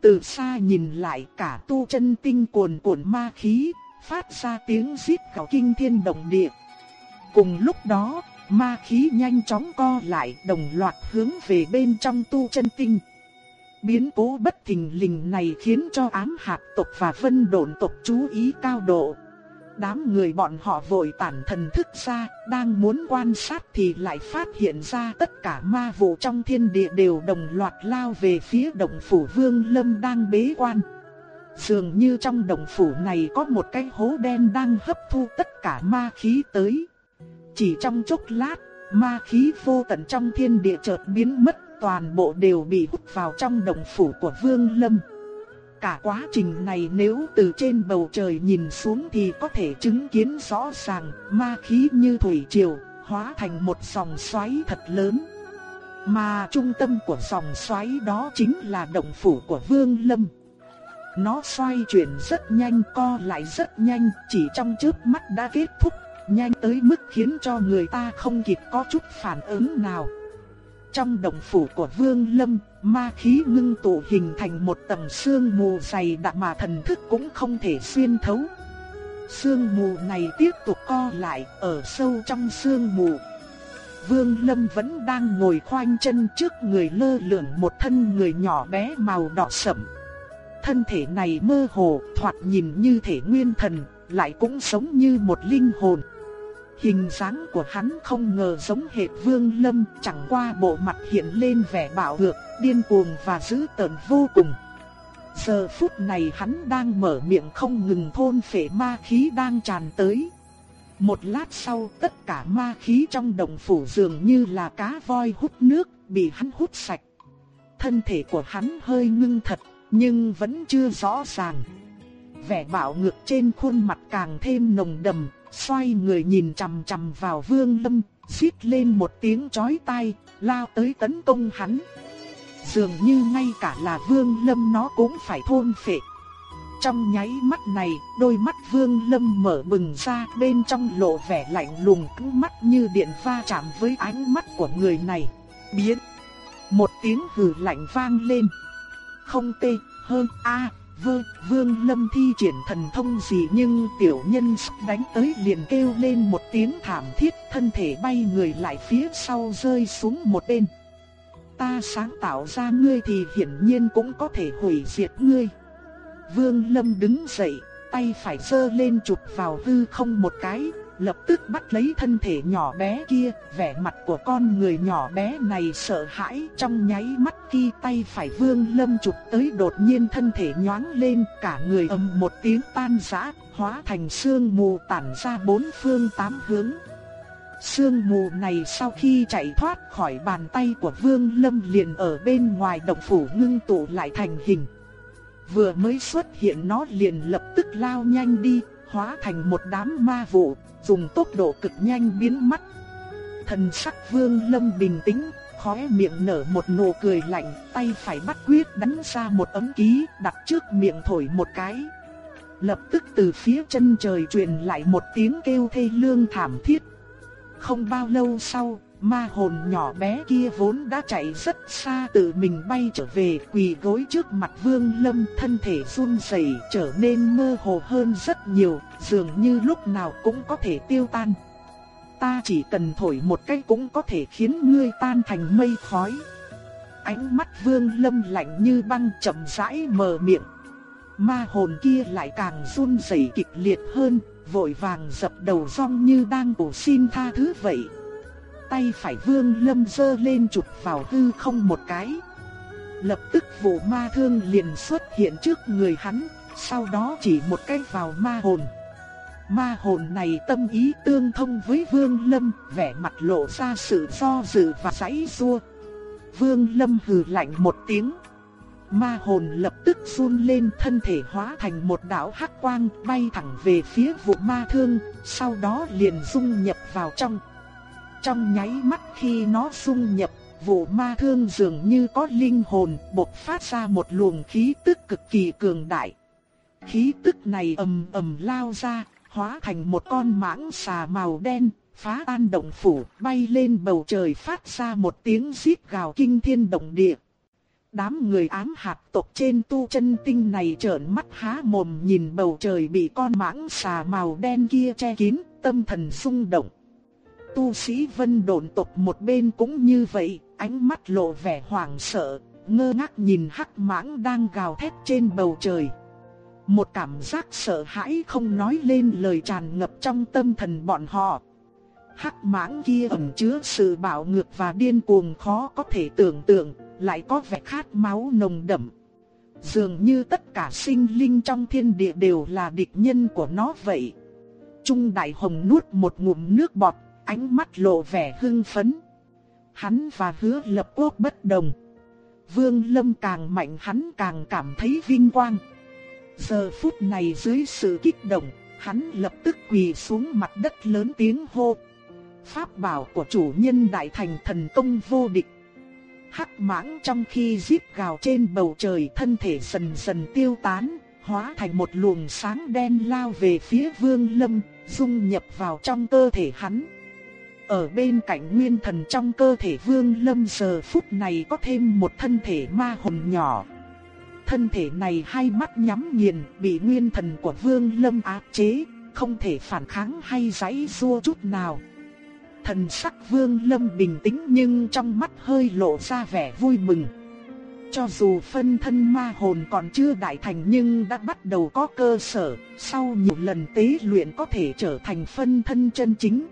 Từ xa nhìn lại cả tu chân tinh cuồn cuộn ma khí, phát ra tiếng rít gào kinh thiên động địa. Cùng lúc đó, ma khí nhanh chóng co lại đồng loạt hướng về bên trong tu chân tinh. Biến cố bất thình lình này khiến cho ám hạt tộc và vân độn tộc chú ý cao độ. Đám người bọn họ vội tản thần thức ra, đang muốn quan sát thì lại phát hiện ra tất cả ma vụ trong thiên địa đều đồng loạt lao về phía động phủ vương lâm đang bế quan. Dường như trong động phủ này có một cái hố đen đang hấp thu tất cả ma khí tới. Chỉ trong chốc lát, ma khí vô tận trong thiên địa chợt biến mất, toàn bộ đều bị hút vào trong động phủ của Vương Lâm. Cả quá trình này nếu từ trên bầu trời nhìn xuống thì có thể chứng kiến rõ ràng ma khí như thủy triều, hóa thành một dòng xoáy thật lớn. Mà trung tâm của dòng xoáy đó chính là động phủ của Vương Lâm. Nó xoay chuyển rất nhanh, co lại rất nhanh, chỉ trong chớp mắt đã kết thúc nhanh tới mức khiến cho người ta không kịp có chút phản ứng nào. Trong động phủ của Vương Lâm, ma khí ngưng tụ hình thành một tầng sương mù dày đặc mà thần thức cũng không thể xuyên thấu. Sương mù này tiếp tục co lại ở sâu trong sương mù. Vương Lâm vẫn đang ngồi khoanh chân trước người lơ lửng một thân người nhỏ bé màu đỏ sẫm. Thân thể này mơ hồ, thoạt nhìn như thể nguyên thần, lại cũng sống như một linh hồn. Hình dáng của hắn không ngờ giống hệt Vương Lâm, chẳng qua bộ mặt hiện lên vẻ bạo ngược, điên cuồng và dữ tợn vô cùng. Giờ phút này hắn đang mở miệng không ngừng thôn phệ ma khí đang tràn tới. Một lát sau tất cả ma khí trong đồng phủ dường như là cá voi hút nước, bị hắn hút sạch. Thân thể của hắn hơi ngưng thật, nhưng vẫn chưa rõ ràng. Vẻ bạo ngược trên khuôn mặt càng thêm nồng đầm, xoay người nhìn chằm chằm vào Vương Lâm, xít lên một tiếng chói tai, lao tới tấn công hắn. Dường như ngay cả là Vương Lâm nó cũng phải thôn phệ. Trong nháy mắt này, đôi mắt Vương Lâm mở bừng ra, bên trong lộ vẻ lạnh lùng cứ mắt như điện va chạm với ánh mắt của người này. Biến! Một tiếng hừ lạnh vang lên. Không tê, hơn a vơ, vương lâm thi triển thần thông gì nhưng tiểu nhân đánh tới liền kêu lên một tiếng thảm thiết thân thể bay người lại phía sau rơi xuống một bên. Ta sáng tạo ra ngươi thì hiển nhiên cũng có thể hủy diệt ngươi. Vương lâm đứng dậy, tay phải sơ lên chụp vào hư không một cái, lập tức bắt lấy thân thể nhỏ bé kia, vẻ mặt của con người nhỏ bé này sợ hãi, trong nháy mắt khi tay phải Vương Lâm chụp tới đột nhiên thân thể nhoáng lên, cả người ầm một tiếng tan rã, hóa thành sương mù tản ra bốn phương tám hướng. Sương mù này sau khi chạy thoát khỏi bàn tay của Vương Lâm liền ở bên ngoài động phủ ngưng tụ lại thành hình. Vừa mới xuất hiện nó liền lập tức lao nhanh đi, hóa thành một đám ma vụ, dùng tốc độ cực nhanh biến mất. Thần sắc Vương Lâm bình tĩnh, khóe miệng nở một nụ cười lạnh, tay phải bắt quyết đánh ra một ấm ký, đặt trước miệng thổi một cái. Lập tức từ phía chân trời truyền lại một tiếng kêu thê lương thảm thiết. Không bao lâu sau, ma hồn nhỏ bé kia vốn đã chạy rất xa tự mình bay trở về quỳ gối trước mặt Vương Lâm thân thể run rẩy trở nên mơ hồ hơn rất nhiều, dường như lúc nào cũng có thể tiêu tan. Ta chỉ cần thổi một cái cũng có thể khiến ngươi tan thành mây khói. Ánh mắt Vương Lâm lạnh như băng chậm rãi mở miệng. Ma hồn kia lại càng run rẩy kịch liệt hơn, vội vàng dập đầu rong như đang cầu xin tha thứ vậy tay phải vương lâm dơ lên chụp vào hư không một cái. Lập tức vụ ma thương liền xuất hiện trước người hắn, sau đó chỉ một cái vào ma hồn. Ma hồn này tâm ý tương thông với Vương Lâm, vẻ mặt lộ ra sự do dự và giãy xua. Vương Lâm hừ lạnh một tiếng. Ma hồn lập tức run lên thân thể hóa thành một đạo hắc quang bay thẳng về phía vụ ma thương, sau đó liền dung nhập vào trong. Trong nháy mắt khi nó xung nhập, vụ ma thương dường như có linh hồn bộc phát ra một luồng khí tức cực kỳ cường đại. Khí tức này ầm ầm lao ra, hóa thành một con mãng xà màu đen, phá tan động phủ, bay lên bầu trời phát ra một tiếng rít gào kinh thiên động địa. Đám người ám hạt tộc trên tu chân tinh này trợn mắt há mồm nhìn bầu trời bị con mãng xà màu đen kia che kín, tâm thần rung động. Tu sĩ vân đồn tộc một bên cũng như vậy, ánh mắt lộ vẻ hoảng sợ, ngơ ngác nhìn hắc mãng đang gào thét trên bầu trời. Một cảm giác sợ hãi không nói lên lời tràn ngập trong tâm thần bọn họ. Hắc mãng kia ẩn chứa sự bạo ngược và điên cuồng khó có thể tưởng tượng, lại có vẻ khát máu nồng đậm. Dường như tất cả sinh linh trong thiên địa đều là địch nhân của nó vậy. Trung Đại Hồng nuốt một ngụm nước bọt, ánh mắt lộ vẻ hưng phấn. Hắn và hứa lập quốc bất đồng. Vương Lâm càng mạnh hắn càng cảm thấy vinh quang. Giờ phút này dưới sự kích động, hắn lập tức quỳ xuống mặt đất lớn tiếng hô. Pháp bảo của chủ nhân đại thành thần công vô địch. Hắc mãng trong khi giết gào trên bầu trời thân thể dần dần tiêu tán, hóa thành một luồng sáng đen lao về phía vương lâm, dung nhập vào trong cơ thể hắn. Ở bên cạnh nguyên thần trong cơ thể vương lâm giờ phút này có thêm một thân thể ma hồn nhỏ. Thân thể này hai mắt nhắm nghiền bị nguyên thần của vương lâm áp chế, không thể phản kháng hay giãy rua chút nào. Thần sắc vương lâm bình tĩnh nhưng trong mắt hơi lộ ra vẻ vui mừng. Cho dù phân thân ma hồn còn chưa đại thành nhưng đã bắt đầu có cơ sở, sau nhiều lần tế luyện có thể trở thành phân thân chân chính.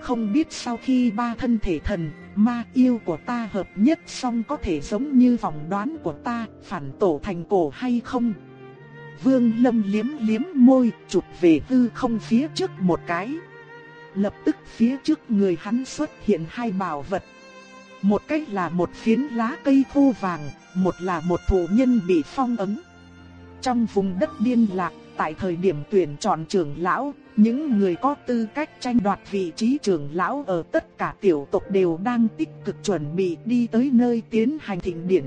Không biết sau khi ba thân thể thần, ma yêu của ta hợp nhất xong có thể giống như phỏng đoán của ta, phản tổ thành cổ hay không? Vương Lâm liếm liếm môi, chụp về hư không phía trước một cái. Lập tức phía trước người hắn xuất hiện hai bảo vật. Một cái là một phiến lá cây khô vàng, một là một thủ nhân bị phong ấn. Trong vùng đất điên lạc, tại thời điểm tuyển chọn trưởng lão, những người có tư cách tranh đoạt vị trí trưởng lão ở tất cả tiểu tộc đều đang tích cực chuẩn bị đi tới nơi tiến hành thịnh điển.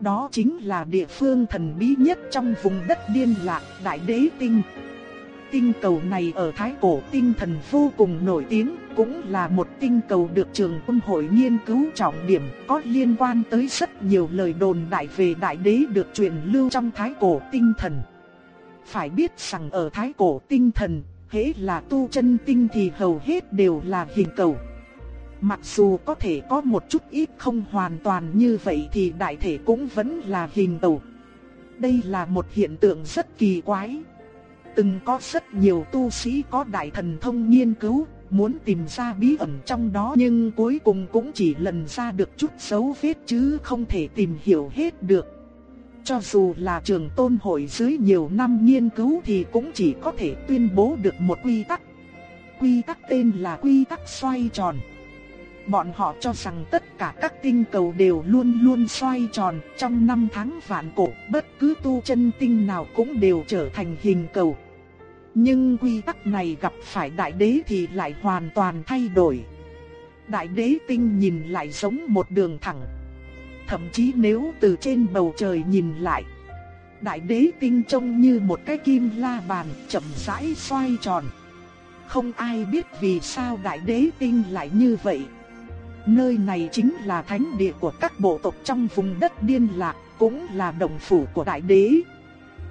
Đó chính là địa phương thần bí nhất trong vùng đất điên lạc Đại Đế Tinh. Tinh cầu này ở Thái Cổ tinh thần vô cùng nổi tiếng, cũng là một tinh cầu được trường quân hội nghiên cứu trọng điểm, có liên quan tới rất nhiều lời đồn đại về Đại Đế được truyền lưu trong Thái Cổ tinh thần. Phải biết rằng ở Thái Cổ tinh thần, hễ là tu chân tinh thì hầu hết đều là hình cầu. Mặc dù có thể có một chút ít không hoàn toàn như vậy thì đại thể cũng vẫn là hình cầu. Đây là một hiện tượng rất kỳ quái. Từng có rất nhiều tu sĩ có đại thần thông nghiên cứu, muốn tìm ra bí ẩn trong đó nhưng cuối cùng cũng chỉ lần ra được chút dấu vết chứ không thể tìm hiểu hết được. Cho dù là trường tôn hội dưới nhiều năm nghiên cứu thì cũng chỉ có thể tuyên bố được một quy tắc. Quy tắc tên là quy tắc xoay tròn. Bọn họ cho rằng tất cả các tinh cầu đều luôn luôn xoay tròn, trong năm tháng vạn cổ, bất cứ tu chân tinh nào cũng đều trở thành hình cầu. Nhưng quy tắc này gặp phải đại đế thì lại hoàn toàn thay đổi. Đại đế tinh nhìn lại giống một đường thẳng, Thậm chí nếu từ trên bầu trời nhìn lại, đại đế tinh trông như một cái kim la bàn chậm rãi xoay tròn. Không ai biết vì sao đại đế tinh lại như vậy. Nơi này chính là thánh địa của các bộ tộc trong vùng đất điên lạc, cũng là đồng phủ của đại đế.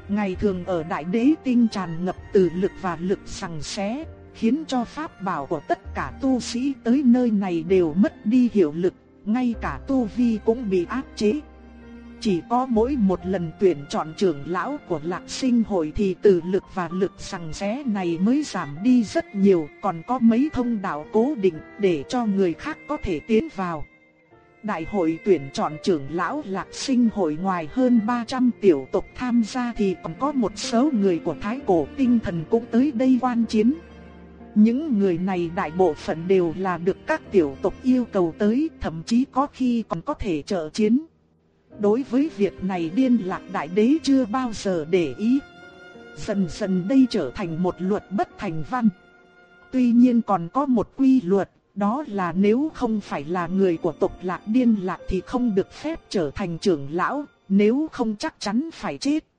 Ngày thường ở đại đế tinh tràn ngập từ lực và lực sằng xé, khiến cho pháp bảo của tất cả tu sĩ tới nơi này đều mất đi hiệu lực, ngay cả tu vi cũng bị áp chế. Chỉ có mỗi một lần tuyển chọn trưởng lão của lạc sinh hội thì từ lực và lực sằng xé này mới giảm đi rất nhiều, còn có mấy thông đạo cố định để cho người khác có thể tiến vào. Đại hội tuyển chọn trưởng lão lạc sinh hội ngoài hơn 300 tiểu tộc tham gia thì còn có một số người của thái cổ tinh thần cũng tới đây quan chiến. Những người này đại bộ phận đều là được các tiểu tộc yêu cầu tới, thậm chí có khi còn có thể trợ chiến. Đối với việc này điên lạc đại đế chưa bao giờ để ý. Dần dần đây trở thành một luật bất thành văn. Tuy nhiên còn có một quy luật, đó là nếu không phải là người của tộc lạc điên lạc thì không được phép trở thành trưởng lão, nếu không chắc chắn phải chết.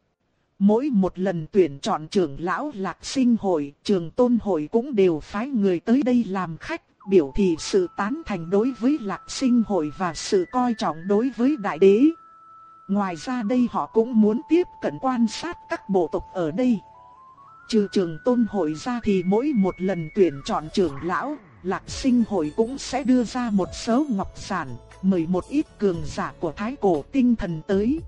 Mỗi một lần tuyển chọn trưởng lão lạc sinh hội, trường tôn hội cũng đều phái người tới đây làm khách, biểu thị sự tán thành đối với lạc sinh hội và sự coi trọng đối với đại đế. Ngoài ra đây họ cũng muốn tiếp cận quan sát các bộ tộc ở đây. Trừ trường tôn hội ra thì mỗi một lần tuyển chọn trưởng lão, lạc sinh hội cũng sẽ đưa ra một số ngọc sản, mời một ít cường giả của thái cổ tinh thần tới.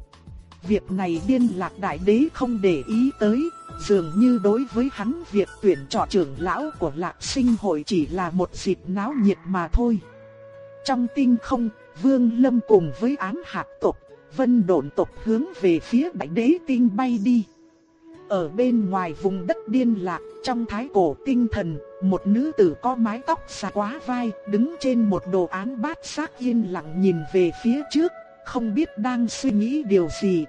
Việc này điên lạc đại đế không để ý tới, dường như đối với hắn việc tuyển chọn trưởng lão của lạc sinh hội chỉ là một dịp náo nhiệt mà thôi. Trong tinh không, Vương Lâm cùng với ám hạt tộc vân độn tộc hướng về phía đại đế tinh bay đi. Ở bên ngoài vùng đất điên lạc, trong thái cổ tinh thần, một nữ tử có mái tóc xà quá vai, đứng trên một đồ án bát sắc yên lặng nhìn về phía trước, không biết đang suy nghĩ điều gì.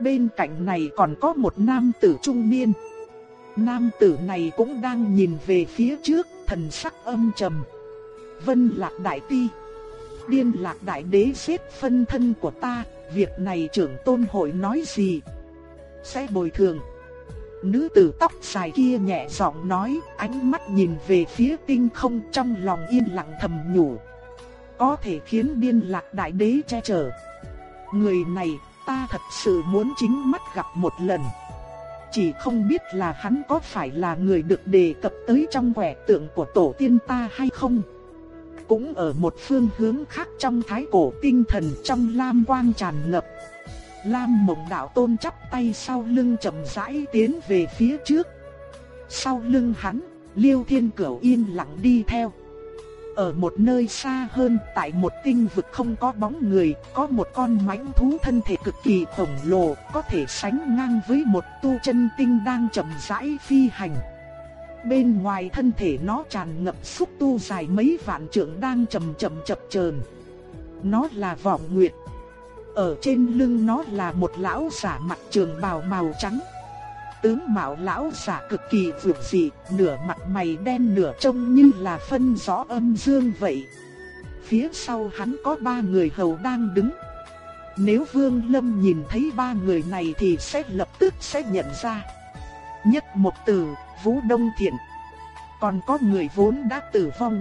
Bên cạnh này còn có một nam tử trung niên. Nam tử này cũng đang nhìn về phía trước, thần sắc âm trầm. Vân lạc đại ti. Điên lạc đại đế giết phân thân của ta, việc này trưởng tôn hội nói gì? Sẽ bồi thường. Nữ tử tóc dài kia nhẹ giọng nói, ánh mắt nhìn về phía tinh không trong lòng yên lặng thầm nhủ. Có thể khiến điên lạc đại đế che chở. Người này ta thật sự muốn chính mắt gặp một lần. Chỉ không biết là hắn có phải là người được đề cập tới trong quẻ tượng của tổ tiên ta hay không cũng ở một phương hướng khác trong thái cổ tinh thần trong lam quang tràn ngập. Lam mộng đạo tôn chắp tay sau lưng chậm rãi tiến về phía trước. Sau lưng hắn, liêu thiên cửu yên lặng đi theo. Ở một nơi xa hơn, tại một tinh vực không có bóng người, có một con mãnh thú thân thể cực kỳ khổng lồ, có thể sánh ngang với một tu chân tinh đang chậm rãi phi hành. Bên ngoài thân thể nó tràn ngập xúc tu dài mấy vạn trượng đang chậm chậm chập chờn. Nó là vọng nguyệt. Ở trên lưng nó là một lão giả mặt trường bào màu trắng. Tướng mạo lão giả cực kỳ vượt dị, nửa mặt mày đen nửa trông như là phân gió âm dương vậy. Phía sau hắn có ba người hầu đang đứng. Nếu Vương Lâm nhìn thấy ba người này thì sẽ lập tức sẽ nhận ra. Nhất một từ, Vũ Đông Thiện. Còn có người vốn đã tử vong.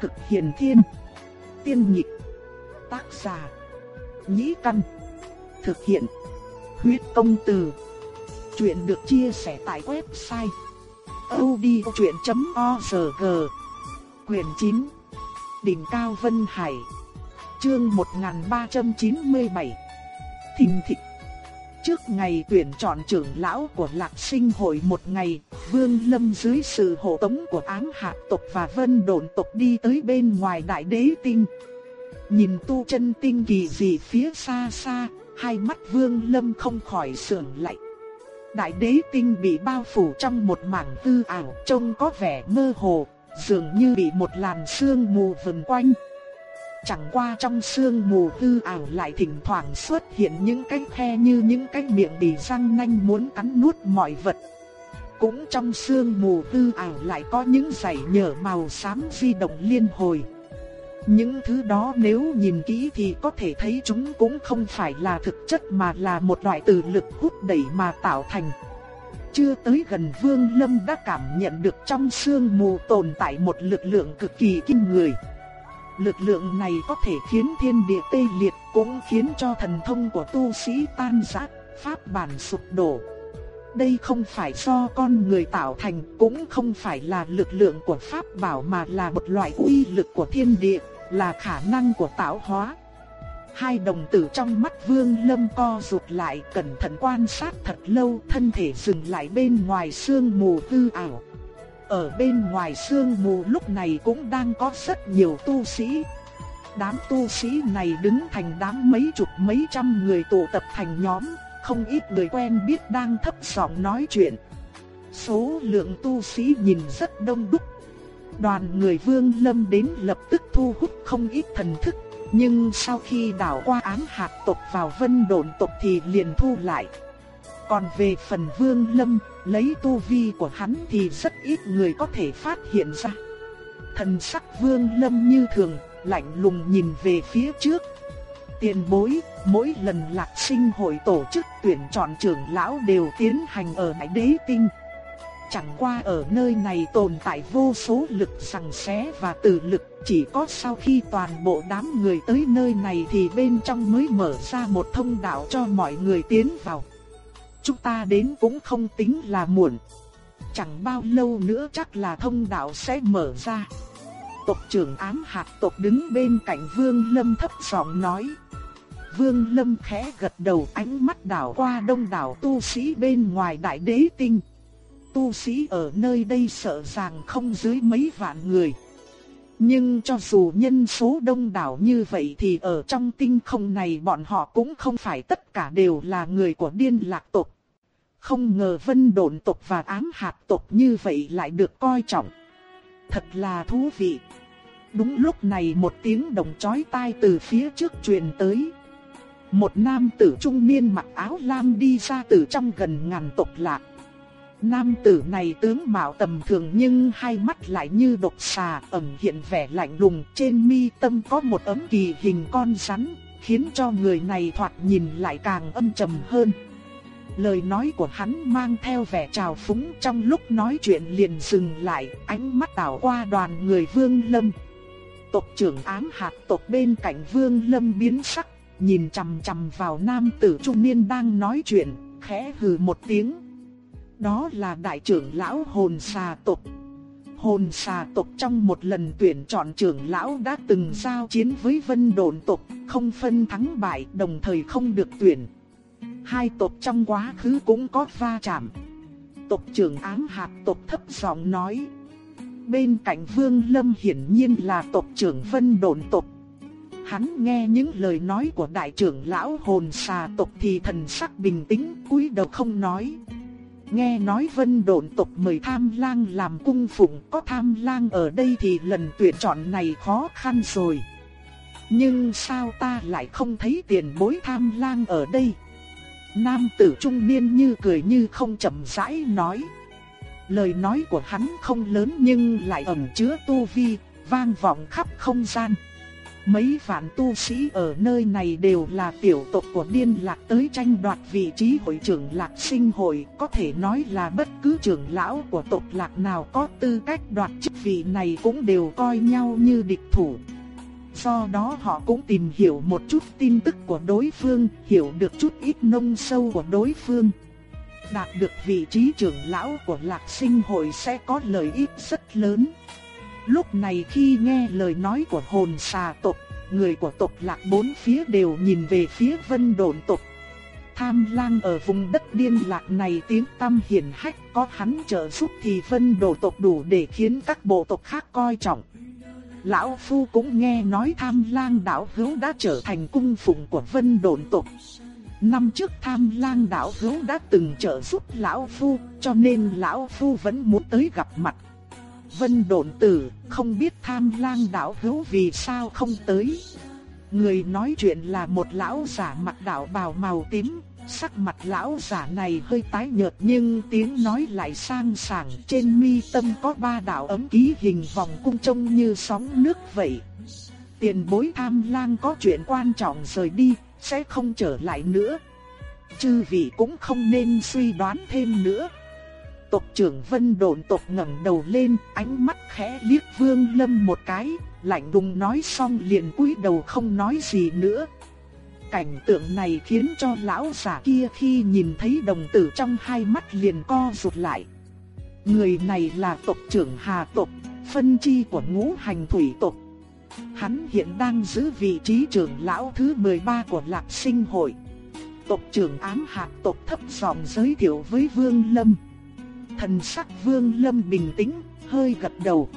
Cực hiền thiên. Tiên nhị Tác giả. Nhĩ căn. Thực hiện. Huyết công từ. Chuyện được chia sẻ tại website. odchuyện.org Quyền 9 Đỉnh Cao Vân Hải Chương 1397 Thình thịch Trước ngày tuyển chọn trưởng lão của lạc sinh hội một ngày, Vương Lâm dưới sự hộ tống của ám hạ tộc và vân đồn tộc đi tới bên ngoài đại đế tinh. Nhìn tu chân tinh kỳ gì phía xa xa, hai mắt Vương Lâm không khỏi sườn lạnh. Đại đế tinh bị bao phủ trong một mảng tư ảo trông có vẻ mơ hồ, dường như bị một làn sương mù vần quanh. Chẳng qua trong sương mù hư ảo lại thỉnh thoảng xuất hiện những cái khe như những cái miệng bị răng nanh muốn cắn nuốt mọi vật. Cũng trong sương mù hư ảo lại có những dải nhở màu xám di động liên hồi. Những thứ đó nếu nhìn kỹ thì có thể thấy chúng cũng không phải là thực chất mà là một loại từ lực hút đẩy mà tạo thành. Chưa tới gần Vương Lâm đã cảm nhận được trong sương mù tồn tại một lực lượng cực kỳ kinh người. Lực lượng này có thể khiến thiên địa tê liệt, cũng khiến cho thần thông của tu sĩ tan rã, pháp bản sụp đổ. Đây không phải do con người tạo thành, cũng không phải là lực lượng của pháp bảo mà là một loại uy lực của thiên địa, là khả năng của tạo hóa. Hai đồng tử trong mắt Vương Lâm co rụt lại, cẩn thận quan sát thật lâu, thân thể dừng lại bên ngoài sương mù hư ảo. Ở bên ngoài sương mù lúc này cũng đang có rất nhiều tu sĩ. Đám tu sĩ này đứng thành đám mấy chục mấy trăm người tụ tập thành nhóm, không ít người quen biết đang thấp giọng nói chuyện. Số lượng tu sĩ nhìn rất đông đúc. Đoàn người Vương Lâm đến lập tức thu hút không ít thần thức, nhưng sau khi đảo qua ám hạt tộc vào vân đồn tộc thì liền thu lại. Còn về phần Vương Lâm, lấy tu vi của hắn thì rất ít người có thể phát hiện ra. Thần sắc Vương Lâm như thường, lạnh lùng nhìn về phía trước. Tiền bối, mỗi lần lạc sinh hội tổ chức tuyển chọn trưởng lão đều tiến hành ở Đại Đế Tinh. Chẳng qua ở nơi này tồn tại vô số lực sằng xé và tử lực, chỉ có sau khi toàn bộ đám người tới nơi này thì bên trong mới mở ra một thông đạo cho mọi người tiến vào. Chúng ta đến cũng không tính là muộn. Chẳng bao lâu nữa chắc là thông đạo sẽ mở ra. Tộc trưởng ám hạt tộc đứng bên cạnh Vương Lâm thấp giọng nói. Vương Lâm khẽ gật đầu, ánh mắt đảo qua đông đảo tu sĩ bên ngoài đại đế tinh. Tu sĩ ở nơi đây sợ rằng không dưới mấy vạn người. Nhưng cho dù nhân số đông đảo như vậy thì ở trong tinh không này bọn họ cũng không phải tất cả đều là người của điên lạc tộc. Không ngờ vân đồn tộc và ám hạt tộc như vậy lại được coi trọng. Thật là thú vị. Đúng lúc này một tiếng đồng chói tai từ phía trước truyền tới. Một nam tử trung niên mặc áo lam đi ra từ trong gần ngàn tộc lạc. Nam tử này tướng mạo tầm thường nhưng hai mắt lại như độc xà ẩn hiện vẻ lạnh lùng trên mi tâm có một ấm kỳ hình con rắn, khiến cho người này thoạt nhìn lại càng âm trầm hơn. Lời nói của hắn mang theo vẻ trào phúng trong lúc nói chuyện liền dừng lại, ánh mắt đảo qua đoàn người Vương Lâm. Tộc trưởng ám hạt tộc bên cạnh Vương Lâm biến sắc, nhìn chằm chằm vào nam tử trung niên đang nói chuyện, khẽ hừ một tiếng. Đó là đại trưởng lão hồn xà tộc. Hồn xà tộc trong một lần tuyển chọn trưởng lão đã từng giao chiến với vân đồn tộc, không phân thắng bại đồng thời không được tuyển. Hai tộc trong quá khứ cũng có va chạm. Tộc trưởng ám hạt tộc thấp giọng nói. Bên cạnh Vương Lâm hiển nhiên là tộc trưởng Vân Đồn tộc. Hắn nghe những lời nói của đại trưởng lão hồn xà tộc thì thần sắc bình tĩnh, cúi đầu không nói. Nghe nói Vân Đồn tộc mời Tham Lang làm cung phụng, có Tham Lang ở đây thì lần tuyển chọn này khó khăn rồi. Nhưng sao ta lại không thấy tiền bối Tham Lang ở đây? Nam tử trung niên như cười như không chậm rãi nói. Lời nói của hắn không lớn nhưng lại ẩn chứa tu vi, vang vọng khắp không gian. Mấy vạn tu sĩ ở nơi này đều là tiểu tộc của điên lạc tới tranh đoạt vị trí hội trưởng lạc sinh hội, có thể nói là bất cứ trưởng lão của tộc lạc nào có tư cách đoạt chức vị này cũng đều coi nhau như địch thủ. Do đó họ cũng tìm hiểu một chút tin tức của đối phương, hiểu được chút ít nông sâu của đối phương. Đạt được vị trí trưởng lão của lạc sinh hội sẽ có lợi ích rất lớn. Lúc này khi nghe lời nói của hồn xà tộc, người của tộc lạc bốn phía đều nhìn về phía vân đồn tộc. Tham lang ở vùng đất điên lạc này tiếng tâm hiển hách có hắn trợ giúp thì vân đồn tộc đủ để khiến các bộ tộc khác coi trọng. Lão Phu cũng nghe nói tham lang đảo hữu đã trở thành cung phụng của vân đồn tộc. Năm trước tham lang đảo hữu đã từng trợ giúp Lão Phu, cho nên Lão Phu vẫn muốn tới gặp mặt. Vân độn tử, không biết tham lang đảo hữu vì sao không tới. Người nói chuyện là một lão giả mặt đạo bào màu tím, Sắc mặt lão giả này hơi tái nhợt nhưng tiếng nói lại sang sảng trên mi tâm có ba đạo ấm ký hình vòng cung trông như sóng nước vậy. Tiền bối tham lang có chuyện quan trọng rời đi, sẽ không trở lại nữa. Chư vị cũng không nên suy đoán thêm nữa. Tộc trưởng Vân Độn tộc ngẩng đầu lên, ánh mắt khẽ liếc Vương Lâm một cái, lạnh lùng nói xong liền cúi đầu không nói gì nữa. Cảnh tượng này khiến cho lão giả kia khi nhìn thấy đồng tử trong hai mắt liền co rụt lại. Người này là tộc trưởng Hà tộc, phân chi của ngũ hành thủy tộc. Hắn hiện đang giữ vị trí trưởng lão thứ 13 của Lạc Sinh hội. Tộc trưởng ám hạt tộc thấp giọng giới thiệu với Vương Lâm. Thần sắc Vương Lâm bình tĩnh, hơi gật đầu.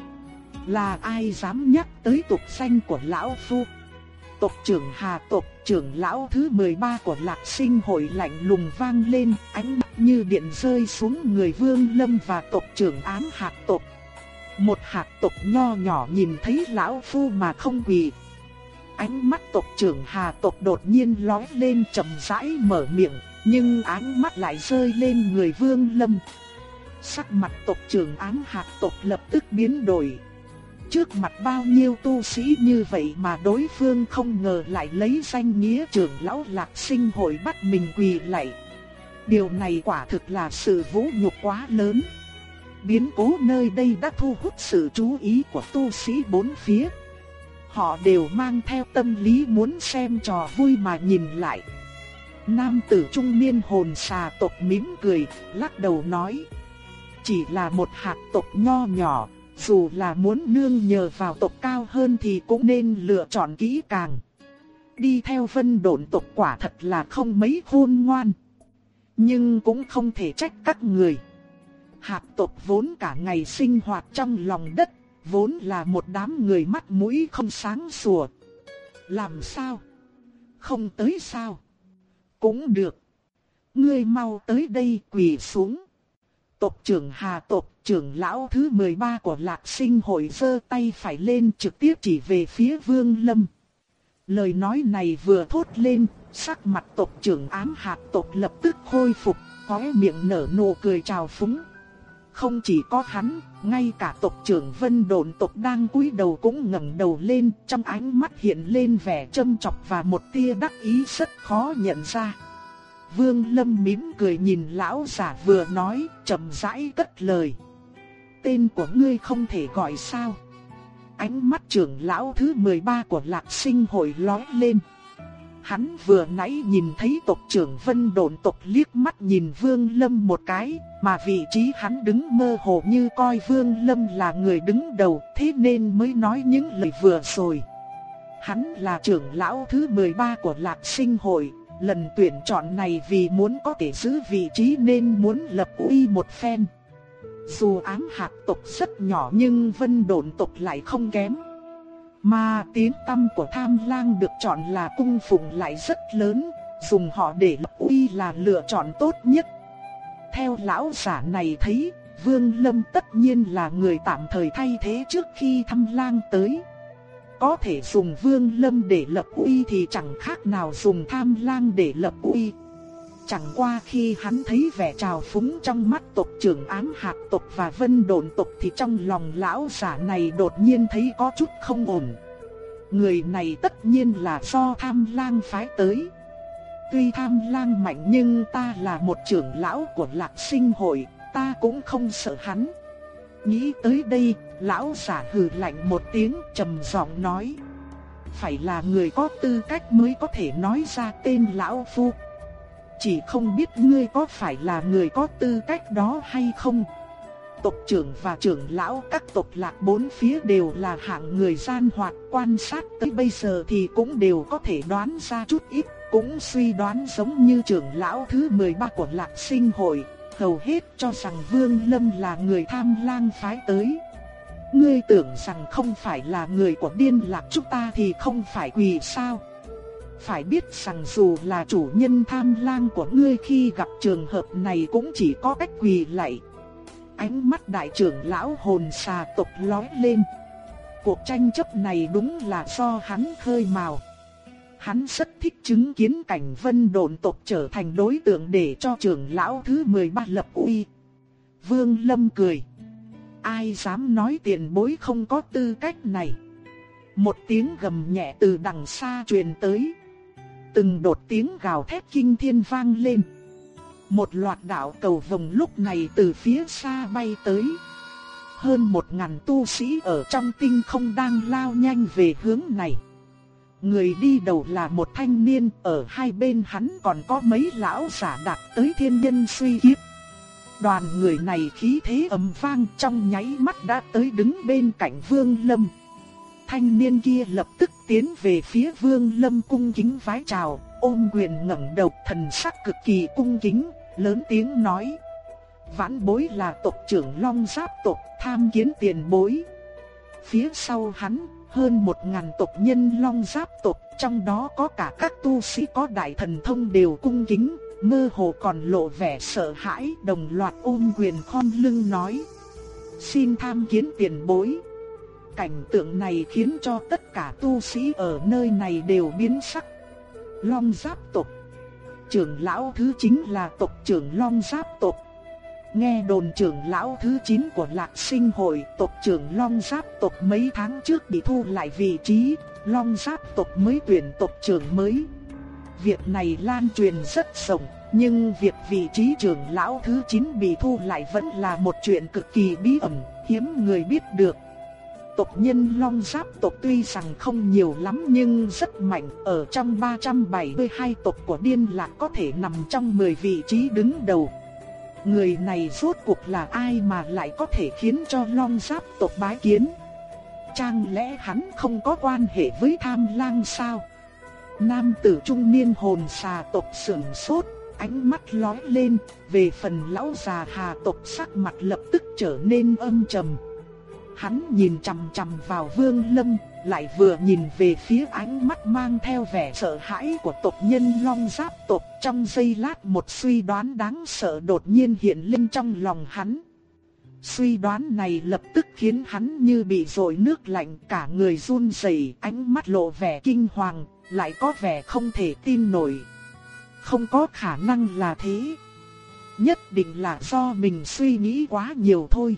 Là ai dám nhắc tới tục danh của lão phu? Tộc trưởng Hà tộc, trưởng lão thứ 13 của Lạc Sinh hội lạnh lùng vang lên, ánh mắt như điện rơi xuống người Vương Lâm và tộc trưởng ám hạt tộc. Một hạt tộc nho nhỏ nhìn thấy lão phu mà không quỳ. Ánh mắt tộc trưởng Hà tộc đột nhiên lóe lên chậm rãi mở miệng, nhưng ánh mắt lại rơi lên người Vương Lâm. Sắc mặt tộc trưởng ám hạt tộc lập tức biến đổi. Trước mặt bao nhiêu tu sĩ như vậy mà đối phương không ngờ lại lấy danh nghĩa trưởng lão lạc sinh hội bắt mình quỳ lạy. Điều này quả thực là sự vũ nhục quá lớn. Biến cố nơi đây đã thu hút sự chú ý của tu sĩ bốn phía. Họ đều mang theo tâm lý muốn xem trò vui mà nhìn lại. Nam tử trung niên hồn xà tộc mỉm cười, lắc đầu nói. Chỉ là một hạt tộc nho nhỏ, dù là muốn nương nhờ vào tộc cao hơn thì cũng nên lựa chọn kỹ càng. Đi theo vân độn tộc quả thật là không mấy khôn ngoan. Nhưng cũng không thể trách các người. Hạt tộc vốn cả ngày sinh hoạt trong lòng đất, vốn là một đám người mắt mũi không sáng sủa. Làm sao? Không tới sao? Cũng được. Ngươi mau tới đây quỳ xuống. Tộc trưởng Hà tộc trưởng lão thứ 13 của lạc sinh hội giơ tay phải lên trực tiếp chỉ về phía Vương Lâm. Lời nói này vừa thốt lên, sắc mặt tộc trưởng ám hạt tộc lập tức khôi phục, khóe miệng nở nụ cười chào phúng. Không chỉ có hắn, ngay cả tộc trưởng Vân Đồn tộc đang cúi đầu cũng ngẩng đầu lên, trong ánh mắt hiện lên vẻ châm chọc và một tia đắc ý rất khó nhận ra. Vương Lâm mím cười nhìn lão giả vừa nói, chậm rãi cất lời. Tên của ngươi không thể gọi sao? Ánh mắt trưởng lão thứ 13 của Lạc Sinh hội lóe lên. Hắn vừa nãy nhìn thấy tộc trưởng Vân Đồn tộc liếc mắt nhìn Vương Lâm một cái, mà vị trí hắn đứng mơ hồ như coi Vương Lâm là người đứng đầu, thế nên mới nói những lời vừa rồi. Hắn là trưởng lão thứ 13 của Lạc Sinh hội, lần tuyển chọn này vì muốn có thể giữ vị trí nên muốn lập uy một phen. Dù ám hạt tộc rất nhỏ nhưng vân đồn tộc lại không kém. Mà tiếng tâm của tham lang được chọn là cung phụng lại rất lớn, dùng họ để lập uy là lựa chọn tốt nhất. Theo lão giả này thấy, Vương Lâm tất nhiên là người tạm thời thay thế trước khi thăm lang tới. Có thể dùng Vương Lâm để lập uy thì chẳng khác nào dùng tham lang để lập uy. Chẳng qua khi hắn thấy vẻ trào phúng trong mắt tộc trưởng ám hạt tộc và vân đồn tộc thì trong lòng lão giả này đột nhiên thấy có chút không ổn. Người này tất nhiên là do tham lang phái tới. Tuy tham lang mạnh nhưng ta là một trưởng lão của lạc sinh hội, ta cũng không sợ hắn. Nghĩ tới đây, lão giả hừ lạnh một tiếng trầm giọng nói. Phải là người có tư cách mới có thể nói ra tên lão phu. Chỉ không biết ngươi có phải là người có tư cách đó hay không. Tộc trưởng và trưởng lão các tộc lạc bốn phía đều là hạng người gian hoạt quan sát tới bây giờ thì cũng đều có thể đoán ra chút ít. Cũng suy đoán giống như trưởng lão thứ 13 của lạc sinh hội, hầu hết cho rằng Vương Lâm là người tham lang phái tới. Ngươi tưởng rằng không phải là người của điên lạc chúng ta thì không phải quỳ sao? Phải biết rằng dù là chủ nhân tham lang của ngươi khi gặp trường hợp này cũng chỉ có cách quỳ lạy. Ánh mắt đại trưởng lão hồn xà tộc lóe lên. Cuộc tranh chấp này đúng là do hắn khơi mào. Hắn rất thích chứng kiến cảnh vân đồn tộc trở thành đối tượng để cho trưởng lão thứ 13 lập uy. Vương Lâm cười. Ai dám nói tiền bối không có tư cách này. Một tiếng gầm nhẹ từ đằng xa truyền tới. Từng đột tiếng gào thét kinh thiên vang lên. Một loạt đạo cầu vồng lúc này từ phía xa bay tới. Hơn một ngàn tu sĩ ở trong tinh không đang lao nhanh về hướng này. Người đi đầu là một thanh niên, ở hai bên hắn còn có mấy lão giả đạt tới thiên nhân suy kiếp. Đoàn người này khí thế ầm vang trong nháy mắt đã tới đứng bên cạnh Vương Lâm. Thanh niên kia lập tức tiến về phía Vương Lâm cung kính vái chào, ôm quyền ngẩng đầu thần sắc cực kỳ cung kính, lớn tiếng nói. Vãn bối là tộc trưởng Long Giáp tộc, tham kiến tiền bối. Phía sau hắn, hơn một ngàn tộc nhân Long Giáp tộc, trong đó có cả các tu sĩ có đại thần thông đều cung kính, mơ hồ còn lộ vẻ sợ hãi, đồng loạt ôm quyền khom lưng nói. Xin tham kiến tiền bối. Cảnh tượng này khiến cho tất cả tu sĩ ở nơi này đều biến sắc. Long Giáp tộc Trưởng lão thứ chính là tộc trưởng Long Giáp tộc Nghe đồn trưởng lão thứ 9 của lạc sinh hội tộc trưởng Long Giáp tộc mấy tháng trước bị thu lại vị trí, Long Giáp tộc mới tuyển tộc trưởng mới. Việc này lan truyền rất rộng, nhưng việc vị trí trưởng lão thứ 9 bị thu lại vẫn là một chuyện cực kỳ bí ẩn, hiếm người biết được. Tộc nhân Long Giáp tộc tuy rằng không nhiều lắm nhưng rất mạnh, ở trong 372 tộc của Điên Lạc có thể nằm trong 10 vị trí đứng đầu. Người này rốt cuộc là ai mà lại có thể khiến cho Long Giáp tộc bái kiến? Chẳng lẽ hắn không có quan hệ với tham lang sao? Nam tử trung niên hồn xà tộc sưởng sốt, ánh mắt lóe lên, về phần lão già hà tộc sắc mặt lập tức trở nên âm trầm. Hắn nhìn chằm chằm vào Vương Lâm, lại vừa nhìn về phía ánh mắt mang theo vẻ sợ hãi của tộc nhân Long Giáp tộc, trong giây lát một suy đoán đáng sợ đột nhiên hiện lên trong lòng hắn. Suy đoán này lập tức khiến hắn như bị dội nước lạnh cả người run rẩy, ánh mắt lộ vẻ kinh hoàng, lại có vẻ không thể tin nổi. Không có khả năng là thế. Nhất định là do mình suy nghĩ quá nhiều thôi.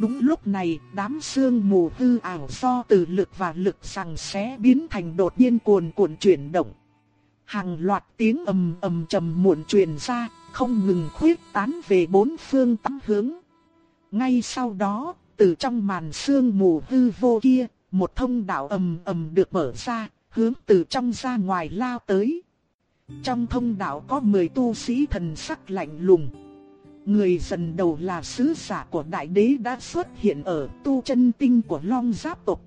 Đúng lúc này, đám sương mù hư ảo do từ lực và lực rằng xé biến thành đột nhiên cuồn cuộn chuyển động. Hàng loạt tiếng ầm ầm trầm muộn truyền ra, không ngừng khuyết tán về bốn phương tám hướng. Ngay sau đó, từ trong màn sương mù hư vô kia, một thông đạo ầm ầm được mở ra, hướng từ trong ra ngoài lao tới. Trong thông đạo có 10 tu sĩ thần sắc lạnh lùng. Người dần đầu là sứ giả của đại đế đã xuất hiện ở tu chân tinh của Long Giáp tộc.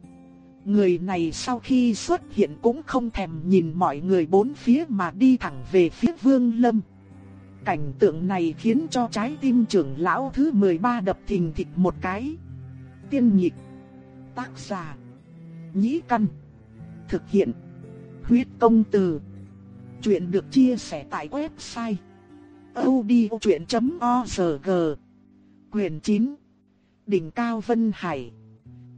Người này sau khi xuất hiện cũng không thèm nhìn mọi người bốn phía mà đi thẳng về phía Vương Lâm. Cảnh tượng này khiến cho trái tim trưởng lão thứ 13 đập thình thịch một cái. Tiên nhịp, tác giả, nhĩ căn, thực hiện, huyết công từ. Chuyện được chia sẻ tại website audiochuyện.org Quyền 9 Đỉnh Cao Vân Hải.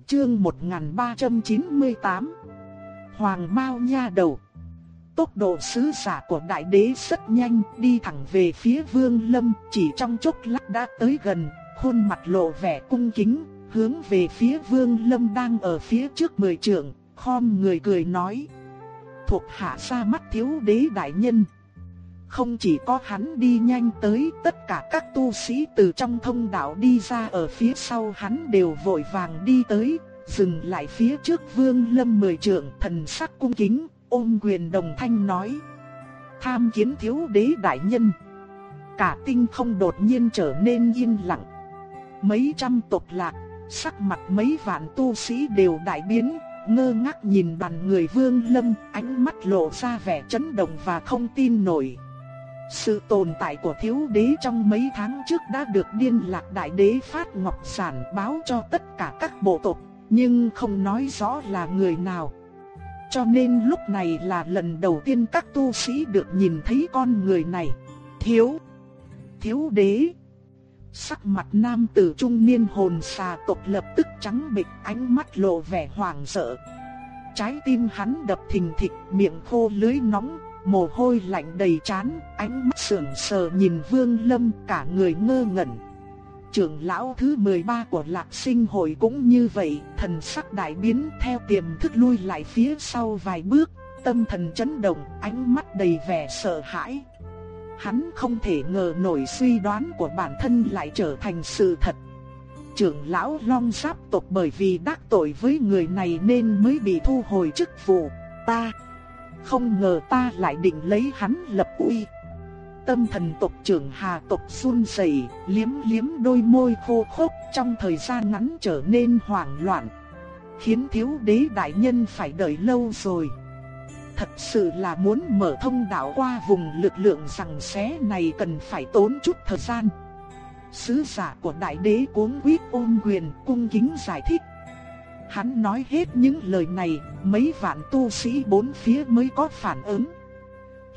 Chương 1398 Hoàng Mao Nha Đầu. Tốc độ sứ giả của đại đế rất nhanh, đi thẳng về phía Vương Lâm, Chỉ trong chốc lát đã tới gần, Khuôn mặt lộ vẻ cung kính, Hướng về phía Vương Lâm đang ở phía trước mười trượng, Khom người cười nói. Thuộc hạ ra mắt thiếu đế đại nhân không chỉ có hắn đi nhanh tới, tất cả các tu sĩ từ trong thông đạo đi ra ở phía sau hắn đều vội vàng đi tới, dừng lại phía trước vương lâm mười trượng thần sắc cung kính, ôm quyền đồng thanh nói. Tham kiến thiếu đế đại nhân. Cả tinh không đột nhiên trở nên yên lặng. Mấy trăm tộc lạc, sắc mặt mấy vạn tu sĩ đều đại biến, ngơ ngác nhìn đoàn người vương lâm, ánh mắt lộ ra vẻ chấn động và không tin nổi. Sự tồn tại của thiếu đế trong mấy tháng trước đã được điên lạc đại đế phát ngọc sản báo cho tất cả các bộ tộc, nhưng không nói rõ là người nào. Cho nên lúc này là lần đầu tiên các tu sĩ được nhìn thấy con người này. Thiếu, thiếu đế. Sắc mặt nam tử trung niên hồn xà tộc lập tức trắng bệch ánh mắt lộ vẻ hoảng sợ. Trái tim hắn đập thình thịch miệng khô lưỡi nóng mồ hôi lạnh đầy trán, ánh mắt sườn sờ nhìn Vương Lâm cả người ngơ ngẩn. trưởng lão thứ 13 của lạc sinh hội cũng như vậy, thần sắc đại biến theo tiềm thức lui lại phía sau vài bước, tâm thần chấn động, ánh mắt đầy vẻ sợ hãi. Hắn không thể ngờ nổi suy đoán của bản thân lại trở thành sự thật. Trưởng lão Long Giáp tộc bởi vì đắc tội với người này nên mới bị thu hồi chức vụ. Ta không ngờ ta lại định lấy hắn lập uy. Tâm thần tộc trưởng Hà tộc run rẩy, liếm liếm đôi môi khô khốc, trong thời gian ngắn trở nên hoảng loạn, khiến thiếu đế đại nhân phải đợi lâu rồi. Thật sự là muốn mở thông đạo qua vùng lực lượng rằng xé này cần phải tốn chút thời gian. Sứ giả của đại đế cuốn quyết ôm quyền cung kính giải thích. Hắn nói hết những lời này, mấy vạn tu sĩ bốn phía mới có phản ứng.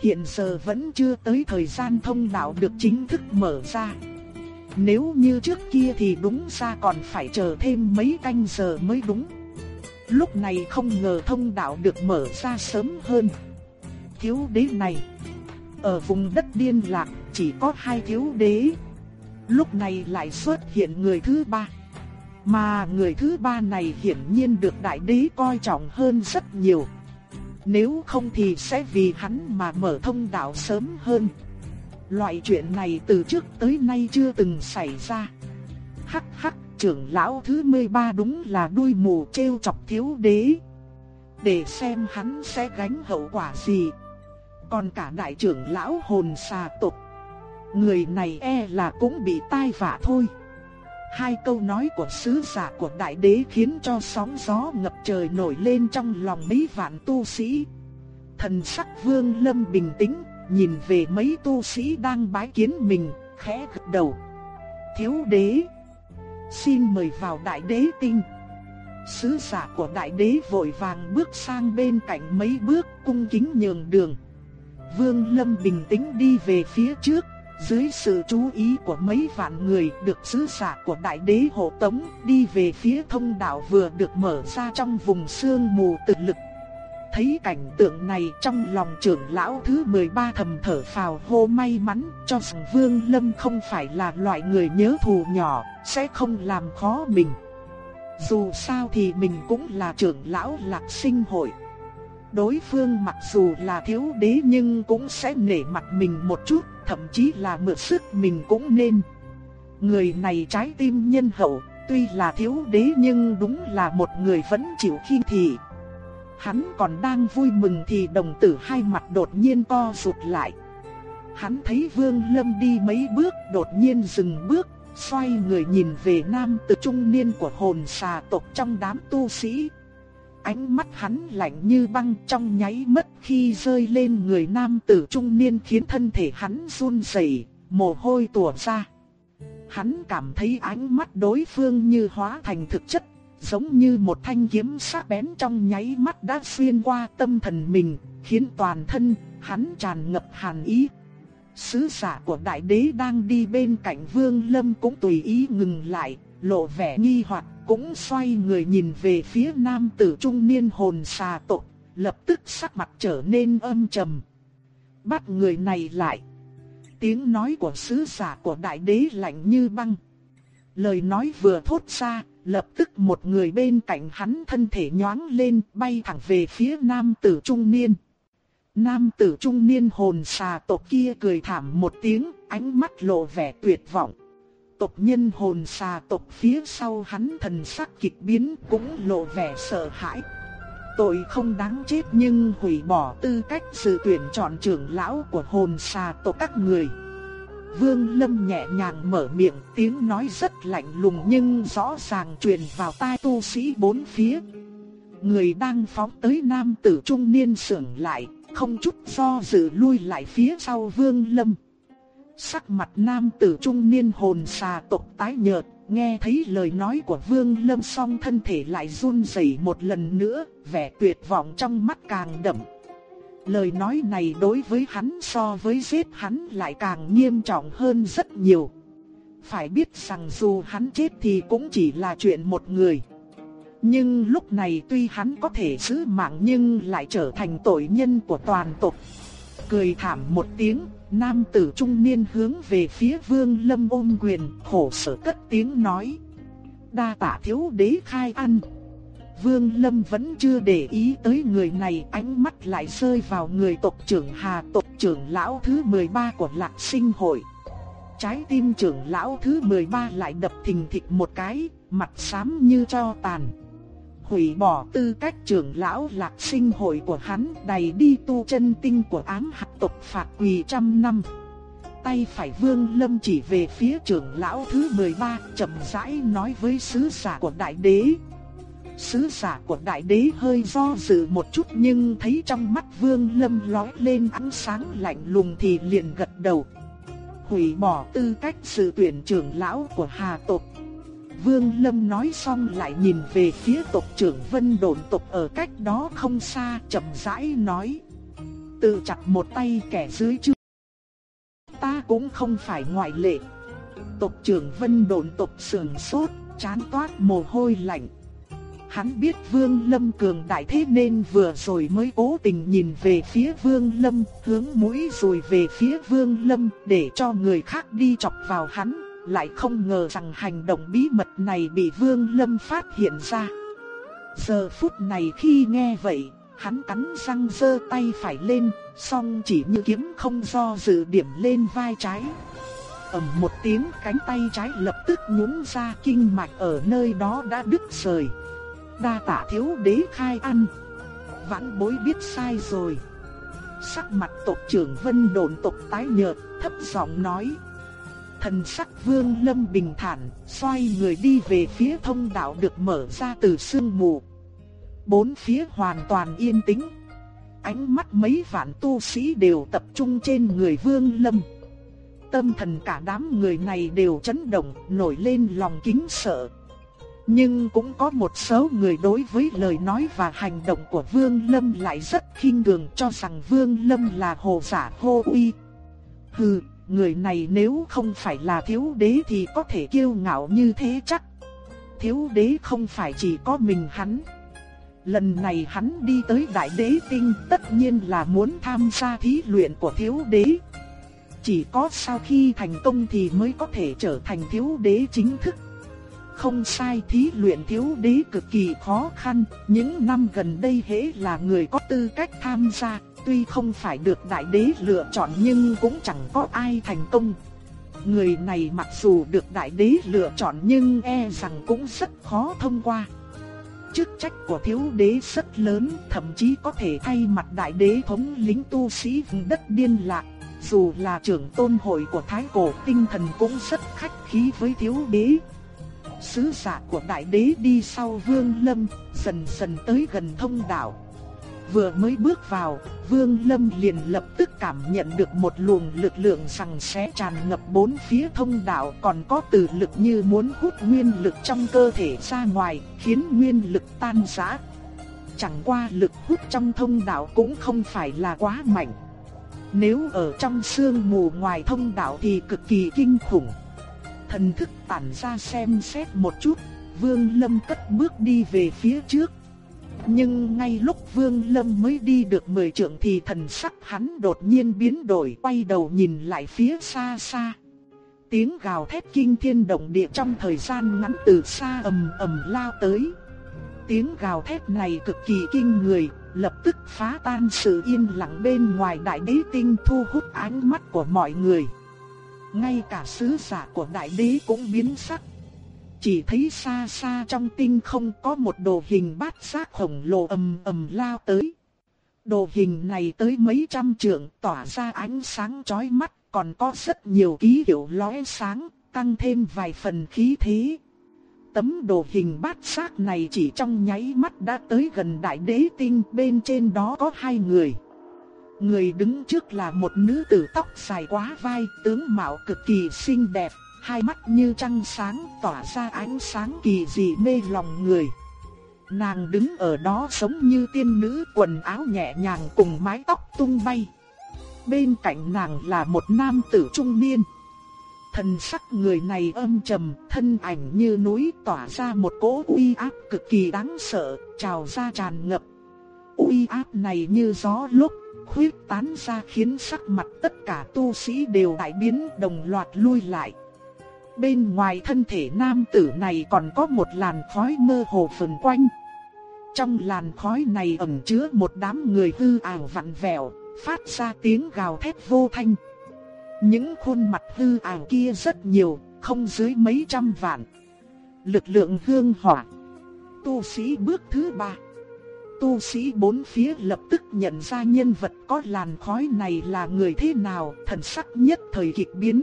Hiện giờ vẫn chưa tới thời gian thông đạo được chính thức mở ra. Nếu như trước kia thì đúng ra còn phải chờ thêm mấy canh giờ mới đúng. Lúc này không ngờ thông đạo được mở ra sớm hơn. Thiếu đế này, ở vùng đất điên lạc chỉ có hai thiếu đế. Lúc này lại xuất hiện người thứ ba. Mà người thứ ba này hiển nhiên được đại đế coi trọng hơn rất nhiều. Nếu không thì sẽ vì hắn mà mở thông đạo sớm hơn. Loại chuyện này từ trước tới nay chưa từng xảy ra. Hắc hắc, trưởng lão thứ 13 đúng là đuôi mù trêu chọc thiếu đế. Để xem hắn sẽ gánh hậu quả gì. Còn cả đại trưởng lão hồn xà tộc. Người này e là cũng bị tai vạ thôi. Hai câu nói của sứ giả của đại đế khiến cho sóng gió ngập trời nổi lên trong lòng mấy vạn tu sĩ. Thần sắc vương lâm bình tĩnh, nhìn về mấy tu sĩ đang bái kiến mình, khẽ gật đầu. Thiếu đế, xin mời vào đại đế tinh. Sứ giả của đại đế vội vàng bước sang bên cạnh mấy bước cung kính nhường đường. Vương Lâm bình tĩnh đi về phía trước, dưới sự chú ý của mấy vạn người được sứ giả của đại đế hộ tống đi về phía thông đạo vừa được mở ra trong vùng sương mù tự lực. Thấy cảnh tượng này trong lòng trưởng lão thứ 13 thầm thở phào hô may mắn cho rằng Vương Lâm không phải là loại người nhớ thù nhỏ, sẽ không làm khó mình. Dù sao thì mình cũng là trưởng lão lạc sinh hội. Đối phương mặc dù là thiếu đế nhưng cũng sẽ nể mặt mình một chút, thậm chí là mượn sức mình cũng nên. Người này trái tim nhân hậu, tuy là thiếu đế nhưng đúng là một người vẫn chịu khinh thị. Hắn còn đang vui mừng thì đồng tử hai mặt đột nhiên co rụt lại. Hắn thấy Vương Lâm đi mấy bước đột nhiên dừng bước, xoay người nhìn về nam tử trung niên của hồn xà tộc trong đám tu sĩ. Ánh mắt hắn lạnh như băng trong nháy mắt khi rơi lên người nam tử trung niên khiến thân thể hắn run rẩy, mồ hôi tùa ra. Hắn cảm thấy ánh mắt đối phương như hóa thành thực chất, giống như một thanh kiếm sắc bén trong nháy mắt đã xuyên qua tâm thần mình, khiến toàn thân hắn tràn ngập hàn ý. Sứ giả của đại đế đang đi bên cạnh Vương Lâm cũng tùy ý ngừng lại, lộ vẻ nghi hoặc, cũng xoay người nhìn về phía nam tử trung niên hồn xà tộc, lập tức sắc mặt trở nên âm trầm. Bắt người này lại. Tiếng nói của sứ giả của đại đế lạnh như băng. Lời nói vừa thốt ra, lập tức một người bên cạnh hắn thân thể nhoáng lên bay thẳng về phía nam tử trung niên. Nam tử trung niên hồn xà tộc kia cười thảm một tiếng, ánh mắt lộ vẻ tuyệt vọng tộc nhân hồn xà tộc phía sau hắn thần sắc kịch biến cũng lộ vẻ sợ hãi. Tội không đáng chết nhưng hủy bỏ tư cách sự tuyển chọn trưởng lão của hồn xà tộc các người. Vương Lâm nhẹ nhàng mở miệng tiếng nói rất lạnh lùng nhưng rõ ràng truyền vào tai tu sĩ bốn phía. Người đang phóng tới nam tử trung niên sưởng lại, không chút do dự lui lại phía sau Vương Lâm. Sắc mặt nam tử trung niên hồn xà tộc tái nhợt, nghe thấy lời nói của Vương Lâm song thân thể lại run rẩy một lần nữa, vẻ tuyệt vọng trong mắt càng đậm. Lời nói này đối với hắn so với giết hắn lại càng nghiêm trọng hơn rất nhiều. Phải biết rằng dù hắn chết thì cũng chỉ là chuyện một người. Nhưng lúc này tuy hắn có thể giữ mạng nhưng lại trở thành tội nhân của toàn tộc. cười thảm một tiếng, nam tử trung niên hướng về phía vương lâm ôm quyền, khổ sở cất tiếng nói. Đa tạ thiếu đế khai ăn. Vương Lâm vẫn chưa để ý tới người này, ánh mắt lại rơi vào người tộc trưởng Hà tộc trưởng lão thứ 13 của Lạc Sinh hội. Trái tim trưởng lão thứ 13 lại đập thình thịch một cái, mặt xám như cho tàn. Hủy bỏ tư cách trưởng lão Lạc Sinh hội của hắn, đầy đi tu chân tinh của ám hạt tộc phạt quỳ trăm năm. Tay phải Vương Lâm chỉ về phía trưởng lão thứ 13, chậm rãi nói với sứ giả của đại đế, Sứ giả của đại đế hơi do dự một chút nhưng thấy trong mắt vương lâm lói lên ánh sáng lạnh lùng thì liền gật đầu. Hủy bỏ tư cách sự tuyển trưởng lão của Hà tộc. Vương Lâm nói xong lại nhìn về phía tộc trưởng Vân Đồn tộc ở cách đó không xa chậm rãi nói. Tự chặt một tay kẻ dưới chứ. Ta cũng không phải ngoại lệ. Tộc trưởng Vân Đồn tộc sườn sốt, chán toát mồ hôi lạnh. Hắn biết Vương Lâm cường đại thế nên vừa rồi mới cố tình nhìn về phía Vương Lâm, hướng mũi rồi về phía Vương Lâm để cho người khác đi chọc vào hắn, lại không ngờ rằng hành động bí mật này bị Vương Lâm phát hiện ra. Giờ phút này khi nghe vậy, hắn cắn răng giơ tay phải lên, song chỉ như kiếm không do dự điểm lên vai trái. ầm một tiếng cánh tay trái lập tức nhún ra kinh mạch ở nơi đó đã đứt rời đa tạ thiếu đế khai ăn. Vãn bối biết sai rồi. Sắc mặt tộc trưởng vân đồn tộc tái nhợt, thấp giọng nói. Thần sắc vương lâm bình thản, xoay người đi về phía thông đạo được mở ra từ sương mù. Bốn phía hoàn toàn yên tĩnh. Ánh mắt mấy vạn tu sĩ đều tập trung trên người vương lâm. Tâm thần cả đám người này đều chấn động, nổi lên lòng kính sợ, nhưng cũng có một số người đối với lời nói và hành động của Vương Lâm lại rất khinh thường cho rằng Vương Lâm là hồ giả hô uy. Hừ, người này nếu không phải là thiếu đế thì có thể kiêu ngạo như thế chắc. Thiếu đế không phải chỉ có mình hắn. Lần này hắn đi tới đại đế tinh tất nhiên là muốn tham gia thí luyện của thiếu đế. Chỉ có sau khi thành công thì mới có thể trở thành thiếu đế chính thức. Không sai thí luyện thiếu đế cực kỳ khó khăn, những năm gần đây hễ là người có tư cách tham gia, tuy không phải được đại đế lựa chọn nhưng cũng chẳng có ai thành công. Người này mặc dù được đại đế lựa chọn nhưng e rằng cũng rất khó thông qua. Chức trách của thiếu đế rất lớn, thậm chí có thể thay mặt đại đế thống lĩnh tu sĩ vùng đất điên lạc. Dù là trưởng tôn hội của Thái Cổ tinh thần cũng rất khách khí với thiếu đế, Sứ giả của đại đế đi sau Vương Lâm, dần dần tới gần thông đạo. Vừa mới bước vào, Vương Lâm liền lập tức cảm nhận được một luồng lực lượng rằng sẽ tràn ngập bốn phía thông đạo còn có từ lực như muốn hút nguyên lực trong cơ thể ra ngoài, khiến nguyên lực tan rã. Chẳng qua lực hút trong thông đạo cũng không phải là quá mạnh. Nếu ở trong sương mù ngoài thông đạo thì cực kỳ kinh khủng thần thức tản ra xem xét một chút, Vương Lâm cất bước đi về phía trước. Nhưng ngay lúc Vương Lâm mới đi được mười trượng thì thần sắc hắn đột nhiên biến đổi, quay đầu nhìn lại phía xa xa. Tiếng gào thét kinh thiên động địa trong thời gian ngắn từ xa ầm ầm lao tới. Tiếng gào thét này cực kỳ kinh người, lập tức phá tan sự yên lặng bên ngoài đại đế tinh thu hút ánh mắt của mọi người. Ngay cả sứ giả của đại đế cũng biến sắc. Chỉ thấy xa xa trong tinh không có một đồ hình bát giác khổng lồ ầm ầm lao tới. Đồ hình này tới mấy trăm trượng tỏa ra ánh sáng chói mắt, còn có rất nhiều ký hiệu lóe sáng, tăng thêm vài phần khí thế. Tấm đồ hình bát giác này chỉ trong nháy mắt đã tới gần đại đế tinh, bên trên đó có hai người. Người đứng trước là một nữ tử tóc dài quá vai, tướng mạo cực kỳ xinh đẹp, hai mắt như trăng sáng tỏa ra ánh sáng kỳ dị mê lòng người. Nàng đứng ở đó giống như tiên nữ quần áo nhẹ nhàng cùng mái tóc tung bay. Bên cạnh nàng là một nam tử trung niên. Thần sắc người này âm trầm, thân ảnh như núi tỏa ra một cỗ uy áp cực kỳ đáng sợ, trào ra tràn ngập. Uy áp này như gió lúc khuyết tán ra khiến sắc mặt tất cả tu sĩ đều đại biến đồng loạt lui lại. Bên ngoài thân thể nam tử này còn có một làn khói mơ hồ phần quanh. Trong làn khói này ẩn chứa một đám người hư ảo vặn vẹo, phát ra tiếng gào thét vô thanh. Những khuôn mặt hư ảo kia rất nhiều, không dưới mấy trăm vạn. Lực lượng hương hỏa. Tu sĩ bước thứ ba. Tu sĩ bốn phía lập tức nhận ra nhân vật có làn khói này là người thế nào, thần sắc nhất thời kịch biến.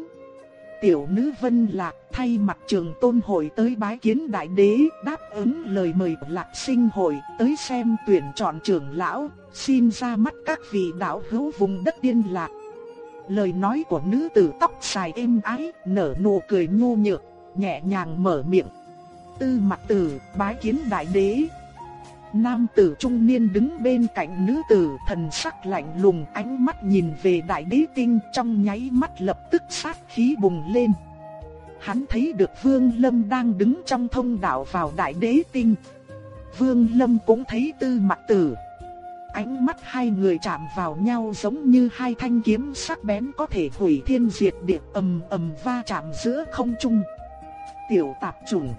Tiểu nữ Vân Lạc thay mặt trường tôn hội tới bái kiến đại đế, đáp ứng lời mời của Lạc sinh hội tới xem tuyển chọn trưởng lão, xin ra mắt các vị đạo hữu vùng đất điên lạc. Lời nói của nữ tử tóc xài êm ái, nở nụ cười nhu nhược, nhẹ nhàng mở miệng. Tư mặt tử, bái kiến đại đế. Nam tử trung niên đứng bên cạnh nữ tử, thần sắc lạnh lùng, ánh mắt nhìn về đại đế tinh, trong nháy mắt lập tức sát khí bùng lên. Hắn thấy được Vương Lâm đang đứng trong thông đạo vào đại đế tinh. Vương Lâm cũng thấy tư mặt tử. Ánh mắt hai người chạm vào nhau giống như hai thanh kiếm sắc bén có thể hủy thiên diệt địa ầm ầm va chạm giữa không trung. Tiểu tạp trùng.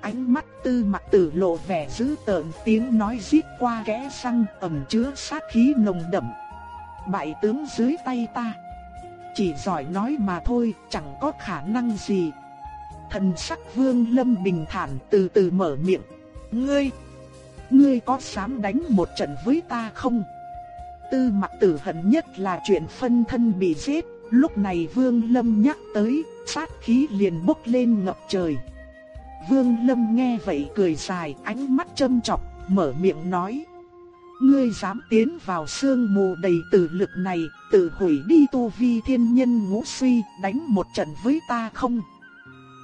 Ánh mắt tư mặt tử lộ vẻ dữ tợn tiếng nói rít qua kẽ răng ẩm chứa sát khí nồng đậm. Bại tướng dưới tay ta. Chỉ giỏi nói mà thôi, chẳng có khả năng gì. Thần sắc vương lâm bình thản từ từ mở miệng. Ngươi, ngươi có dám đánh một trận với ta không? Tư mặt tử hận nhất là chuyện phân thân bị giết, lúc này vương lâm nhắc tới, sát khí liền bốc lên ngập trời. Vương Lâm nghe vậy cười dài, ánh mắt châm chọc, mở miệng nói. Ngươi dám tiến vào sương mù đầy tử lực này, tự hủy đi tu vi thiên nhân ngũ suy, đánh một trận với ta không?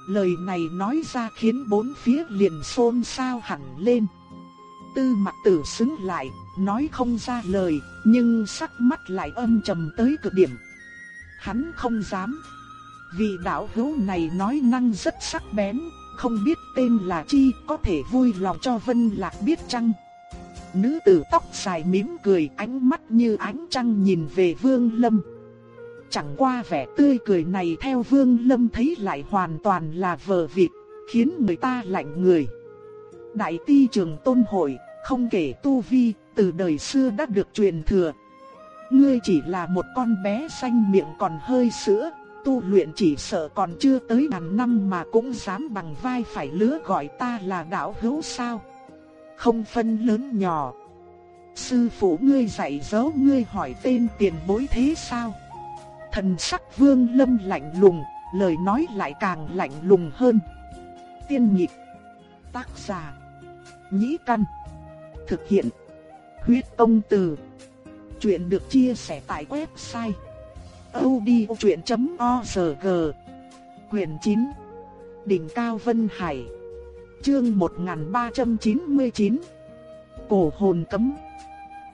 Lời này nói ra khiến bốn phía liền xôn xao hẳn lên. Tư Mặc tử xứng lại, nói không ra lời, nhưng sắc mắt lại âm trầm tới cực điểm. Hắn không dám. Vì đạo hữu này nói năng rất sắc bén, không biết tên là chi, có thể vui lòng cho Vân Lạc biết chăng? Nữ tử tóc dài mỉm cười, ánh mắt như ánh trăng nhìn về Vương Lâm. Chẳng qua vẻ tươi cười này theo Vương Lâm thấy lại hoàn toàn là vờ vịt, khiến người ta lạnh người. Đại ti trường tôn hội, không kể tu vi, từ đời xưa đã được truyền thừa. Ngươi chỉ là một con bé xanh miệng còn hơi sữa, tu luyện chỉ sợ còn chưa tới ngàn năm mà cũng dám bằng vai phải lứa gọi ta là đạo hữu sao. Không phân lớn nhỏ. Sư phụ ngươi dạy dỗ ngươi hỏi tên tiền bối thế sao? Thần sắc vương lâm lạnh lùng, lời nói lại càng lạnh lùng hơn. Tiên nhịp. Tác giả. Nhĩ căn. Thực hiện. Huyết Tông từ. Chuyện được chia sẻ tại website audiochuyện.org Quyền 9 Đỉnh Cao Vân Hải Chương 1399 Cổ hồn cấm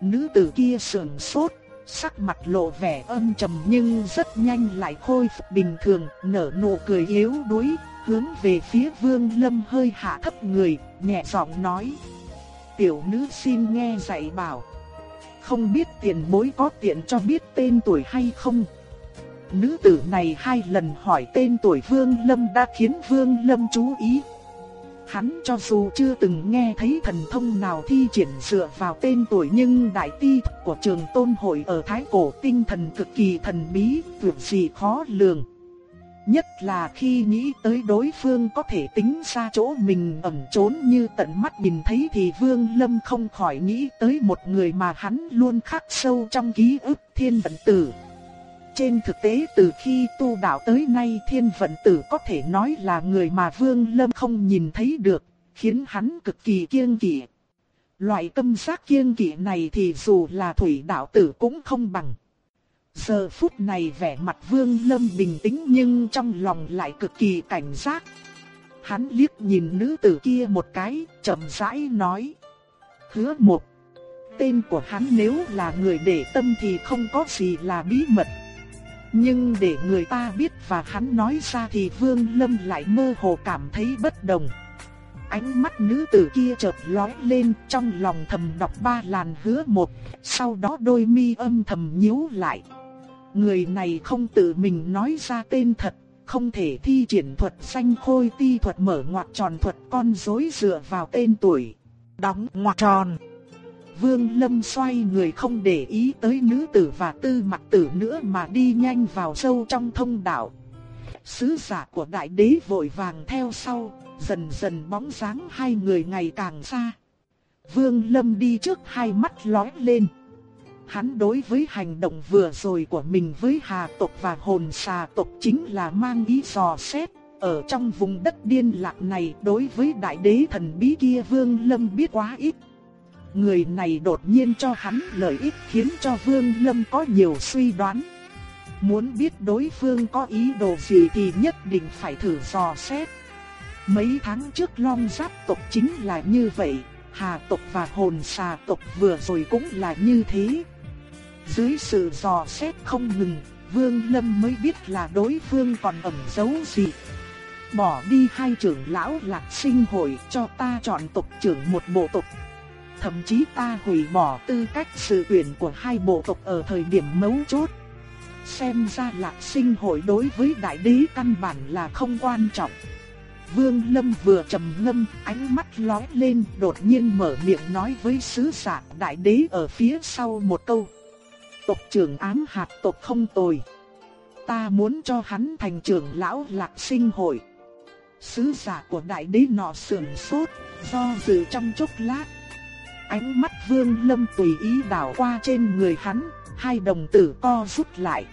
Nữ tử kia sườn sốt, sắc mặt lộ vẻ âm trầm nhưng rất nhanh lại khôi phục bình thường, nở nụ cười yếu đuối, hướng về phía Vương Lâm hơi hạ thấp người, nhẹ giọng nói: "Tiểu nữ xin nghe dạy bảo, không biết tiền bối có tiện cho biết tên tuổi hay không?" Nữ tử này hai lần hỏi tên tuổi Vương Lâm đã khiến Vương Lâm chú ý. Hắn cho dù chưa từng nghe thấy thần thông nào thi triển dựa vào tên tuổi nhưng đại ti của trường tôn hội ở Thái Cổ tinh thần cực kỳ thần bí, tuyệt gì khó lường. Nhất là khi nghĩ tới đối phương có thể tính ra chỗ mình ẩn trốn như tận mắt nhìn thấy thì Vương Lâm không khỏi nghĩ tới một người mà hắn luôn khắc sâu trong ký ức thiên vận tử. Trên thực tế từ khi tu đạo tới nay thiên vận tử có thể nói là người mà Vương Lâm không nhìn thấy được, khiến hắn cực kỳ kiêng kỵ. Loại tâm giác kiêng kỵ này thì dù là thủy đạo tử cũng không bằng. Giờ phút này vẻ mặt Vương Lâm bình tĩnh nhưng trong lòng lại cực kỳ cảnh giác. Hắn liếc nhìn nữ tử kia một cái, chậm rãi nói. Hứa một. Tên của hắn nếu là người để tâm thì không có gì là bí mật. Nhưng để người ta biết và hắn nói ra thì Vương Lâm lại mơ hồ cảm thấy bất đồng. Ánh mắt nữ tử kia chợt lóe lên trong lòng thầm đọc ba làn hứa một, sau đó đôi mi âm thầm nhíu lại. Người này không tự mình nói ra tên thật, không thể thi triển thuật xanh khôi ti thuật mở ngoặt tròn thuật con rối dựa vào tên tuổi. Đóng ngoặt tròn. Vương Lâm xoay người không để ý tới nữ tử và tư mặt tử nữa mà đi nhanh vào sâu trong thông đạo. Sứ giả của đại đế vội vàng theo sau, dần dần bóng dáng hai người ngày càng xa. Vương Lâm đi trước hai mắt lóe lên. Hắn đối với hành động vừa rồi của mình với hà tộc và hồn xà tộc chính là mang ý dò xét. Ở trong vùng đất điên lạc này đối với đại đế thần bí kia Vương Lâm biết quá ít. Người này đột nhiên cho hắn lợi ích khiến cho Vương Lâm có nhiều suy đoán. Muốn biết đối phương có ý đồ gì thì nhất định phải thử dò xét. Mấy tháng trước long giáp tộc chính là như vậy, hà tộc và hồn xà tộc vừa rồi cũng là như thế. Dưới sự dò xét không ngừng, Vương Lâm mới biết là đối phương còn ẩn giấu gì. Bỏ đi hai trưởng lão lạc sinh hội cho ta chọn tộc trưởng một bộ tộc. Thậm chí ta hủy bỏ tư cách sự tuyển của hai bộ tộc ở thời điểm mấu chốt. Xem ra lạc sinh hội đối với đại đế căn bản là không quan trọng. Vương Lâm vừa trầm ngâm, ánh mắt lóe lên, đột nhiên mở miệng nói với sứ giả đại đế ở phía sau một câu. Tộc trưởng ám hạt tộc không tồi. Ta muốn cho hắn thành trưởng lão lạc sinh hội. Sứ giả của đại đế nọ sườn sốt, do dự trong chốc lát. Ánh mắt vương lâm tùy ý đảo qua trên người hắn, hai đồng tử co rút lại.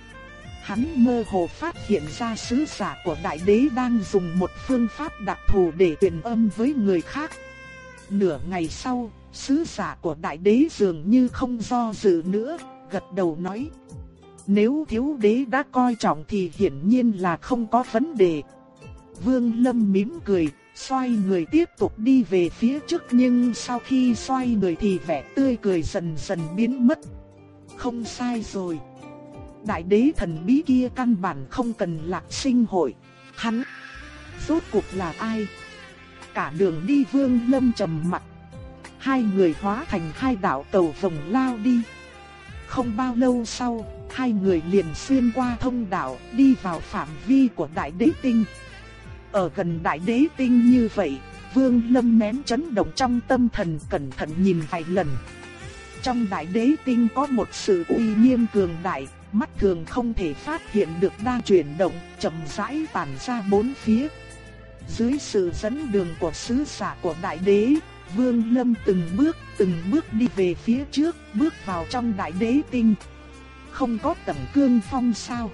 Hắn mơ hồ phát hiện ra sứ giả của đại đế đang dùng một phương pháp đặc thù để truyền âm với người khác. Nửa ngày sau, sứ giả của đại đế dường như không do dự nữa, gật đầu nói. Nếu thiếu đế đã coi trọng thì hiển nhiên là không có vấn đề. Vương Lâm mím cười, xoay người tiếp tục đi về phía trước nhưng sau khi xoay người thì vẻ tươi cười dần dần biến mất. Không sai rồi. Đại đế thần bí kia căn bản không cần lạc sinh hội. Hắn, rốt cuộc là ai? Cả đường đi vương lâm trầm mặt. Hai người hóa thành hai đạo tàu vòng lao đi. Không bao lâu sau, hai người liền xuyên qua thông đạo đi vào phạm vi của đại đế tinh. Ở gần đại đế tinh như vậy, Vương Lâm nén chấn động trong tâm thần cẩn thận nhìn vài lần. Trong đại đế tinh có một sự uy nghiêm cường đại, mắt thường không thể phát hiện được đang chuyển động, chậm rãi tản ra bốn phía. Dưới sự dẫn đường của sứ giả của đại đế, Vương Lâm từng bước, từng bước đi về phía trước, bước vào trong đại đế tinh. Không có tầm cương phong sao?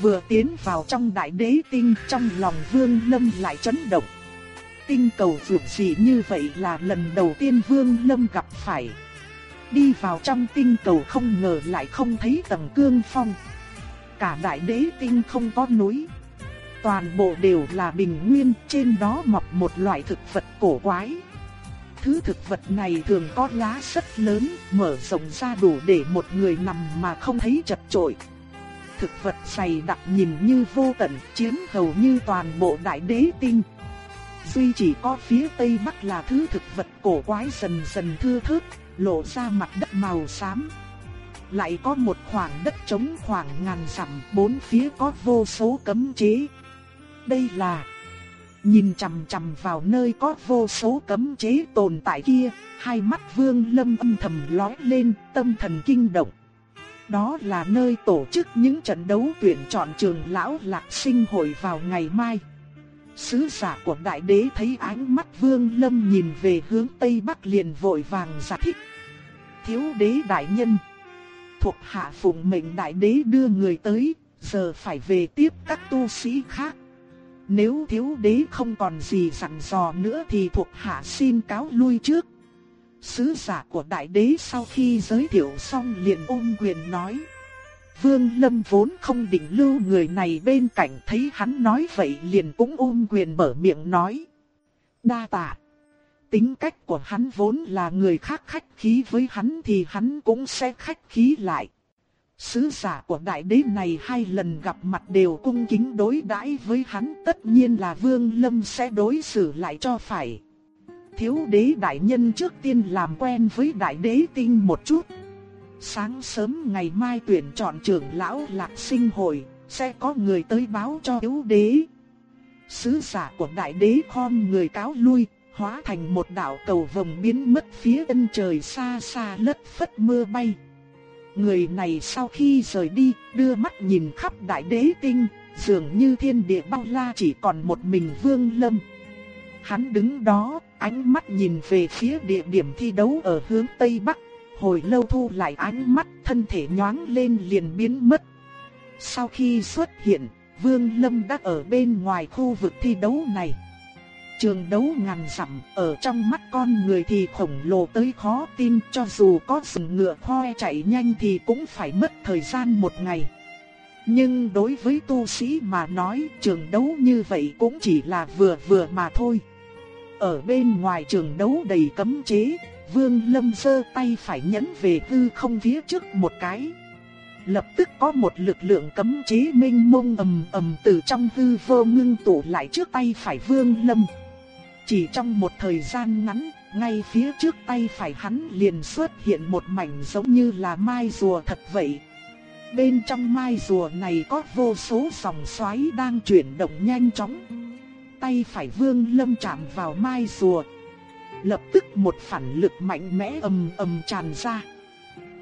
Vừa tiến vào trong đại đế tinh, trong lòng Vương Lâm lại chấn động. Tinh cầu vượt gì như vậy là lần đầu tiên Vương Lâm gặp phải. Đi vào trong tinh cầu không ngờ lại không thấy tầng cương phong. Cả đại đế tinh không có núi. Toàn bộ đều là bình nguyên, trên đó mọc một loại thực vật cổ quái. Thứ thực vật này thường có lá rất lớn, mở rộng ra đủ để một người nằm mà không thấy chật chội. Thực vật dày đặc nhìn như vô tận, chiếm hầu như toàn bộ đại đế tinh. Duy chỉ có phía tây bắc là thứ thực vật cổ quái dần dần thưa thớt, lộ ra mặt đất màu xám. Lại có một khoảng đất trống khoảng ngàn dặm, bốn phía có vô số cấm chế. Đây là Nhìn chằm chằm vào nơi có vô số cấm chế tồn tại kia, hai mắt Vương Lâm âm thầm lóe lên, tâm thần kinh động. Đó là nơi tổ chức những trận đấu tuyển chọn trường lão lạc sinh hội vào ngày mai. Sứ giả của đại đế thấy ánh mắt Vương Lâm nhìn về hướng Tây Bắc liền vội vàng giải thích. Thiếu đế đại nhân. Thuộc hạ phụng mệnh đại đế đưa người tới, giờ phải về tiếp các tu sĩ khác. Nếu thiếu đế không còn gì dặn dò nữa thì thuộc hạ xin cáo lui trước. Sứ giả của đại đế sau khi giới thiệu xong liền ôm quyền nói. Vương Lâm vốn không định lưu người này bên cạnh thấy hắn nói vậy liền cũng ôm quyền mở miệng nói. Đa tạ. Tính cách của hắn vốn là người khác khách khí với hắn thì hắn cũng sẽ khách khí lại. Sứ giả của đại đế này hai lần gặp mặt đều cung kính đối đãi với hắn, tất nhiên là Vương Lâm sẽ đối xử lại cho phải thiếu đế đại nhân trước tiên làm quen với đại đế tinh một chút. Sáng sớm ngày mai tuyển chọn trưởng lão lạc sinh hội, sẽ có người tới báo cho thiếu đế. Sứ giả của đại đế khom người cáo lui, hóa thành một đạo cầu vồng biến mất phía chân trời xa xa lất phất mưa bay. Người này sau khi rời đi, đưa mắt nhìn khắp đại đế tinh, dường như thiên địa bao la chỉ còn một mình Vương Lâm. Hắn đứng đó, ánh mắt nhìn về phía địa điểm thi đấu ở hướng Tây Bắc, hồi lâu thu lại ánh mắt, thân thể nhoáng lên liền biến mất. Sau khi xuất hiện, Vương Lâm đã ở bên ngoài khu vực thi đấu này. Trường đấu ngàn dặm, ở trong mắt con người thì khổng lồ tới khó tin cho dù có sừng ngựa hoe chạy nhanh thì cũng phải mất thời gian một ngày. Nhưng đối với tu sĩ mà nói trường đấu như vậy cũng chỉ là vừa vừa mà thôi. Ở bên ngoài trường đấu đầy cấm chế, Vương Lâm sơ tay phải nhấn về hư không phía trước một cái. Lập tức có một lực lượng cấm chế minh mông ầm ầm từ trong hư vô ngưng tụ lại trước tay phải Vương Lâm. Chỉ trong một thời gian ngắn, ngay phía trước tay phải hắn liền xuất hiện một mảnh giống như là mai rùa thật vậy. Bên trong mai rùa này có vô số dòng xoáy đang chuyển động nhanh chóng. Tay phải vương lâm chạm vào mai rùa. Lập tức một phản lực mạnh mẽ ầm ầm tràn ra.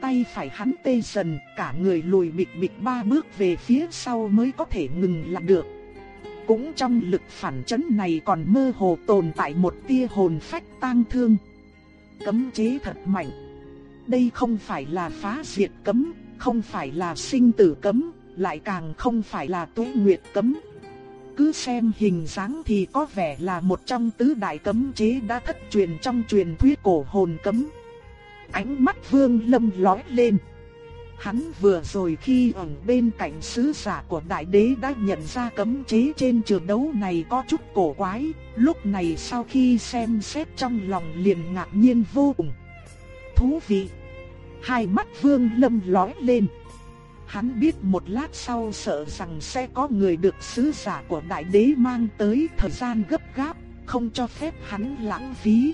Tay phải hắn tê dần, cả người lùi bịch bịch ba bước về phía sau mới có thể ngừng lại được. Cũng trong lực phản chấn này còn mơ hồ tồn tại một tia hồn phách tang thương. Cấm chế thật mạnh. Đây không phải là phá diệt cấm, không phải là sinh tử cấm, lại càng không phải là tuế nguyệt cấm. Cứ xem hình dáng thì có vẻ là một trong tứ đại cấm chế đã thất truyền trong truyền thuyết cổ hồn cấm. Ánh mắt vương lâm lói lên. Hắn vừa rồi khi ở bên cạnh sứ giả của đại đế đã nhận ra cấm chế trên trường đấu này có chút cổ quái, lúc này sau khi xem xét trong lòng liền ngạc nhiên vô cùng. Thú vị! Hai mắt vương lâm lói lên. Hắn biết một lát sau sợ rằng sẽ có người được sứ giả của đại đế mang tới thời gian gấp gáp, không cho phép hắn lãng phí.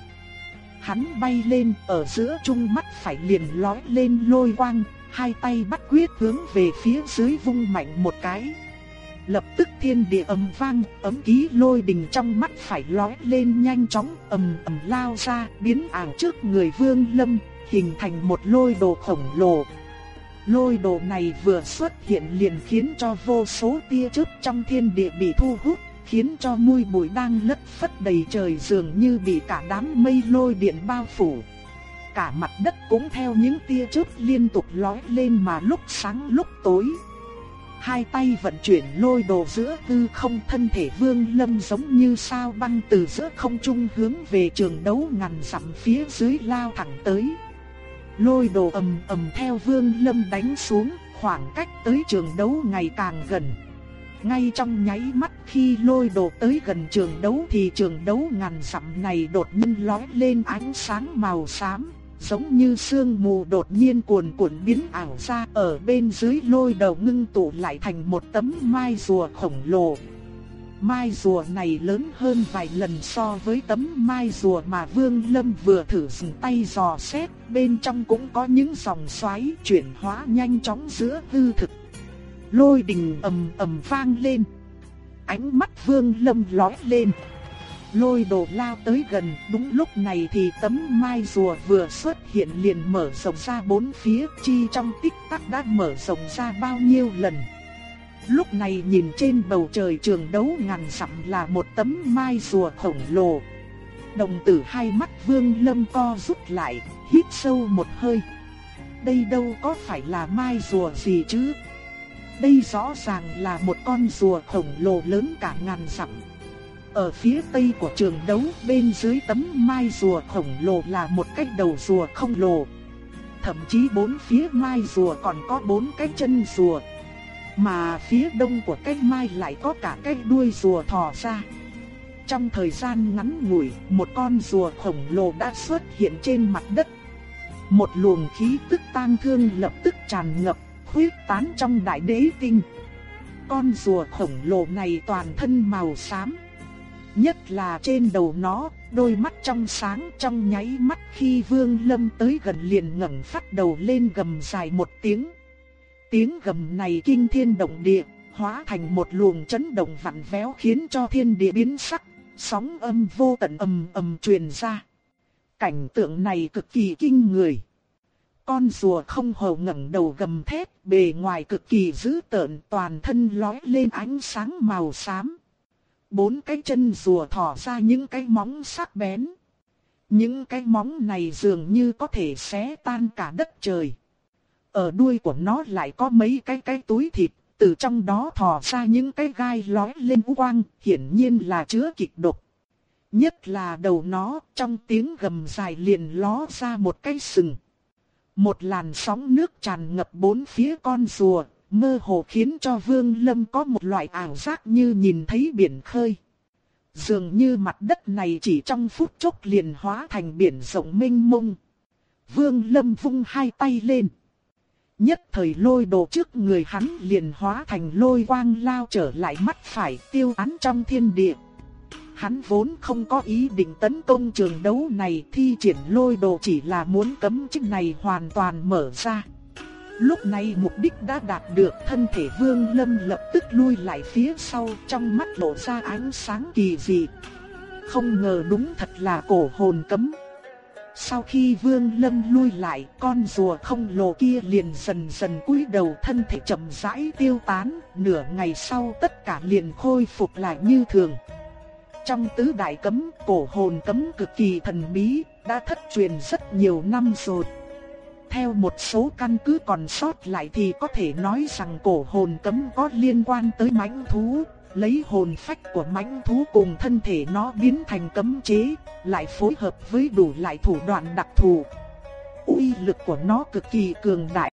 Hắn bay lên ở giữa trung mắt phải liền lói lên lôi quang, hai tay bắt quyết hướng về phía dưới vung mạnh một cái. Lập tức thiên địa ầm vang, ấm ký lôi đình trong mắt phải lói lên nhanh chóng, ầm ầm lao ra, biến ảo trước người Vương Lâm, hình thành một lôi đồ khổng lồ. Lôi đồ này vừa xuất hiện liền khiến cho vô số tia chớp trong thiên địa bị thu hút, khiến cho mùi bụi đang lất phất đầy trời dường như bị cả đám mây lôi điện bao phủ cả mặt đất cũng theo những tia chớp liên tục lói lên mà lúc sáng lúc tối. Hai tay vận chuyển lôi đồ giữa tư không thân thể vương lâm giống như sao băng từ giữa không trung hướng về trường đấu ngàn dặm phía dưới lao thẳng tới. Lôi đồ ầm ầm theo vương lâm đánh xuống, khoảng cách tới trường đấu ngày càng gần. Ngay trong nháy mắt khi lôi đồ tới gần trường đấu thì trường đấu ngàn dặm này đột nhiên lói lên ánh sáng màu xám giống như sương mù đột nhiên cuồn cuộn biến ảo ra ở bên dưới lôi đầu ngưng tụ lại thành một tấm mai rùa khổng lồ. Mai rùa này lớn hơn vài lần so với tấm mai rùa mà Vương Lâm vừa thử dùng tay dò xét, bên trong cũng có những dòng xoáy chuyển hóa nhanh chóng giữa hư thực. Lôi đình ầm ầm vang lên. Ánh mắt Vương Lâm lóe lên lôi đồ lao tới gần, đúng lúc này thì tấm mai rùa vừa xuất hiện liền mở rộng ra bốn phía, chi trong tích tắc đã mở rộng ra bao nhiêu lần. Lúc này nhìn trên bầu trời trường đấu ngàn dặm là một tấm mai rùa khổng lồ. Đồng tử hai mắt vương lâm co rút lại, hít sâu một hơi. Đây đâu có phải là mai rùa gì chứ? Đây rõ ràng là một con rùa khổng lồ lớn cả ngàn dặm. Ở phía tây của trường đấu bên dưới tấm mai rùa khổng lồ là một cái đầu rùa không lồ. Thậm chí bốn phía mai rùa còn có bốn cái chân rùa. Mà phía đông của cái mai lại có cả cái đuôi rùa thò ra. Trong thời gian ngắn ngủi, một con rùa khổng lồ đã xuất hiện trên mặt đất. Một luồng khí tức tang thương lập tức tràn ngập, khuyết tán trong đại đế tinh. Con rùa khổng lồ này toàn thân màu xám, Nhất là trên đầu nó, đôi mắt trong sáng trong nháy mắt khi Vương Lâm tới gần liền ngẩng phát đầu lên gầm dài một tiếng. Tiếng gầm này kinh thiên động địa, hóa thành một luồng chấn động vặn véo khiến cho thiên địa biến sắc, sóng âm vô tận ầm ầm truyền ra. Cảnh tượng này cực kỳ kinh người. Con rùa không hầu ngẩng đầu gầm thét, bề ngoài cực kỳ dữ tợn, toàn thân lói lên ánh sáng màu xám. Bốn cái chân rùa thò ra những cái móng sắc bén. Những cái móng này dường như có thể xé tan cả đất trời. Ở đuôi của nó lại có mấy cái cái túi thịt, từ trong đó thò ra những cái gai lói lên quang, hiển nhiên là chứa kịch độc. Nhất là đầu nó, trong tiếng gầm dài liền ló ra một cái sừng. Một làn sóng nước tràn ngập bốn phía con rùa, mơ hồ khiến cho Vương Lâm có một loại ảo giác như nhìn thấy biển khơi. Dường như mặt đất này chỉ trong phút chốc liền hóa thành biển rộng mênh mông. Vương Lâm vung hai tay lên. Nhất thời lôi đồ trước người hắn liền hóa thành lôi quang lao trở lại mắt phải tiêu án trong thiên địa. Hắn vốn không có ý định tấn công trường đấu này, thi triển lôi đồ chỉ là muốn cấm chức này hoàn toàn mở ra. Lúc này mục đích đã đạt được, thân thể vương lâm lập tức lui lại phía sau, trong mắt lộ ra ánh sáng kỳ dị. Không ngờ đúng thật là cổ hồn cấm. Sau khi vương lâm lui lại con rùa không lồ kia liền dần dần cúi đầu thân thể chậm rãi tiêu tán. Nửa ngày sau tất cả liền khôi phục lại như thường. Trong tứ đại cấm, cổ hồn cấm cực kỳ thần bí, đã thất truyền rất nhiều năm rồi. Theo một số căn cứ còn sót lại thì có thể nói rằng cổ hồn cấm có liên quan tới mãnh thú, lấy hồn phách của mãnh thú cùng thân thể nó biến thành cấm chế, lại phối hợp với đủ loại thủ đoạn đặc thù. Uy lực của nó cực kỳ cường đại.